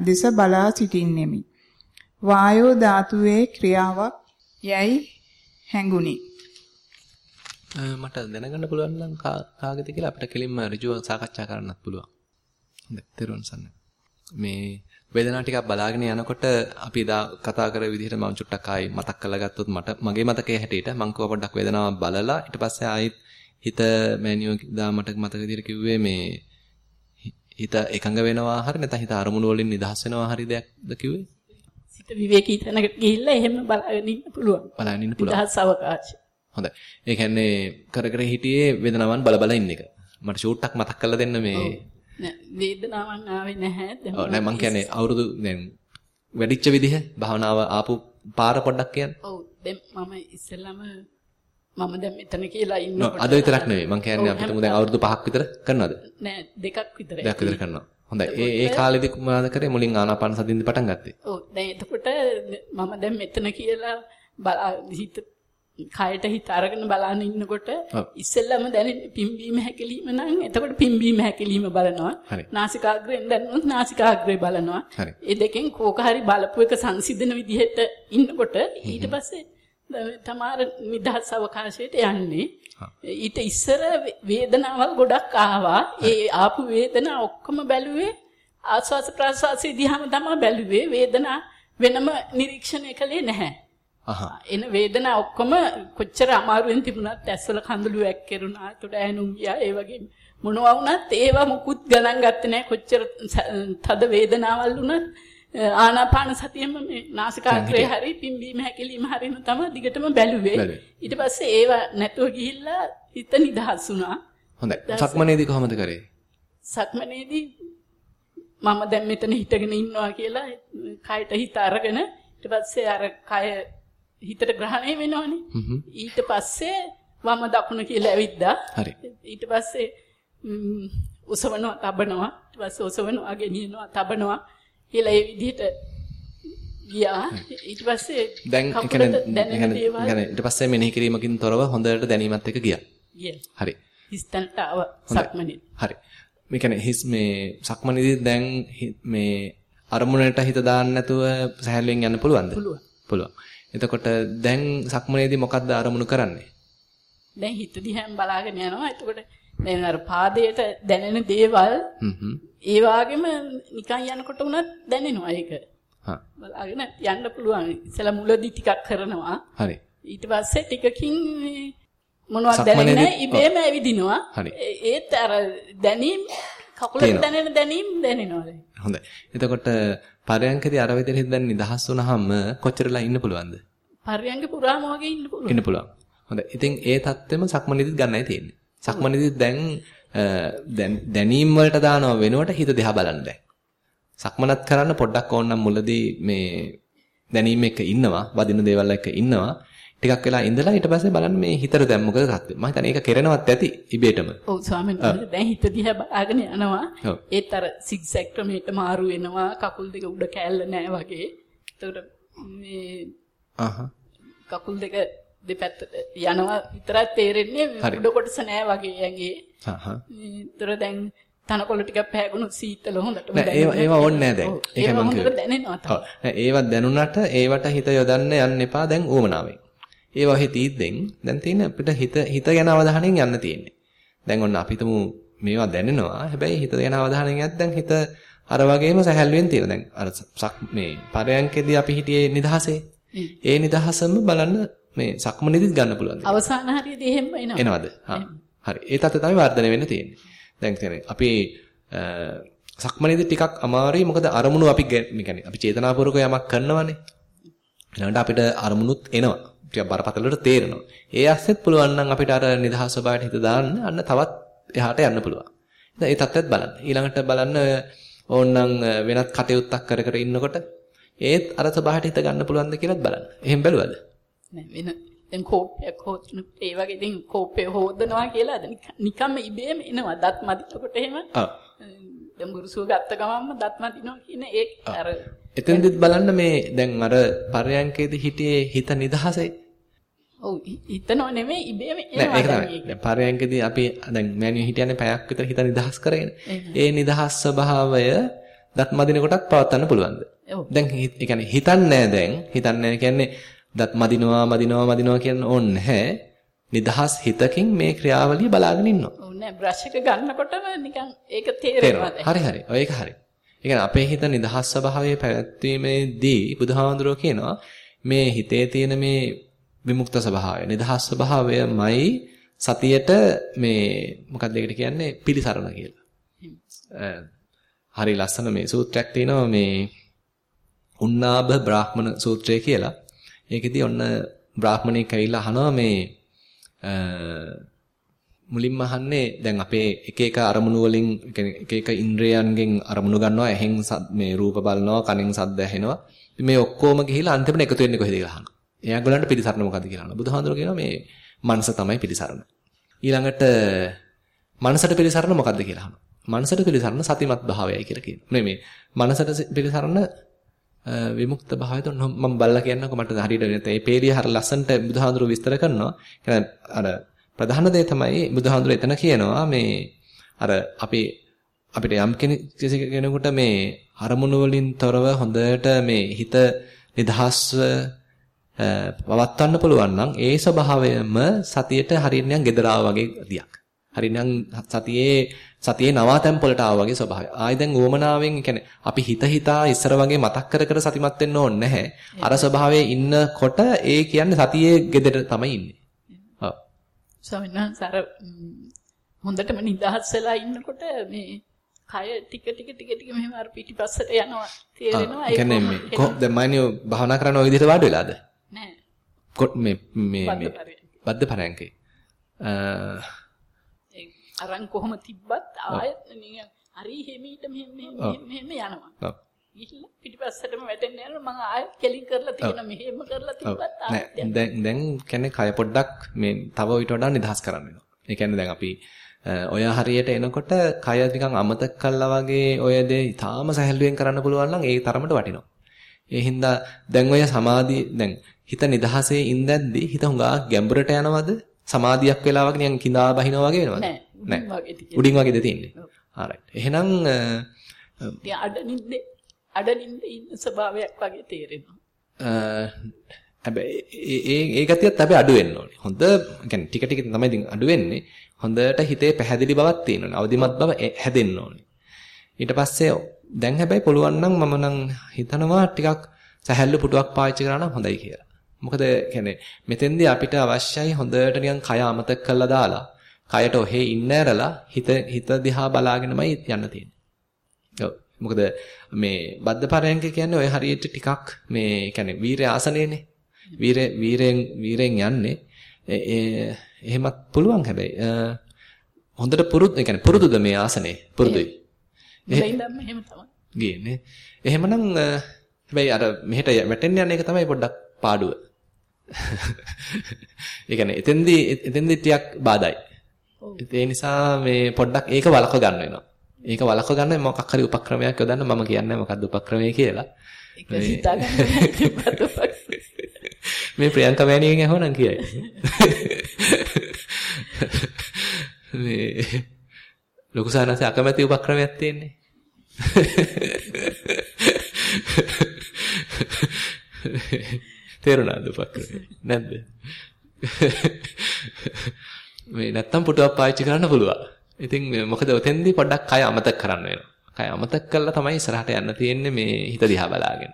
දෙස බලා සිටින්නෙමි. වායෝ ධාතුවේ ක්‍රියාවක් යයි හැඟුනි. මට දැනගන්න පුළුවන් නම් කාගෙද කියලා අපිට කෙලින්ම ඍජුව සාකච්ඡා කරන්නත් පුළුවන්. හොඳයි, තෙරුවන් සන්න. මේ වේදනාව ටිකක් බලාගෙන යනකොට අපි එදා කතා කර විදිහට මම චුට්ටක් ආයි මතක් කරලා ගත්තොත් මට මගේ මතකයේ හැටියට මම කව පොඩ්ඩක් වේදනාව බලලා ඊට පස්සේ ආයිත් හිත මෑනියෝ දා මට මතක විදිහට කිව්වේ මේ හිත එකඟ වෙනවා හරි නැත්නම් හිත අරමුණු වලින් නිදහස් වෙනවා හරි දෙයක්ද කිව්වේ? විවේකී තැනකට ගිහිල්ලා එහෙම බලාගෙන ඉන්න පුළුවන්. බලාගෙන ඉන්න පුළුවන්. නිදහස් අවකාශය. හොඳයි. ඒ කියන්නේ කර කර හිටියේ වේදනාවන් බල බල ඉන්න එක. මට ෂූට්ටක් මතක් කරලා දෙන්න මේ නෑ වේදනාවක් ආවේ නැහැ. ඔව් නෑ මං කියන්නේ අවුරුදු දැන් වැඩිච්ච විදිහ භාවනාව ආපු පාර පොඩ්ඩක් කියන්න. ඔව් දැන් මම ඉස්සෙල්ලාම මම දැන් මෙතන කියලා ඉන්නකොට අද විතරක් නෙවෙයි මං කියන්නේ අපිටම දැන් අවුරුදු 5ක් විතර කරනවද? නෑ දෙකක් විතර. දෙකක් විතර කරනවා. හොඳයි. ඒ ඒ කාලෙදි මොනවද කරේ? මුලින් ආනාපාන සතියින්ද පටන් ගත්තේ? ඔව් දැන් එතකොට මම දැන් මෙතන කියලා බලා හිත කයට හිත අරගෙන බලන ඉන්නකොට ඉස්සෙල්ලම දැනෙන්නේ පිම්බීම හැකිලිම නම් එතකොට පිම්බීම හැකිලිම බලනවා. නාසිකාග්‍රයෙන් දැනුනොත් නාසිකාග්‍රේ බලනවා. ඒ දෙකෙන් කෝක හරි බලපු එක සංසිඳන විදිහට ඉන්නකොට ඊට පස්සේ තමාර නිදහස් අවකාශයට යන්නේ. ඊට ඉස්සර වේදනාවල් ගොඩක් ආවා. ඒ ආපු වේදනා ඔක්කොම බැලුවේ ආස්වාස ප්‍රාස්වාසයේ දිහාම තමයි බැලුවේ. වේදනා වෙනම නිරීක්ෂණය කළේ නැහැ. එන වේදනා ඔක්කොම කොච්චර අමාරුවෙන් තිබුණත් ඇස්වල කඳුළු වැක්කිරුණා, තුඩ ඇනුම් ගියා, ඒ වගේ මොනවා වුණත් ඒවා මුකුත් ගණන් ගත්තේ නැහැ. කොච්චර තද වේදනාවල් වුණත් ආනාපාන සතියෙම මේ නාසිකාග්‍රේ හරි පිම්බීම හැකිලිම හරින තමයි දිගටම බැලුවේ. ඊට පස්සේ ඒව නැතුව ගිහිල්ලා හිත නිදහස් වුණා. හොඳයි. සක්මනේදී කොහොමද කරේ? සක්මනේදී මම දැන් මෙතන හිටගෙන ඉන්නවා කියලා කයට හිත අරගෙන ඊට පස්සේ අර කය හිතට ග්‍රහණය වෙනවනේ. ඊට පස්සේ වම දකුණ කියලා ඇවිද්දා. හරි. ඊට පස්සේ උසවනවා තබනවා ඊට පස්සේ ඔසවනවා ගෙනියනවා තබනවා කියලා ඒ විදිහට ගියා ඊට පස්සේ දැන් කියන්නේ ඊට පස්සේ මෙනෙහි කිරීමකින් තොරව හොඳට දැනීමත් එක්ක ගියා. හරි. හිස්තන්ට ආව සක්මනේ. හරි. මේ කියන්නේ හිස් මේ සක්මනේදී දැන් මේ අරමුණට හිත දාන්න නැතුව සහැල්ලුවෙන් යන්න පුළුවන්ද? පුළුවන්. පුළුවන්. එතකොට දැන් සක්මනේදී මොකද්ද අරමුණු කරන්නේ? දැන් හිත දිහාම බලාගෙන යනවා. එතකොට දැන් අර පාදයට දැනෙන දේවල් ඒ වගේම නිකන් යනකොට උනත් දැනෙනවා ඒක. හා. බලාගෙන යන්න පුළුවන්. ඉතලා මුලදී ටිකක් කරනවා. හරි. ඊට පස්සේ ටිකකින් මොනවද දැනෙන්නේ ඉබේම ඇවිදිනවා. ඒත් අර දැනීම් කකුලට දැනෙන දැනීම් දැනෙනවා දැන්. හොඳයි. එතකොට පරයන්කදී අර විදිහට දැන් නිදහස් වුණාම කොච්චරලා ඉන්න පුළුවන්ද? පරයන්ක පුරාම වගේ ඉන්න පුළුවන්. ඉන්න පුළුවන්. හොඳයි. ඉතින් ඒ தත්ත්වෙම සක්මනේදීත් ගන්නයි තියෙන්නේ. සක්මනේදීත් දැන් දැනීම් වලට දානව වෙනුවට හිත දිහා බලන්න දැන්. සක්මනත් කරන්න පොඩ්ඩක් ඕනනම් මුලදී මේ දැනීම එක්ක ඉන්නවා, වදින දේවල් එක්ක ඉන්නවා. ටිකක් වෙලා ඉඳලා ඊට පස්සේ බලන්න මේ හිතට දැන් මොකද තත්ත්වය. මම හිතන්නේ ඒක කෙරෙනවත් ඇති ඉබේටම. ඔව් ස්වාමීන් වහන්සේ දැන් හිත දිහා බලාගෙන යනවා. ඒත් අර සිග්සැග් ක්‍රමයට මාරු වෙනවා. කකුල් දෙක උඩ කෑල්ල නැහැ වගේ. ඒකට මේ අහහ කකුල් දෙක දෙපැත්තට යනවා විතරක් තේරෙන්නේ උඩ කොටස නැහැ වගේ ඇඟේ. අහහ. ඒතර දැන් තනකොළ ටිකක් පෑගුණු සීතල හොඳටම දැනෙනවා. ඒව ඕනේ නැහැ දැන්. ඒක මම දැනෙනවා තමයි. ඒවත් දැනුණාට ඒවට හිත යොදන්න යන්න එපා දැන් ඌමනාවෙන්. ඒ වගේ තීද්දෙන් දැන් තියෙන අපිට හිත හිත ගැන අවධානයෙන් යන්න තියෙන්නේ. දැන් ඔන්න අපි හිතමු මේවා දැනෙනවා. හැබැයි හිත ගැන අවධානයෙන් යද්දී දැන් හිත අර වගේම සැහැල්ලුවෙන් තියෙන. දැන් අර මේ පරයන්කෙදී අපි හිටියේ නිදහසේ. ඒ නිදහසම බලන්න මේ සක්මනේදීත් ගන්න පුළුවන්. අවසාන හරියදී එහෙම එනවා. එනවද? හරි. ඒ තත්ත්වය තමයි වර්ධනය වෙන්න තියෙන්නේ. දැන් කියන්නේ අපි සක්මනේදී ටිකක් අමාරුයි මොකද අරමුණු අපි කියන්නේ අපි චේතනාපූර්වක යමක් කරනවානේ. ඊළඟට අපිට අරමුණුත් එනවා. ටිකක් බරපතලට තේරෙනවා. ඒ ඇස්සෙත් පුළුවන් නම් අපිට අර නිදහස් ස්වභාවයට හිත දාන්න අන්න තවත් එහාට යන්න පුළුවන්. ඒ තත්ත්වයත් බලන්න. ඊළඟට බලන්න ඕන්නම් වෙනත් කටයුත්තක් කර කර ඉන්නකොට ඒත් අර ස්වභාවයට හිත ගන්න පුළුවන්ද කියලාත් බලන්න. එහෙන් බැලුවද? නෑ වෙන දැන් කෝපයක් හොත් ඒ වගේ ඉතින් කෝපය හොදනවා කියලා නිකම්ම ඉබේම එනවා. දත් මදිනකොට එහෙම. ඔව්. දැන් බුරුසුව ගත්ත ගමන්ම දත් මදිනවා කියන ඒ අර එතෙන්දිත් බලන්න මේ දැන් අර පරයන්කේදී හිටියේ හිත නිදහසේ. ඔව් හිතනව නෙමෙයි ඉබේම එනවා. දැන් පරයන්කේදී අපි දැන් මෑනියෝ හිටියන්නේ පැයක් විතර හිත නිදහස් කරගෙන. ඒ නිදහස් ස්වභාවය දත් මදින කොටත් පවත්වන්න පුළුවන්ද? දැන් ඒ කියන්නේ හිතන්නේ දැන් හිතන්නේ කියන්නේ දත් මදිනවා මදිනවා මදිනවා කියන ඕනේ නැහැ. නිදහස් හිතකින් මේ ක්‍රියාවලිය බලාගෙන ඉන්නවා. ඔව් නෑ බ්‍රෂ් එක ගන්නකොටම නිකන් ඒක තේරෙනවා. හරි හරි. ඔය ඒක හරි. ඒ කියන්නේ අපේ හිත නිදහස් ස්වභාවයේ පැවැත්වීමේදී බුදුහාඳුරෝ කියනවා මේ හිතේ තියෙන මේ විමුක්ත ස්වභාවය නිදහස් ස්වභාවයමයි සතියට මේ මොකක්ද ඒකට කියන්නේ පිළිසරණ කියලා. හරි ලස්සන මේ සූත්‍රයක් තියෙනවා මේ උන්නාභ බ්‍රාහ්මණ සූත්‍රය කියලා. ඒකෙදි ඔන්න බ්‍රාහ්මණෙක් ඇවිල්ලා අහනවා මේ මුලින්ම අහන්නේ දැන් අපේ එක එක අරමුණු වලින් එක එක ඉන්ද්‍රයන්ගෙන් අරමුණු ගන්නවා එහෙන් මේ රූප බලනවා කනෙන් සද්ද ඇහෙනවා මේ ඔක්කොම ගිහිලා අන්තිමට එකතු වෙන්නේ කොහෙද කියලා අහනවා. එයාගලන්ට පිළිසරණ මොකද්ද කියලා අහනවා. බුදුහාඳුර කියනවා මේ මනස තමයි පිළිසරණ. ඊළඟට මනසට පිළිසරණ මොකද්ද කියලා අහනවා. මනසට පිළිසරණ සතිමත් භාවයයි කියලා කියනවා. නෙමෙයි මනසට පිළිසරණ විමුක්ත භාවයද මම බලලා කියන්නකො මට හරියට නැත්නම් මේ පේලිය හර ලස්සන්ට බුදුහාඳුර විස්තර කරනවා. අර ප්‍රධාන දේ තමයි බුදුහාඳුර එතන කියනවා මේ අර අපි අපිට යම් කෙනෙකුට මේ අරමුණු වලින් තොරව හොඳට මේ හිත නිදහස්ව පවත්වන්න පුළුවන් නම් ඒ ස්වභාවයම සතියට හරියනම් gedara වගේ දියක්. හරිනම් සතියේ සතියේ නවාතැන් වලට ආවා වගේ ස්වභාවය. ආයි දැන් උවමනාවෙන් කියන්නේ අපි හිත හිතා ඉස්සර වගේ මතක් කර කර සතිමත් වෙන්න ඕනේ නැහැ. අර ස්වභාවයේ ඉන්නකොට ඒ කියන්නේ සතියේ gedara තමයි ඉන්නේ. ඔව්. ස්වාමීන් වහන්සේ අර හොඳටම නිදහස් වෙලා ඉන්නකොට මේ කය ටික ටික ටික ටික මෙහෙම අර පිටිපස්සට යනවා තේරෙනවා ඒක කියන්නේ මේ කොහොමද මයිනියෝ භාවනා කරන ඔය විදිහට වාඩි වෙලාද නෑ මේ මේ මේ බද්ද පරයන්කේ අරන් කොහොම තිබ්බත් ආයෙත් හරි හිමීට මෙහෙම මෙහෙම යනවා ගිහිල්ලා පිටිපස්සටම වැටෙන්න යනවා මම ආයෙත් කෙලින් කරලා තියෙනවා මෙහෙම කරලා තිබ්බත් ආයෙත් දැන් දැන් කියන්නේ කය පොඩ්ඩක් මේ තව ඊට වඩා නිදහස් කරන්න වෙනවා. ඒ කියන්නේ දැන් අපි ඔය හරියට එනකොට කය නිකන් අමතක කළා වගේ ඔය දේ ඊටාම සැහැල්ලුවෙන් කරන්න පුළුවන් නම් ඒ තරමට වටිනවා. ඒ හින්දා දැන් ඔය සමාධි දැන් හිත නිදහසේ ඉඳද්දි හිත හුඟා ගැඹුරට යනවද? සමාධියක් වෙලා වගේ නිකන් කිඳා බහිනවා වගේ වෙනවද? නෑ. උඩින් වගේද තියෙන්නේ. ආරයිට්. එහෙනම් ඉතින් අඩනින්ද අඩනින්ද ඉන්න ස්වභාවයක් වගේ තේරෙනවා. හැබැයි ඒ ඒ ගතියත් අපි අඩු වෙන්න ඕනේ. හොඳ يعني ටික ටික තමයි ඉතින් අඩු වෙන්නේ. හොඳට හිතේ පැහැදිලි බවක් තියෙන්න අවදිමත් බව හැදෙන්න ඕනේ. ඊට පස්සේ දැන් හැබැයි පුළුවන් නම් මම නම් හිතනවා ටිකක් සැහැල්ලු පුටුවක් පාවිච්චි කරා නම් හොඳයි කියලා. මොකද කියන්නේ මෙතෙන්දී අපිට අවශ්‍යයි හොඳට නිකන් කය අමතක කරලා දාලා කයට ඔහේ ඉන්න ඇරලා හිත හිත දිහා බලාගෙනමයි යන්න තියෙන්නේ. ඔව්. මොකද මේ බද්ද පරයන්ක කියන්නේ ඔය හරියට ටිකක් මේ කියන්නේ වීරය ආසනේනේ. වීරය වීරෙන් වීරෙන් යන්නේ. එහෙමත් පුළුවන් හැබැයි. හොඳට පුරුදු ඒ කියන්නේ පුරුදුද මේ ආසනේ? පුරුදුයි. එහෙනම් එහෙම තමයි. ගියනේ. එහෙමනම් හැබැයි අර මෙහෙට වැටෙන්න යන එක තමයි පොඩ්ඩක් පාඩුව. [laughs] ඒ කියන්නේ එතෙන්දී එතෙන්දී ටිකක් බාදයි. ඒ නිසා මේ පොඩ්ඩක් ඒක වළක්ව ගන්න වෙනවා. ඒක වළක්ව ගන්න මොකක් හරි උපක්‍රමයක් යොදන්න මම කියන්නේ මොකක්ද උපක්‍රමය කියලා. ඒක හිතාගන්න මේ ප්‍රියංකා මෑණියගෙන් අහුවනම් කියයි. මේ ලොකු සානසේ අකමැති උපක්‍රමයක් තියෙන්නේ. තේරුණාද උපක්‍රමය? නැද්ද? මේ නැත්තම් පුටුවක් පාවිච්චි කරන්න පුළුවන්. ඉතින් මොකද ඔතෙන්දී පොඩ්ඩක් කය අමතක කරන්න වෙනවා. කය අමතක කළා තමයි ඉස්සරහට යන්න තියෙන්නේ මේ හිත දිහා බලාගෙන.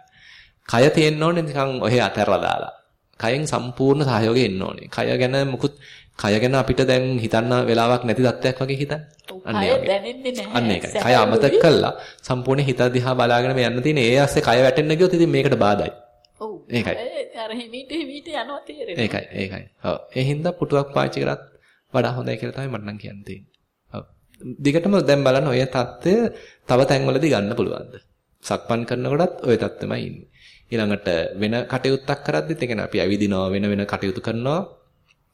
කය තියෙන්න ඕනේ නිකන් ඔහෙ අතහැරලා දාලා. කයෙන් සම්පූර්ණ සහයෝගය එන්න ඕනේ. කය ගැන මුකුත් කය ගැන අපිට දැන් හිතන්න වෙලාවක් නැති තත්ත්වයක් වගේ හිතන්න. අන්න ඒකයි. කය අමතක කළා සම්පූර්ණ හිත දිහා බලාගෙන මේ යන්න තියෙන්නේ. ඒ ASCII කය වැටෙන්න ගියොත් ඉතින් මේකට බාධායි. ඔව්. ඒකයි. අර හිමීට හිමීට යනවා තේරෙනවා. ඒකයි ඒකයි. ඔව්. ඒ හින්දා පුටුවක් පාවිච්චි කරත් වඩා හොඳයි කියලා තමයි මට නම් කියන්න තියෙන්නේ. ඔව්. දිගටම දැන් බලන්න ඔය தත්ත්වය තව තැන්වලදී ගන්න පුළුවන්ද? සක්මන් කරනකොටත් ඔය தත්ත්වෙමයි ඉන්නේ. ඊළඟට වෙන කටයුත්තක් කරද්දිත් ඒ කියන්නේ අපි ඇවිදිනවා වෙන වෙන කටයුතු කරනවා.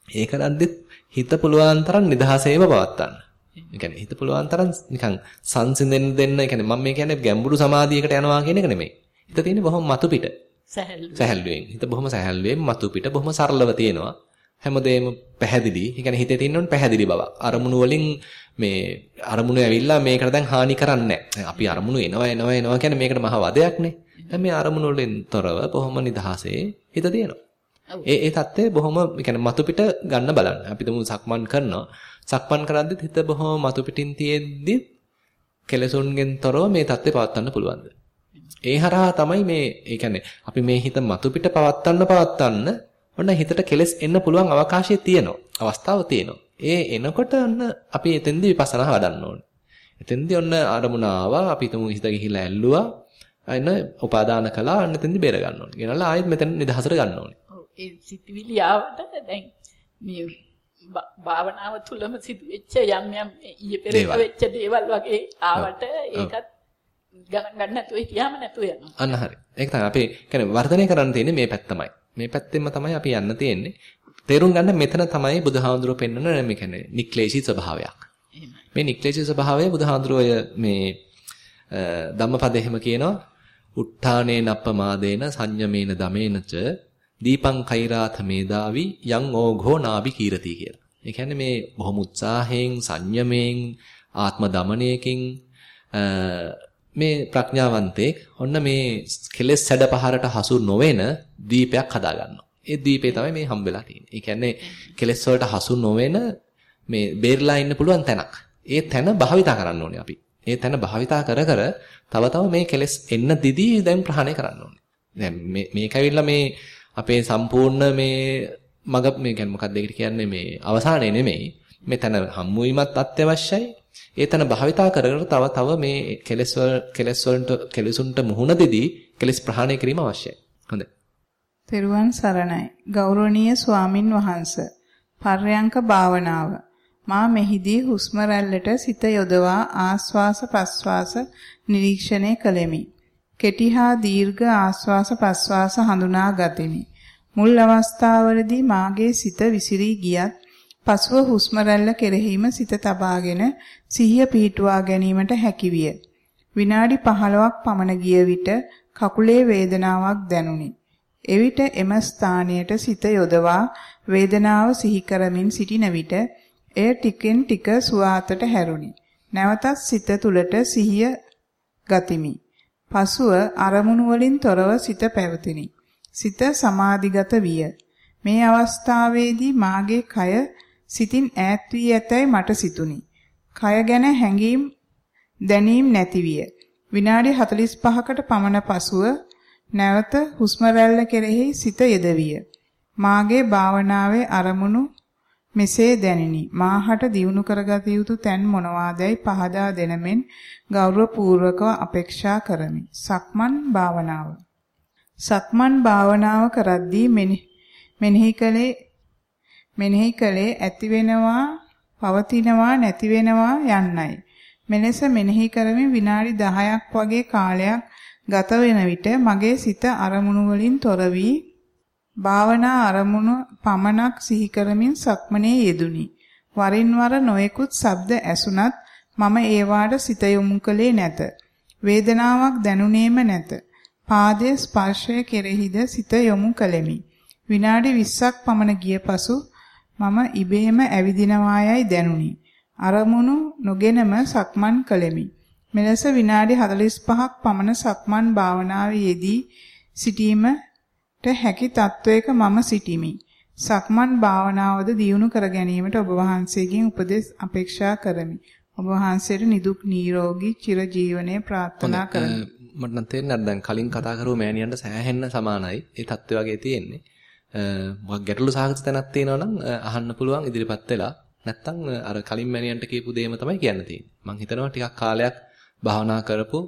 ඒ කරද්දිත් හිත පුළුවන් තරම් නිදහසේම පවත්තන්න. ඒ කියන්නේ හිත පුළුවන් තරම් නිකන් සංසිඳෙන්න දෙන්න. ඒ කියන්නේ මම මේ කියන්නේ ගැඹුරු සමාධියකට යනවා කියන එක නෙමෙයි. හිත තියෙන්නේ බොහොම මතු පිට. සැහැල්ලු. සැහැල්ලුවෙන්. හිත බොහොම සැහැල්ලුවෙන් මතු පිට බොහොම සරලව තියෙනවා. හැමදේම පැහැදිලි. ඒ කියන්නේ හිතේ තියෙන්න ඕන පැහැදිලි බව. අරමුණු වලින් මේ අරමුණු ඇවිල්ලා මේකට දැන් හානි කරන්නේ නැහැ. අපි අරමුණු එනවා එනවා එනවා කියන්නේ මේකට මහ වදයක්නේ. දැන් මේ අරමුණු වලින් තොරව බොහොම නිදහසේ හිත තියෙනවා. ඒ ඒ தත්ත්වය බොහොම කියන්නේ මතු පිට ගන්න බලන්න. අපි තුමු සක්මන් කරනවා. සක්මන් කරද්දිත් හිත බොහොම මතු පිටින් තියෙද්දි කෙලසුන්ගෙන් තොරව මේ தත්ත්වය පවත්වන්න පුළුවන්ද? ඒ හරහා තමයි මේ ඒ කියන්නේ අපි මේ හිත මතු පිට පවත්වන්න පවත්වන්න ඔන්න හිතට කෙලස් එන්න පුළුවන් අවකාශය තියෙනවා. අවස්ථාව තියෙනවා. ඒ එනකොට ඔන්න අපි එතෙන්දී විපස්සනා වඩන්න ඕනේ. එතෙන්දී ඔන්න අරමුණ ආවා අපි තුමු හිත ගිහිලා ඇල්ලුවා. අන්න උපාදාන කළා අන්න එතෙන්දී බේර ගන්න ඕනේ. ගෙනල්ලා ආයෙත් මෙතන නිදහසට ගන්න ඕනේ. ඒ සිතිවිලි ආවට දැන් මේ භාවනාව තුලම සිදුවෙච්ච යම් යම් ඊයේ පෙරේක වෙච්ච දේවල් වගේ ආවට ඒකත් ගණන් ගන්න නැතුව හිටියාම නැතුව යනවා. අන්න හරි. ඒක තමයි අපි කියන්නේ වර්ධනය කරන්න තියෙන්නේ මේ පැත්තමයි. මේ පැත්තෙන්ම තමයි අපි යන්න තියෙන්නේ. තේරුම් ගන්න මෙතන තමයි බුදුහාඳුරෝ පෙන්වන මේ කියන්නේ නික්ලේශී ස්වභාවයක්. මේ නික්ලේශී ස්වභාවය බුදුහාඳුරෝය මේ ධම්මපද එහෙම කියනවා. උත්ථානේ නප්පමාදේන සංයමේන දමේනච දීපං කෛරාත මේදාවි යං ඕඝෝ නාබි කීරති කියලා. ඒ කියන්නේ මේ බොහොම උත්සාහයෙන් සංයමයෙන් ආත්ම දමනයකින් මේ ප්‍රඥාවන්තයෙක් ඔන්න මේ කෙලෙස් සැඩ පහරට හසු නොවන දීපයක් හදා ගන්නවා. ඒ දීපේ තමයි මේ හම්බෙලා තියෙන්නේ. ඒ කියන්නේ කෙලෙස් වලට හසු නොවන මේ බේරලා ඉන්න පුළුවන් තැනක්. ඒ තැන භාවිතා කරන්න ඕනේ අපි. ඒ තැන භාවිතා කර කර තව තව මේ කෙලෙස් එන්න දිදී දැන් ප්‍රහාණය කරන්න ඕනේ. දැන් මේ මේක ඇවිල්ලා මේ අපේ සම්පූර්ණ මේ මග මේ කියන්නේ මොකක්ද ඒකට කියන්නේ මේ අවසානයේ නෙමෙයි. මෙතන හම්බුවීමත් අත්‍යවශ්‍යයි. ඒතන භාවිතා කරගෙන තව තව මේ කෙලෙස් වල කෙලෙස් වලට කෙලෙසුන්ට මුහුණ දෙදී කෙලෙස් ප්‍රහාණය කිරීම අවශ්‍යයි. හොඳයි. තෙරුවන් සරණයි. ගෞරවනීය ස්වාමින් වහන්සේ. පර්යංක භාවනාව. මා මෙහිදී හුස්ම රැල්ලට සිත යොදවා ආස්වාස ප්‍රස්වාස නිරීක්ෂණය කළෙමි. කෙටි හා දීර්ඝ ආශ්වාස ප්‍රශ්වාස හඳුනා ගතිමි. මුල් අවස්ථාවවලදී මාගේ සිත විසිරී ගියත් පසුව හුස්ම රැල්ල කෙරෙහිම සිත තබාගෙන සිහිය පිහිටුවා ගැනීමට හැකිවිය. විනාඩි 15ක් පමණ ගිය විට කකුලේ වේදනාවක් දැනුනි. එවිට එම ස්ථානයට සිත යොදවා වේදනාව සිහි කරමින් සිටින විට එය ටිකෙන් ටික සුවාතට හැරුණි. නැවතත් සිත තුලට සිහිය ගතිමි. පසුව අරමුණු වලින් තොරව සිත පැවතිනි. සිත සමාධිගත විය. මේ අවස්ථාවේදී මාගේ කය සිතින් ඈත් වී ඇතැයි මට සිතුනි. කය ගැන හැඟීම් දැනීම් නැතිවිය. විනාඩි 45කට පමණ පසුව නැවත හුස්ම රැල්ල කෙරෙහි සිත යෙදවිය. මාගේ භාවනාවේ අරමුණු මෙසේ දැනිනි. මාහට දියුණු කරගත යුතු තැන් මොනවාදයි පහදා දෙනමෙන් ගෞරවපූර්වකව අපේක්ෂා කරමි. සක්මන් භාවනාව. සක්මන් භාවනාව කරද්දී මෙනෙහි කලේ මෙනෙහි කලේ ඇති වෙනවා පවතිනවා නැති වෙනවා යන්නයි. මෙලෙස මෙනෙහි කරමින් විනාඩි 10ක් වගේ කාලයක් ගත වෙන විට මගේ සිත අරමුණු වලින් තොර වී භාවනා අරමුණු පමණක් සිහි කරමින් සක්මනේ යෙදුනි. වරින් වර නොයෙකුත් ශබ්ද ඇසුණත් මම ඒවාට සිත යොමු කළේ නැත. වේදනාවක් දැනුනේම නැත. පාදයේ ස්පර්ශය කෙරෙහිද සිත යොමු කළෙමි. විනාඩි 20ක් පමණ ගිය පසු මම ඉබේම ඇවිදිනවායයි දැනුනි. අරමුණු නොගෙනම සක්මන් කළෙමි. මෙලෙස විනාඩි 45ක් පමණ සක්මන් භාවනාවේ යෙදී සිටීමට හැකි තත්වයක මම සිටිමි. සක්මන් භාවනාවද දියුණු කර ගැනීමට ඔබ වහන්සේගෙන් උපදෙස් අපේක්ෂා කරමි. ඔබ වහන්සේට නිදුක් නිරෝගී චිරජීවනයේ ප්‍රාර්ථනා කරමි. මට නම් තේරෙන්නේ දැන් කලින් කතා කරපු මෑණියන්ට සෑහෙන්න සමානයි. ඒ தත්ත්වය වගේ තියෙන්නේ. මොකක් ගැටලු සහගත තැනක් තියෙනවා නම් අහන්න පුළුවන් ඉදිරිපත් වෙලා. නැත්තම් අර කලින් මැනියන්ට කියපු දේම තමයි කියන්න තියෙන්නේ. මම හිතනවා ටිකක් කාලයක් භාවනා කරපු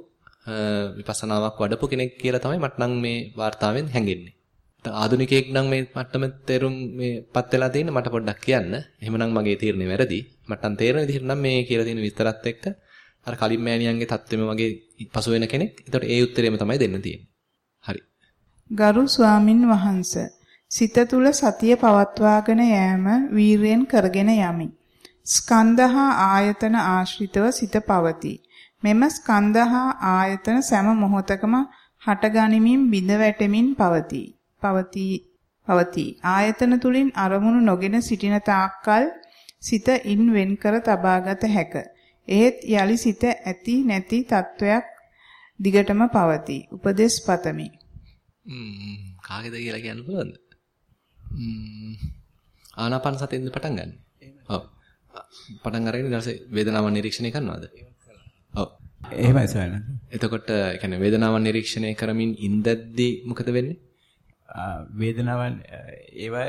විපස්සනාවක් වඩපු කෙනෙක් කියලා තමයි මට නම් මේ වார்த்தාවෙන් හැඟෙන්නේ. ආධුනිකයෙක් නම් මේ මට්ටම තේරුම් මේපත් වෙලා තියෙන මට පොඩ්ඩක් කියන්න. එහෙමනම් මගේ තීරණේ වැරදි. මට නම් තේරෙන විදිහට නම් මේ කියලා තියෙන විස්තරත් එක්ක අර කලින් මෑණියන්ගේ தත්වෙම වගේ පසු වෙන කෙනෙක්. ඒතකොට ඒ උත්තරේම තමයි දෙන්න තියෙන්නේ. හරි. ගරු ස්වාමින් වහන්සේ සිත තුල සතිය පවත්වාගෙන යෑම වීරයෙන් කරගෙන යමි. ස්කන්ධ හා ආයතන ආශ්‍රිතව සිත පවතී. මෙම ස්කන්ධ හා ආයතන සෑම මොහොතකම හටගනිමින් බිඳ වැටෙමින් පවතී. පවතී පවතී. ආයතන තුලින් අරමුණු නොගෙන සිටින තාක්කල් සිත ඉන් වෙන් කර තබාගත හැක. එහෙත් යලි සිත ඇති නැති තත්වයක් දිගටම පවතී. උපදේශ පතමි. ම්ම් කාගේද කියලා කියන්න පුළුවන්ද? ම්ම් ආනාපාන සතියෙන්ද පටන් ගන්න. ඔව්. පටන් අරගෙන පස්සේ වේදනාව නිරීක්ෂණය කරනවද? ඔව්. එහෙමයි සයන. එතකොට ඒ කියන්නේ වේදනාවන් නිරීක්ෂණය කරමින් ඉඳද්දී මොකද වෙන්නේ? වේදනාවන් ඒවා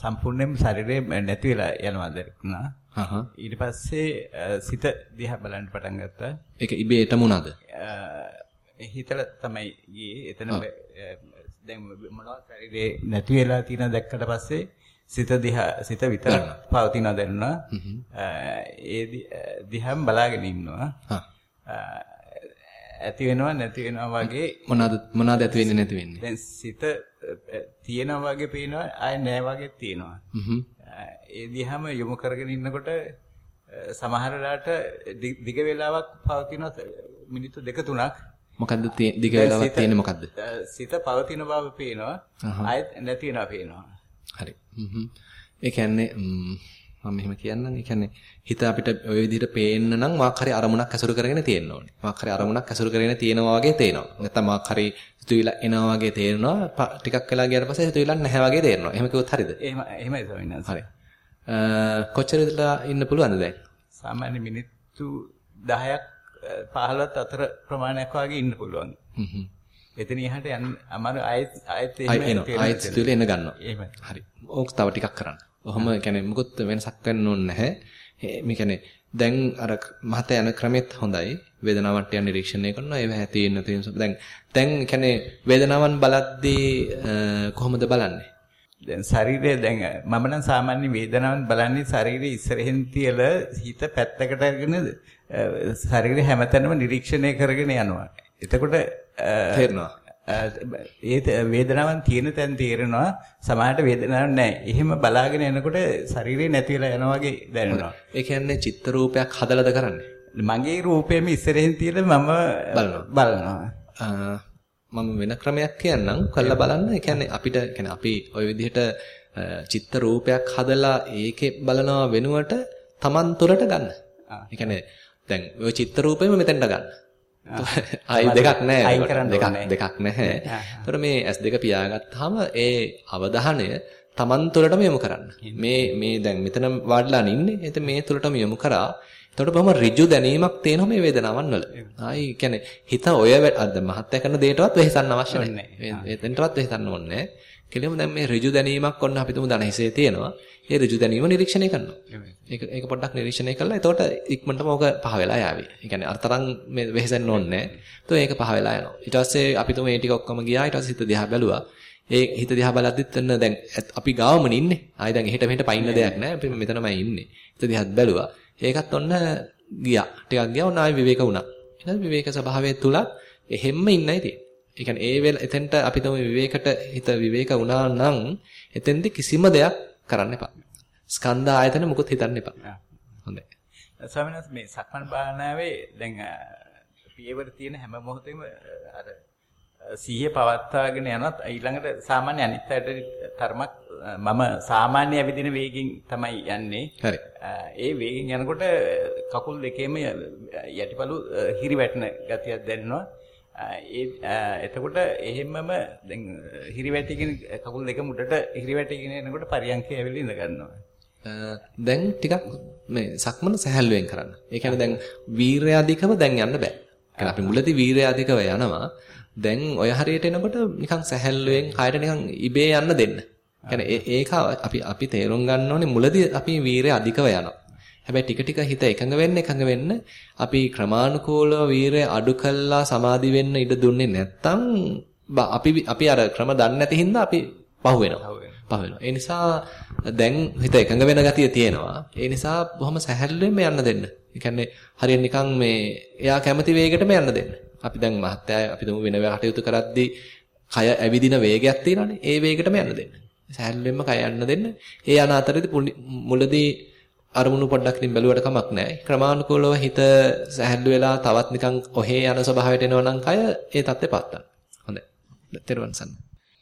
සම්පූර්ණයෙන්ම ශරීරේ නැති වෙලා යනවා දැක්ුණා. හහ. ඊට පස්සේ සිත දිහා බලන්න පටන් ගත්තා. ඒක ඉබේටම උනද? හිතලා තමයි ගියේ. එතන දැන් මොනවද ශරීරේ නැති වෙලා තියෙන දැක්කට පස්සේ සිත දිහා සිත විතර පවතින දැනුණා. ඒ දිහාම බලාගෙන ඉන්නවා. ඇති වෙනවා නැති වෙනවා වගේ මොනවාද මොනවාද ඇති වෙන්නේ නැති වෙන්නේ? දැන් සිත තියෙනවා වගේ පේනවා ආය නෑ වගේ තියෙනවා. ඒ දිහාම යොමු කරගෙන ඉන්නකොට සමහර වෙලාවට දිග වේලාවක් පවතින මිනිත්තු දෙක තුනක් මොකද්ද දිග වේලාවක් තියෙන්නේ මොකද්ද? සිත පවතින බව පේනවා. ආයෙත් නැති වෙනවා පේනවා. හරි. ඒ කියන්නේ මම මෙහෙම කියන්නම්. ඒ කියන්නේ හිත අපිට ওই විදිහට පේන්න නම් මොකක් හරි අරමුණක් ඇසුරු කරගෙන තියෙන්න ඕනේ. මොකක් හරි අරමුණක් ඇසුරු කරගෙන තියෙනවා වගේ තේනවා. නැත්නම් මොකක් හරි හිතුවිලා එනවා වගේ තේරෙනවා. ටිකක් වෙලා ගියාට පස්සේ හිතුවිලා නැහැ වගේ තේරෙනවා. එහෙම කිව්වොත් හරිද? එහෙම එහෙමයි ස්වාමීන් වහන්සේ. හරි. කොච්චර විතර ඉන්න පුළුවන්ද දැන්? සාමාන්‍ය මිනිත්තු 10ක් 15ත් අතර ප්‍රමාණයක් වගේ ඉන්න පුළුවන්. හ්ම් එතන එහාට යන්න අමාරු ආයෙත් ආයෙත් එහෙම ආයෙත් සිතුවිලි එන්න ගන්නවා. එහෙමයි. හරි. ඕක තව ටිකක් කරන්න. ඔහොම කියන්නේ මොකොත් වෙනසක් වෙන්න ඕනේ නැහැ. මේ කියන්නේ දැන් අර මහත යන ක්‍රමෙත් හොඳයි. වේදනාවට යන නිරීක්ෂණය කරනවා. ඒව ඇති වෙන තියෙන දැන් දැන් කියන්නේ වේදනාවන් බලද්දී කොහොමද බලන්නේ? දැන් ශරීරය දැන් මම නම් සාමාන්‍ය වේදනාවන් බලන්නේ ශරීරයේ ඉස්සරහින් තියලා හිත පැත්තකට අරගෙන ශරීරය හැමතැනම නිරීක්ෂණය කරගෙන යනවා. එතකොට තේරෙනවා. ඒ වේදනාවන් තියෙන තැන් තේරෙනවා සමහරට වේදනාවක් නැහැ. එහෙම බලාගෙන යනකොට ශරීරේ නැති වෙලා යනවා වගේ දැනෙනවා. ඒ කියන්නේ චිත්ත රූපයක් හදලාද කරන්නේ? මගේ රූපෙම ඉස්සරහින් තියලා මම බලනවා. මම වෙන ක්‍රමයක් කියන්නම් කළා බලන්න. ඒ කියන්නේ අපිට කියන්නේ අපි ওই විදිහට චිත්ත රූපයක් හදලා ඒකේ බලනවා වෙනුවට Taman තුරට ගන්න. ඒ කියන්නේ දැන් ওই චිත්ත රූපෙම මෙතෙන්ට ගන්න. ආයි දෙකක් නැහැ. දෙකක් දෙකක් නැහැ. ඒතර මේ S2 පියාගත්තාම ඒ අවධානය Taman තුරටම යොමු කරන්න. මේ මේ දැන් මෙතන වාඩිලා ඉන්නේ. එතන මේ තුරටම යොමු කරා එතකොට බොහොම ඍජු දැනීමක් තියෙනවා මේ වේදනාවන් වල. ආයි කියන්නේ හිත ඔය අද මහත්ය කරන දෙයටවත් වෙහෙසන්න අවශ්‍ය නැහැ. එතෙන්ටවත් වෙහෙසන්න ඕනේ නැහැ. කෙලින්ම දැන් මේ ඍජු දැනීමක් ඔන්න අපි තුමු දන හිසේ තියෙනවා. ඒ ඍජු දැනීම නිරීක්ෂණය කරනවා. ඒක ඒක පොඩ්ඩක් නිරීක්ෂණය කළා. එතකොට ඉක්මනටම ඕක පහ වෙලා යාවි. ඒ කියන්නේ අර්තරන් මේ වෙහෙසෙන්න ඕනේ නැහැ. ඒක පහ වෙලා යනවා. ඊට පස්සේ අපි තුමු මේ ටික ඔක්කොම ගියා. ඊට පස්සේ හිත දිහා බැලුවා. ඒ හිත දිහා බලද්දිත් එන්න දැන් අපි ගාවමනේ ඉන්නේ. ආයි දැන් එහෙට මෙහෙට පයින්න දෙයක් නැහැ. අපි මෙතනමයි ඉන්නේ. හිත දිහාත් බැලුවා. ඒකත් ඔන්න ගියා. ටිකක් ගියා ඔන්න ආයි විවේක වුණා. ඊට විවේක ස්වභාවය තුල එහෙම්ම ඉන්නයි තියෙන්නේ. ඒ කියන්නේ ඒ වෙල එතෙන්ට අපි තමයි විවේකට හිත විවේක වුණා නම් එතෙන්දි කිසිම දෙයක් කරන්න එපා. ස්කන්ධ ආයතන මුකුත් හිතන්න එපා. හොඳයි. ස්වාමීන් මේ සක්මන් භාවනාවේ දැන් පියවර තියෙන හැම මොහොතෙම අර සිහිය පවත්වාගෙන යනත් ඊළඟට සාමාන්‍ය අනිත් පැයට තරමක් මම සාමාන්‍ය ඇවිදින වේගෙන් තමයි යන්නේ. හරි. ඒ වේගෙන් යනකොට කකුල් දෙකේම යටිපළු හිරි වැටෙන ගතියක් දැනෙනවා. ඒ එතකොට එහෙම්මම දැන් හිරි වැටිගෙන කකුල් දෙක මුඩට හිරි වැටිගෙන එනකොට පරියන්කේ ඇවිල්ලා ඉඳ ගන්නවා. දැන් ටිකක් මේ සක්මන සැහැල්ලුවෙන් කරන්න. ඒ කියන්නේ දැන් වීරය අධිකව දැන් යන්න බෑ. يعني අපි මුලදී වීරය අධිකව යනවා. දැන් ඔය හරියට එනකොට නිකන් සැහැල්ලුවෙන් කයර නිකන් ඉබේ යන්න දෙන්න. يعني ඒක අපි අපි තේරුම් ගන්න ඕනේ මුලදී අපි වීරය අධිකව යනවා. හැබැයි ටික ටික හිත එකඟ වෙන්න එකඟ වෙන්න අපි ක්‍රමානුකූලව වීරය අඩු කළා සමාධි වෙන්න ඉඩ දුන්නේ නැත්තම් අපි අපි අර ක්‍රම දන්නේ නැති හින්දා අපි පහු වෙනවා. පහු වෙනවා. ඒ නිසා දැන් හිත එකඟ වෙන ගතිය තියෙනවා. ඒ නිසා බොහොම සැහැල්ලුවෙන්ම යන්න දෙන්න. ඒ කියන්නේ හරියට නිකන් මේ එයා කැමති වේගයටම යන්න දෙන්න. අපි දැන් මහත්තයා අපි තුමු වෙන කටයුතු කරද්දී කය ඇවිදින වේගයක් තියෙනවානේ. ඒ වේගයටම යන්න දෙන්න. සැහැල්ලුවෙන්ම කය යන්න දෙන්න. ඒ යන අතරේදී මුලදී අරමුණු පොඩ්ඩක් ඉතින් බැලුවට කමක් නැහැ. ක්‍රමානුකූලව හිත සැහැල්ලු වෙලා තවත් නිකන් ඔහේ යන ස්වභාවයට එනවා නම් කය ඒ தත්ත්වෙ පත්තන. හොඳයි. තෙරුවන් සන්න.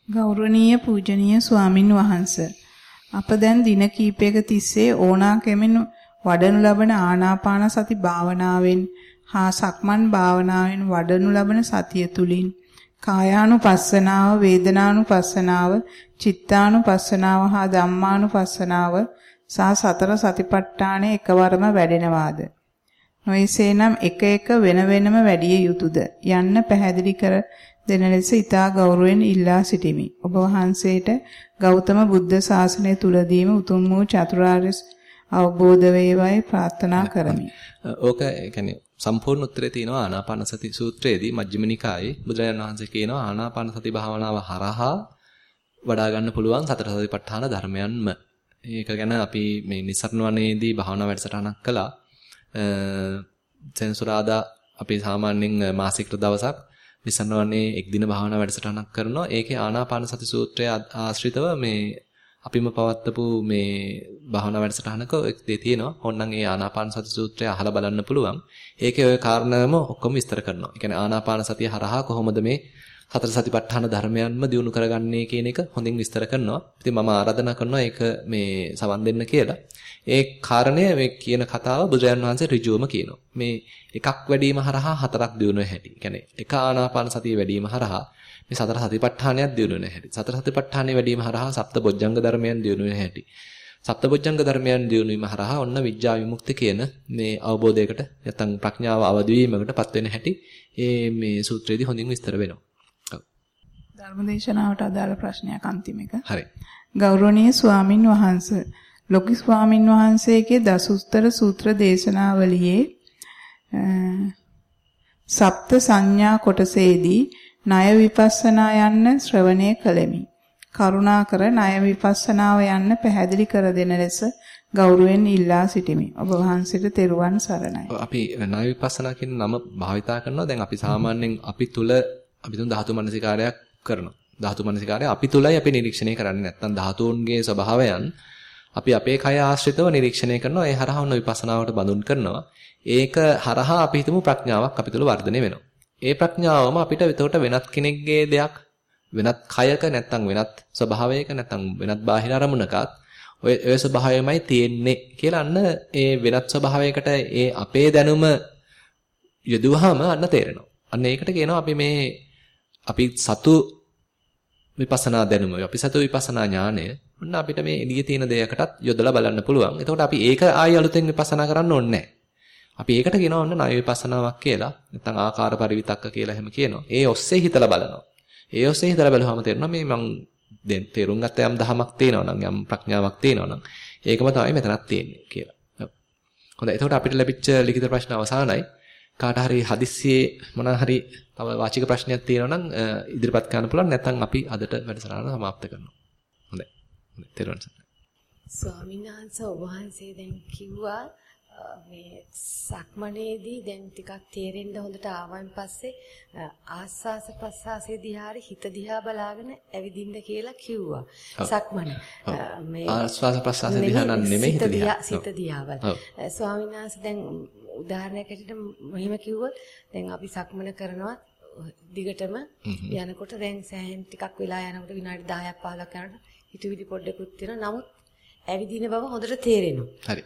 ගෞරවනීය පූජනීය ස්වාමින් වහන්සේ අප දැන් දින කීපයක තිස්සේ ඕනා කෙමෙන් වඩනු ලබන ආනාපාන සති භාවනාවෙන් හා සක්මන් භාවනාවෙන් වඩනු ලබන සතිය තුලින් කායානුපස්සනාව වේදනානුපස්සනාව චිත්තානුපස්සනාව හා ධම්මානුපස්සනාව සහ සතර සතිපට්ඨානය එකවරම වැඩෙනවාද? නොයසේනම් එක එක වෙන වෙනම වැඩි යුතුයද? යන්න පැහැදිලි කර දෙන ලෙස ඊතා ගෞරවයෙන් ඉල්ලා සිටිමි. ඔබ වහන්සේට ගෞතම බුද්ධ ශාසනය තුලදීම උතුම් වූ චතුරාර්ය අවබෝධ වේවායි ප්‍රාර්ථනා කරමි. ඕක يعني සම්පූර්ණ උත්තරේ තියෙනවා ආනාපාන සති සූත්‍රයේදී මජ්ක්‍ධිම නිකායේ බුදුරජාණන් වහන්සේ කියනවා ආනාපාන සති භාවනාව හරහා වඩා ගන්න පුළුවන් සතර සතිපට්ඨාන ධර්මයන්ම ඒක ගැන අපි මේ නිසරණ වනේදී භාවනා වැඩසටහනක් කළා. සෙන්සුරාදා අපි සාමාන්‍යයෙන් මාසික දවසක් නිසරණ වනේ එක් දින භාවනා වැඩසටහනක් කරනවා. ඒකේ ආනාපාන සති සූත්‍රය ආශ්‍රිතව මේ අපිම පවත්වපු මේ භාවනා වැඩසටහනක ඒ තියෙනවා. ඕනනම් ඒ ආනාපාන සති සූත්‍රය අහලා බලන්න පුළුවන්. ඒකේ ওই කාරණාවම ඔක්කොම විස්තර කරනවා. ඒ කියන්නේ ආනාපාන සතිය හරහා කොහොමද මේ සතර සතිපට්ඨාන ධර්මයන්ම දිනු කරගන්නේ කියන එක හොඳින් විස්තර කරනවා. ඉතින් මම ආරාධනා කරනවා ඒක මේ සවන් දෙන්න කියලා. ඒ කාරණය මේ කියන කතාව බුදුරජාන් වහන්සේ ඍජුවම කියනවා. මේ එකක් වැඩිම හරහා හතරක් දිනු හැටි. කියන්නේ එක ආනාපාන සතිය වැඩිම හරහා මේ සතර සතිපට්ඨානයක් දිනු වෙන හැටි. සතර සතිපට්ඨානෙ වැඩිම හරහා සප්ත බොජ්ජංග ධර්මයන් දිනු වෙන හැටි. සප්තබොජ්ජංග ධර්මයන් දිනු වීම හරහා ඔන්න විඥා විමුක්ති කියන මේ අවබෝධයකට නැත්නම් ප්‍රඥාව අවදි වීමකටපත් වෙන හැටි මේ මේ සූත්‍රයේදී හොඳින් විස්තර වෙනවා. ධර්මදේශනාවට අදාළ ප්‍රශ්නයක් අන්තිම එක. හරි. ගෞරවනීය ස්වාමින් වහන්සේ ලොකි ස්වාමින් වහන්සේගේ දසුස්තර සූත්‍ර දේශනාවලියේ සප්ත සංඥා කොටසේදී ණය විපස්සනා යන්න ශ්‍රවණය කළෙමි. කරුණාකර ණය විපස්සනාව යන්න පැහැදිලි කර දෙන ලෙස ගෞරවයෙන් ඉල්ලා සිටිමි. ඔබ වහන්සේට තෙරුවන් සරණයි. අපි ණය විපස්සනා කියන නම භාවිතා කරනවා. දැන් අපි සාමාන්‍යයෙන් අපි තුල අපි තුන් ධාතු මනසිකාරයක් කරනවා. ධාතු මනසිකාරය අපි තුලයි අපි නිරීක්ෂණය කරන්නේ නැත්නම් ධාතුන්ගේ ස්වභාවයන් අපි අපේ කය ආශ්‍රිතව නිරීක්ෂණය කරනවා. ඒ හරහා ඔන්න විපස්සනාවට බඳුන් කරනවා. ඒක හරහා අපි හිතමු ප්‍රඥාවක් අපි තුල වර්ධනය වෙනවා. ඒ ප්‍රඥාවම අපිට එතකොට වෙනත් කෙනෙක්ගේ දෙයක් වෙනත් කයක නැත්නම් වෙනත් ස්වභාවයක නැත්නම් වෙනත් බාහිර අරමුණකත් ඔය ඔය ස්වභාවයමයි තියෙන්නේ කියලා අන්න ඒ වෙනත් ස්වභාවයකට ඒ අපේ දැනුම යොදුවාම අන්න තේරෙනවා. අන්න ඒකට කියනවා අපි මේ අපි සතු විපස්සනා දැනුම අපි සතු විපස්සනා ඥානය ඔන්න අපිට මේ එළියේ තියෙන දෙයකටත් යොදලා බලන්න පුළුවන්. එතකොට අපි ඒක ආයෙ අලුතෙන් විපස්සනා කරන්න ඕනේ අපි ඒකට කියනවා ඔන්න ණය විපස්සනාවක් කියලා. නැත්නම් ආකාර පරිවිතක්ක කියලා එහෙම කියනවා. ඒ ඔස්සේ හිතලා බලනවා. ඒ ඔස්සේ හිතලා බලුවාම තේරෙනවා මේ මං දැන් තේරුම් ගත්ත යම් දහමක් තියෙනවා නම් යම් ප්‍රඥාවක් තියෙනවා නම් ඒකම තමයි මෙතනක් තියෙන්නේ කියලා. හොඳයි. එතකොට අපිට ලැබිච්ච ලිඛිත ප්‍රශ්න අවසానයි. කාට හරි හදිස්සියේ මොන හරි තව වාචික ප්‍රශ්නයක් තියෙනවා නම් ඉදිරිපත් කරන්න පුළුවන් නැත්නම් අපි අදට වැඩසටහන સમાප්ත කරනවා. හොඳයි. හොඳයි. තේරුණා. ස්වාමීන් වහන්සේ ඔබ වහන්සේ දැන් කිව්වා මේ සක්මනේදී දැන් ටිකක් තේරෙන්න හොඳට ආවන් පස්සේ ආස්වාස ප්‍රස්වාසයේ දිහාරි හිත දිහා බලාගෙන ඇවිදින්න කියලා කිව්වා. සක්මන. මේ ආස්වාස ප්‍රස්වාසයේ දිහා නම් නෙමෙයි හිත දිහා. හිත දිහාවල්. ස්වාමීන් වහන්සේ දැන් උදාහරණයකට මෙහෙම කිව්වොත් දැන් අපි සක්මන කරනවා දිගටම යනකොට දැන් සෑහෙන් ටිකක් වෙලා යනකොට විනාඩි 10ක් 15ක් යනකොට හිතවිලි පොඩ්ඩකුත් තියෙනවා. නමුත් ඇවිදින බව හොඳට තේරෙනවා. හරි.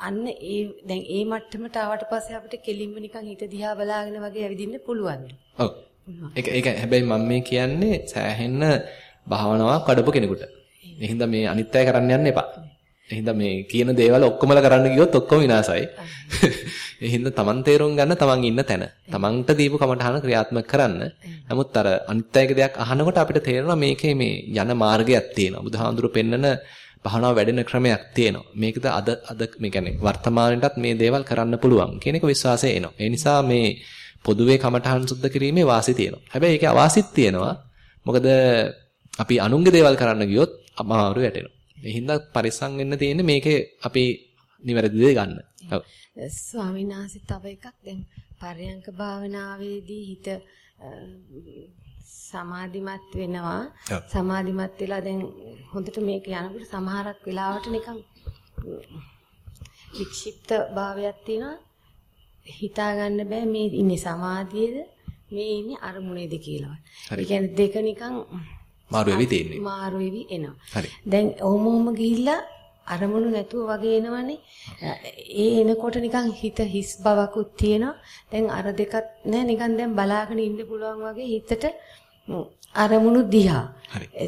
අන්න ඒ දැන් ඒ මට්ටමට ආවට පස්සේ අපිට කෙලින්ම නිකන් හිත දිහා බලාගෙන වගේ ඇවිදින්න පුළුවන්. ඔව්. ඒක ඒක හැබැයි මම මේ කියන්නේ සෑහෙන්න භාවනාවක් වඩපු කෙනෙකුට. එහෙනම් මේ අනිත් අය කරන්න යන්න එපා. එහෙනම් මේ කියන දේවල් ඔක්කොමලා කරන්න ගියොත් ඔක්කොම විනාසයි. [laughs] එහෙනම් තමන් තේරුම් ගන්න තමන් ඉන්න තැන. තමන්ට දීපු කමටහන ක්‍රියාත්මක කරන්න. නමුත් අර අනිත් අයගේ දෙයක් අහනකොට අපිට තේරෙනවා මේකේ මේ යන මාර්ගයක් තියෙනවා. බුදුහාඳුරු පෙන්නන භාවනාව වැඩෙන ක්‍රමයක් තියෙනවා. මේකද අද අද මේ කියන්නේ වර්තමානයේටත් මේ දේවල් කරන්න පුළුවන් කියන එක විශ්වාසය එනවා. ඒ නිසා මේ පොදුවේ කමඨහන් සුද්ධ කිරීමේ වාසි තියෙනවා. හැබැයි ඒකේ අවාසිත් තියෙනවා. මොකද අපි අනුන්ගේ දේවල් කරන්න ගියොත් අමාරු වැටෙනවා. ඒ හින්දා පරිස්සම් වෙන්න තියෙන්නේ මේකේ අපි නිවැරදි දේ ගන්න. ඔව්. ස්වාමීන් වහන්සේ තව එකක් දැන් පරයන්ක භාවනාවේදී හිත සමාධිමත් වෙනවා. සමාධිමත් වෙලා දැන් හොඳට මේක යනකොට සමහරක් වෙලාවට නිකන් වික්ෂිප්ත භාවයක් තියෙනවා. හිතා ගන්න බෑ මේ ඉන්නේ සමාධියේද මේ ඉන්නේ අරමුණේද කියලා. ඒ කියන්නේ දෙක නිකන් මාරු වෙවි තියෙන්නේ. මාරු වෙවි එනවා. දැන් ඔහොම ගිහිල්ලා අරමුණු නැතුව වගේ එනවනේ. ඒ එනකොට නිකන් හිත හිස් බවකුත් තියෙනවා. දැන් අර දෙකත් නෑ නිකන් දැන් බලාගෙන ඉන්න පුළුවන් වගේ හිතට අරමුණු දිහා.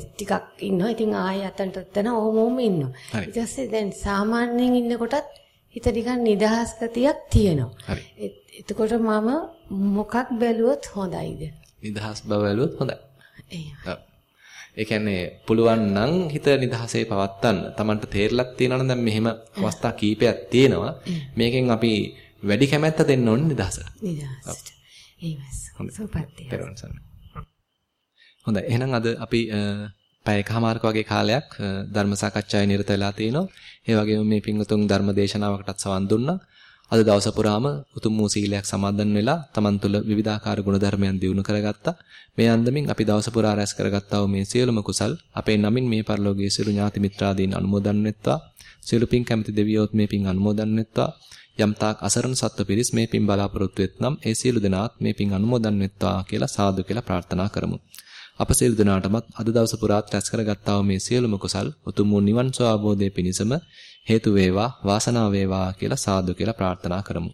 ටිකක් ඉන්නවා. ඉතින් ආයෙ අතන්ට තන ඔහොම ඉන්නවා. ඊට පස්සේ දැන් සාමාන්‍යයෙන් ඉන්නකොටත් හිත නිකන් නිදහස් ගතියක් තියෙනවා. එතකොට මම මොකක් බැලුවොත් හොඳයිද? නිදහස් බව බැලුවොත් හොඳයි. ඒ කියන්නේ පුළුවන් නම් හිත නිදහසේ පවත්තන්න. Tamanට තේරලක් තියෙනවා නම් දැන් මෙහෙම අවස්ථා කීපයක් තියෙනවා. මේකෙන් අපි වැඩි කැමැත්ත දෙන්න ඕනේ නිදහසට. නිදහසට. ඒවස්. සුපත්තිය. හොඳයි. එහෙනම් අද අපි පැය එකමාරක වගේ කාලයක් ධර්ම සාකච්ඡාවේ නිරත වෙලා තිනවා. ඒ වගේම මේ පින්වතුන් ධර්ම දේශනාවකටත් සවන් දුන්නා. අද දවස පුරාම උතුම් වූ සීලයක් සමාදන් වෙලා තමන් තුළ විවිධාකාර ගුණධර්මයන් දියුණු කරගත්තා. මේ අන්දමින් අපි දවස පුරා රැස් කරගත්තා වූ මේ සියලුම කුසල් අපේ නමින් මේ පරිලෝකයේ සියලු ඥාති මිත්‍රාදීන් අනුමෝදන් වෙත්වා. සියලු පින් කැමති දෙවියෝත් මේ පින් අනුමෝදන් වෙත්වා. යම් තාක් අසරණ සත්ව පිරිස් මේ පින් බලාපොරොත්තු වෙත්නම් ඒ සියලු දෙනාත් මේ පින් අනුමෝදන් වෙත්වා කියලා සාදු කියලා ප්‍රාර්ථනා කරමු. අප සියලු දෙනාටමත් අද දවස පුරාත් රැස් කරගත්තා වූ මේ සියලුම කුසල් උතුම් වූ නිවන් සුව අවබෝධයේ පිණසම හේතු වේවා වාසනාව වේවා කියලා සාදු කියලා ප්‍රාර්ථනා කරමු.